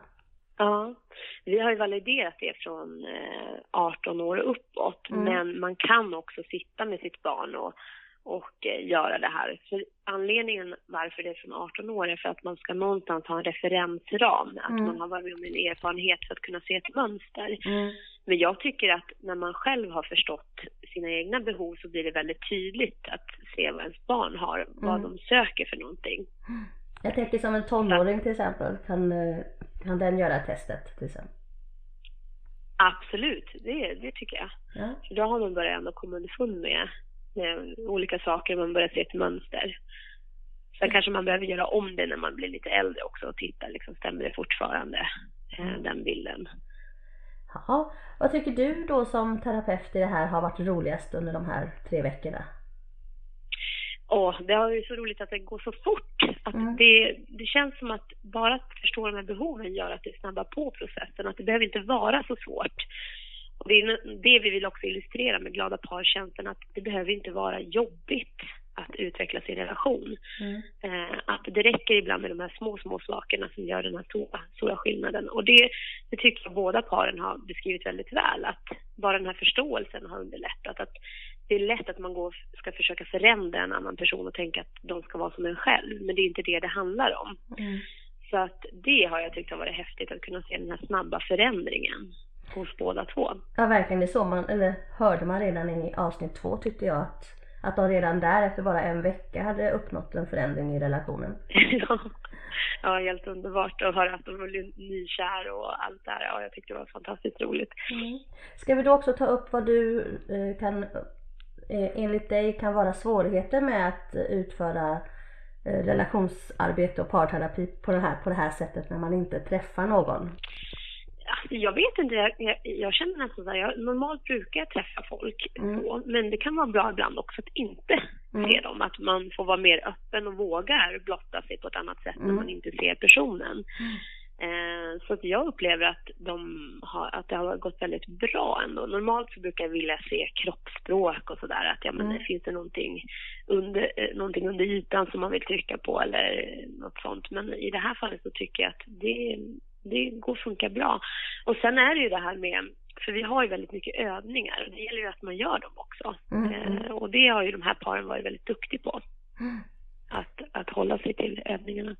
Ja, vi har ju validerat det från eh, 18 år och uppåt. Mm. Men man kan också sitta med sitt barn och, och eh, göra det här. För anledningen varför det är från 18 år är för att man ska någonstans ha en referensram. Att Mm. man har varit med om en erfarenhet för att kunna se ett mönster. Mm. Men jag tycker att när man själv har förstått sina egna behov så blir det väldigt tydligt att se vad ens barn har, vad Mm. de söker för någonting. Jag tänker som en tonåring till exempel, kan, eh, kan den göra testet till exempel? Absolut, det, det tycker jag. Ja. För då har man börjat ändå komma underfund med, med olika saker, man börjar se ett mönster. Sen kanske man behöver göra om det när man blir lite äldre också och titta, liksom, stämmer det fortfarande, eh, den bilden? Jaha. Vad tycker du då som terapeut i det här har varit roligast under de här tre veckorna? Åh, det har ju så roligt att det går så fort. Att Mm. det, det känns som att bara att förstå de här behoven gör att det snabbar på processen. Att det behöver inte vara så svårt. Och det är det vi vill också illustrera med glada par-tjänsten, att det behöver inte vara jobbigt att utveckla sin relation. Mm. Eh, att det räcker ibland med de här små, små sakerna som gör den här stora, stora skillnaden. Och det, det tycker jag båda paren har beskrivit väldigt väl. Att bara den här förståelsen har underlättat. Att det är lätt att man går, ska försöka förändra en annan person och tänka att de ska vara som en själv. Men det är inte det det handlar om. Mm. Så att det har jag tyckt har varit häftigt att kunna se den här snabba förändringen hos båda två. Ja verkligen, det såg man, eller hörde man redan i avsnitt två tyckte jag att, att de redan där efter bara en vecka hade uppnått en förändring i relationen. <laughs> ja. ja, helt underbart att höra att de var nykär och allt det här. Ja, jag tyckte det var fantastiskt roligt. Ska vi då också ta upp vad du eh, kan, eh, enligt dig kan vara svårigheter med att utföra eh, relationsarbete och parterapi på det, här, på det här sättet när man inte träffar någon? Alltså, jag vet inte, jag, jag, jag känner nästan så här, jag, normalt brukar jag träffa folk så, men det kan vara bra ibland också att inte Mm. se dem. Att man får vara mer öppen och vågar blotta sig på ett annat sätt när Mm. man inte ser personen. Eh, så att jag upplever att, de har, att det har gått väldigt bra ändå. Normalt så brukar jag vilja se kroppsspråk och sådär. Att ja, men Mm. finns det någonting under, eh, någonting under ytan som man vill trycka på eller något sånt. Men i det här fallet så tycker jag att det, det går att funka bra. Och sen är det ju det här med, för vi har ju väldigt mycket övningar och det gäller ju att man gör dem också. Mm, Eh, och det har ju de här paren varit väldigt duktiga på. Att, att hålla sig till övningarna.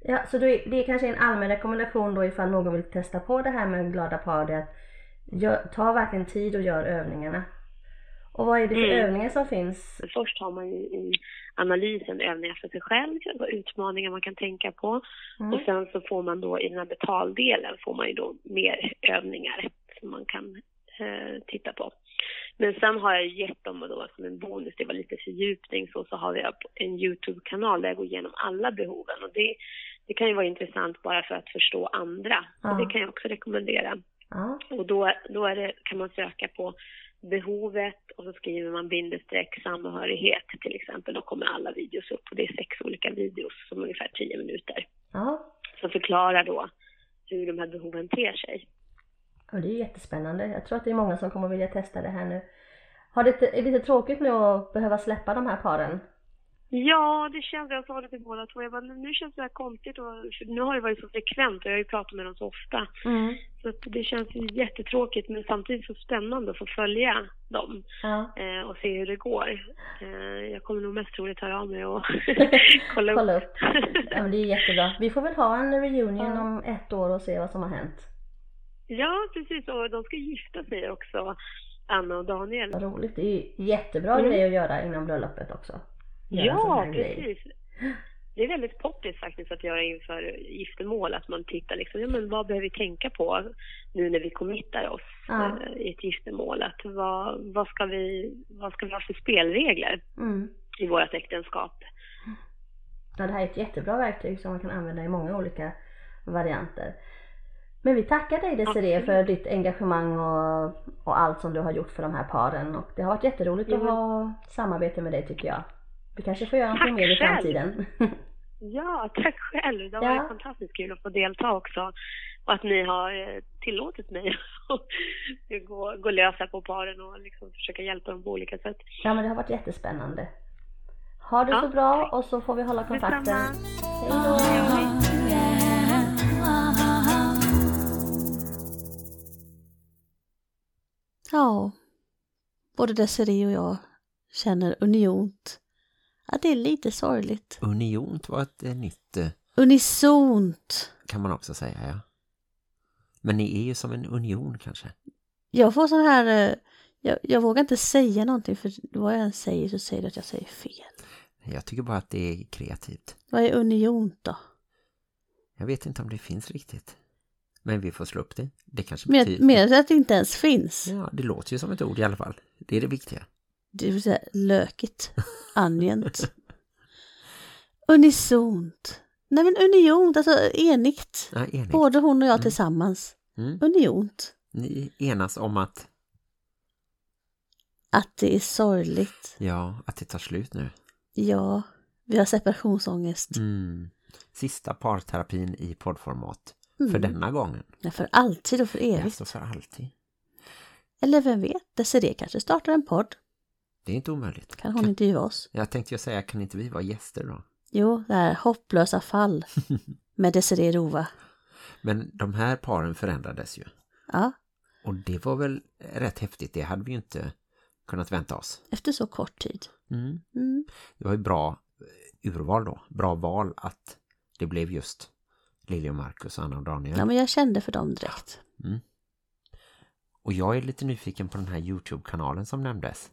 Ja, så det, det är kanske en allmän rekommendation då ifall någon vill testa på det här med glada par, det är att gör, ta verkligen tid och gör övningarna. Och vad är det för Mm. övningar som finns? Först har man ju i analysen övningar för sig själv, och utmaningar man kan tänka på. Mm. Och sen så får man då i den här betaldelen får man ju då mer övningar som man kan eh, titta på. Men sen har jag gett dem då som en bonus, det var lite fördjupning, så, så har vi en Youtube-kanal där jag går igenom alla behoven. Och det, det kan ju vara intressant bara för att förstå andra. Ja. Och det kan jag också rekommendera. Och då, då det, kan man söka på behovet och så skriver man bindestreck samhörighet till exempel. Då kommer alla videos upp och det är sex olika videos som ungefär tio minuter. Ja, Som förklarar då hur de här behoven ter sig. och det är jättespännande. Jag tror att det är många som kommer vilja testa det här nu. Har det, är det lite tråkigt nu att behöva släppa de här paren? Ja, det känns, jag sa det till båda två, jag bara, nu känns det här konstigt och för nu har det varit så frekvent och jag har ju pratat med dem så ofta. Mm. Så det känns jättetråkigt men samtidigt så spännande att få följa dem Ja. eh, och se hur det går. Eh, jag kommer nog mest troligt höra av mig och <laughs> kolla upp. Kolla upp. Ja, men det är jättebra. Vi får väl ha en reunion om ett år och se vad som har hänt. Ja, precis. Och de ska gifta sig också, Anna och Daniel. Vad roligt. Det är ju jättebra Mm. grej att göra innan bröllopet också. Göra en sån Ja, här grej. precis. Det är väldigt poppis faktiskt att göra inför giftermål, att man tittar liksom, ja men vad behöver vi tänka på nu när vi committar oss Ja. eh, i ett giftermål? Att vad, vad, ska vi, vad ska vi ha för spelregler Mm. i vårt äktenskap? Ja, det här är ett jättebra verktyg som man kan använda i många olika varianter. Men vi tackar dig Desiree för ditt engagemang och, och allt som du har gjort för de här paren. Och det har varit jätteroligt att Ja. ha samarbete med dig tycker jag. Du kanske får göra någonting mer i framtiden. Ja, tack själv. Det har ja. varit fantastiskt kul att få delta också. Och att ni har eh, tillåtit mig <laughs> att gå, gå lösa på paren och liksom försöka hjälpa dem på olika sätt. Ja, men det har varit jättespännande. Ha det ja, så bra och så får vi hålla kontakten. Hej då! Ja, både Desiree och jag känner uniont att det är lite sorgligt. Uniont var ett eh, nytt eh, Unisont. kan man också säga, ja. Men ni är ju som en union kanske. Jag får sån här... eh, Jag, jag vågar inte säga någonting för vad jag än säger så säger du att jag säger fel. Jag tycker bara att det är kreativt. Vad är uniont då? Jag vet inte om det finns riktigt. Men vi får slå upp det. Det kanske Mer, betyder... mer att det inte ens finns. Ja, det låter ju som ett ord i alla fall. Det är det viktiga. Det vill säga lökigt. Angent. Unisont. Nej men uniont, alltså enigt. Ja, enigt. Både hon och jag Mm. tillsammans. Mm. Uniont. Ni enas om att, Att det är sorgligt. ja, att det tar slut nu. Ja, vi har separationsångest. Mm. Sista parterapin i poddformat. Mm. För denna gången. Nej, för alltid och för evigt. Alltså för alltid. Eller vem vet, Desiree kanske startar en podd. Det är inte omöjligt. Kan hon intervjua oss? Jag tänkte ju säga, kan inte vi vara gäster då? Jo, det här hopplösa fall <laughs> med Desiree Rova. Men de här paren förändrades ju. Ja, Och det var väl rätt häftigt. Det hade vi ju inte kunnat vänta oss. efter så kort tid. Mm. Mm. Det var ju bra eh, urval då. Bra val att det blev just Lilja och Marcus Anna och Daniel. Ja, men jag kände för dem direkt. Mm. Och jag är lite nyfiken på den här Youtube-kanalen som nämndes.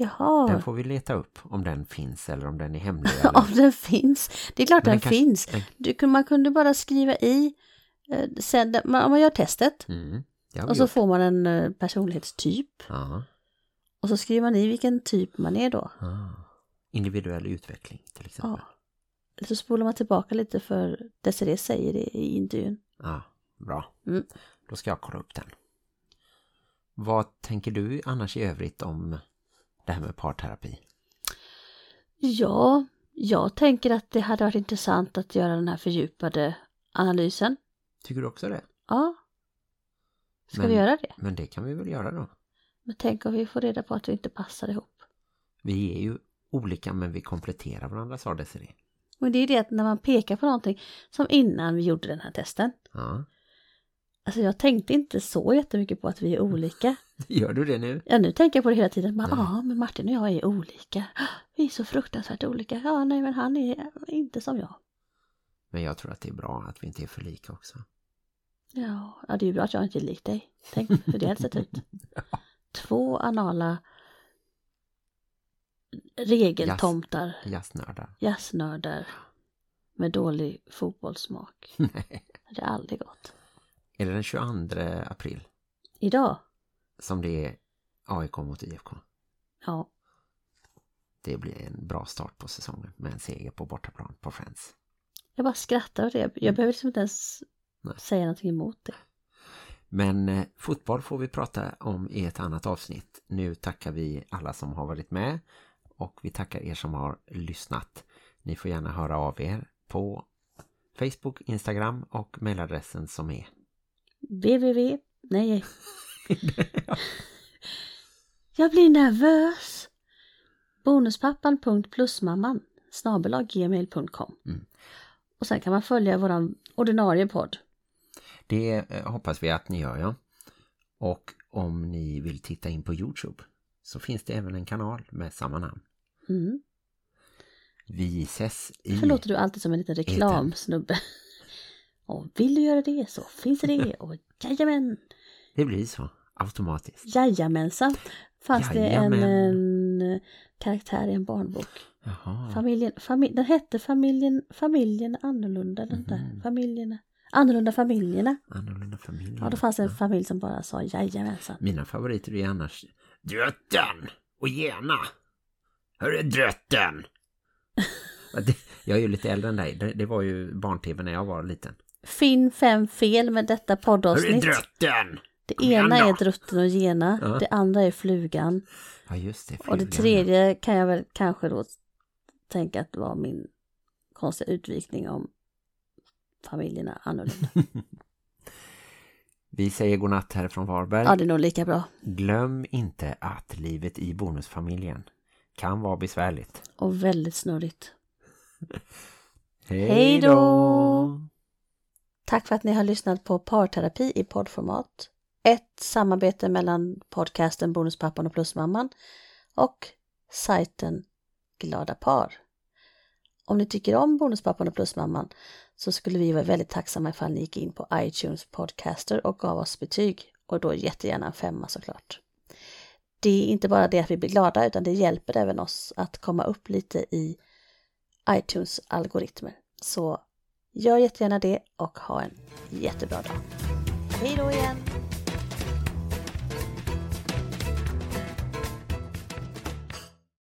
Jaha, Den får vi leta upp om den finns eller om den är hemlig. <laughs> Eller... om den finns. Det är klart den, kanske- finns. den- Du, man kunde bara skriva i, eh, sen, man- man gör testet Mm. Och så gjort. får man en eh, personlighetstyp. Ja. Och så skriver man i vilken typ man är då. Ah. Individuell utveckling till exempel. Ja. Så spolar man tillbaka lite för Desiree säger det i intervjun. Ja, bra. Mm. Då ska jag kolla upp den. Vad tänker du annars i övrigt om det här med parterapi? Ja, jag tänker att det hade varit intressant att göra den här fördjupade analysen. Tycker du också det? Ja. Ska Men- vi göra det? Men det kan vi väl göra då. Men tänk om vi får reda på att vi inte passar ihop. Vi är ju olika men vi kompletterar varandra, sa Desiree. Men det är det att när man pekar på någonting, som innan vi gjorde den här testen. Ja, Alltså jag tänkte inte så jättemycket på att vi är olika. <laughs> gör du det nu? Ja, nu tänker jag på det hela tiden. Ja, men Martin och jag är olika. <gasps> Vi är så fruktansvärt olika. Ja, nej, men han är inte som jag. Men jag tror att det är bra att vi inte är för lika också. Ja, ja det är ju bra att jag inte är lik dig. Tänk hur det hade sett ut. <laughs> Två anala regeltomtar, Jazznördar. jazznördar med dålig fotbollssmak. <laughs> Nej. Det är aldrig gott. Är det den 22 april Idag? som det är AIK mot IFK? Ja. Det blir en bra start på säsongen med en seger på bortaplan på Friends. Jag bara skrattar åt det. Jag behöver liksom inte ens Nej. säga någonting emot det. Men eh, fotboll får vi prata om i ett annat avsnitt. Nu tackar vi alla som har varit med och vi tackar er som har lyssnat. Ni får gärna höra av er på Facebook, Instagram och mailadressen som är www... Nej. Jag blir nervös. Bonuspappan.plusmamman snabelaggmail.com Mm. Och sen kan man följa våran ordinarie podd. Det eh, hoppas vi att ni gör, ja. Och om ni vill titta in på Youtube så finns det även en kanal med samma namn. Mm. Vi ses i... Varför låter du alltid som en liten reklamsnubbe? Och vill du göra det så finns det. <laughs> Och jajamän, Det blir så, automatiskt. jajamensan. Fanns det en, Jajamän. en karaktär i en barnbok. Jaha. Familjen, familj, den hette familjen, familjen annorlunda. Den där. Mhm. Familjerna. Annorlunda familjerna. Annorlunda familj. Ja, då fanns det en familj som bara sa jajamensan. Mina favoriter är annars Drötten och Gena. Hörru Drötten. <laughs> Jag är ju lite äldre än dig. Det, det var ju barn-tv när jag var liten. Finn fem fel med detta poddavsnitt. Drötten. Det Kom igen ena är drutten och gena. Ja. Det andra är flugan. Ja just det. Och det flugan. tredje kan jag väl kanske då tänka att var min konstiga utvikning om familjerna annorlunda. <laughs> Vi säger godnatt här från Varberg. Ja, det är nog lika bra. Glöm inte att livet i bonusfamiljen kan vara besvärligt. Och väldigt snurrigt. <laughs> Hej då! Tack för att ni har lyssnat på parterapi i poddformat. ett samarbete mellan podcasten Bonuspappan och Plusmamman och sajten Glada Par. Om ni tycker om Bonuspappan och Plusmamman så skulle vi vara väldigt tacksamma ifall ni gick in på iTunes Podcaster och gav oss betyg och då jättegärna en femma såklart. Det är inte bara det att vi blir glada utan det hjälper även oss att komma upp lite i iTunes algoritmer. Så gör jättegärna det och ha en jättebra dag. Hej då igen!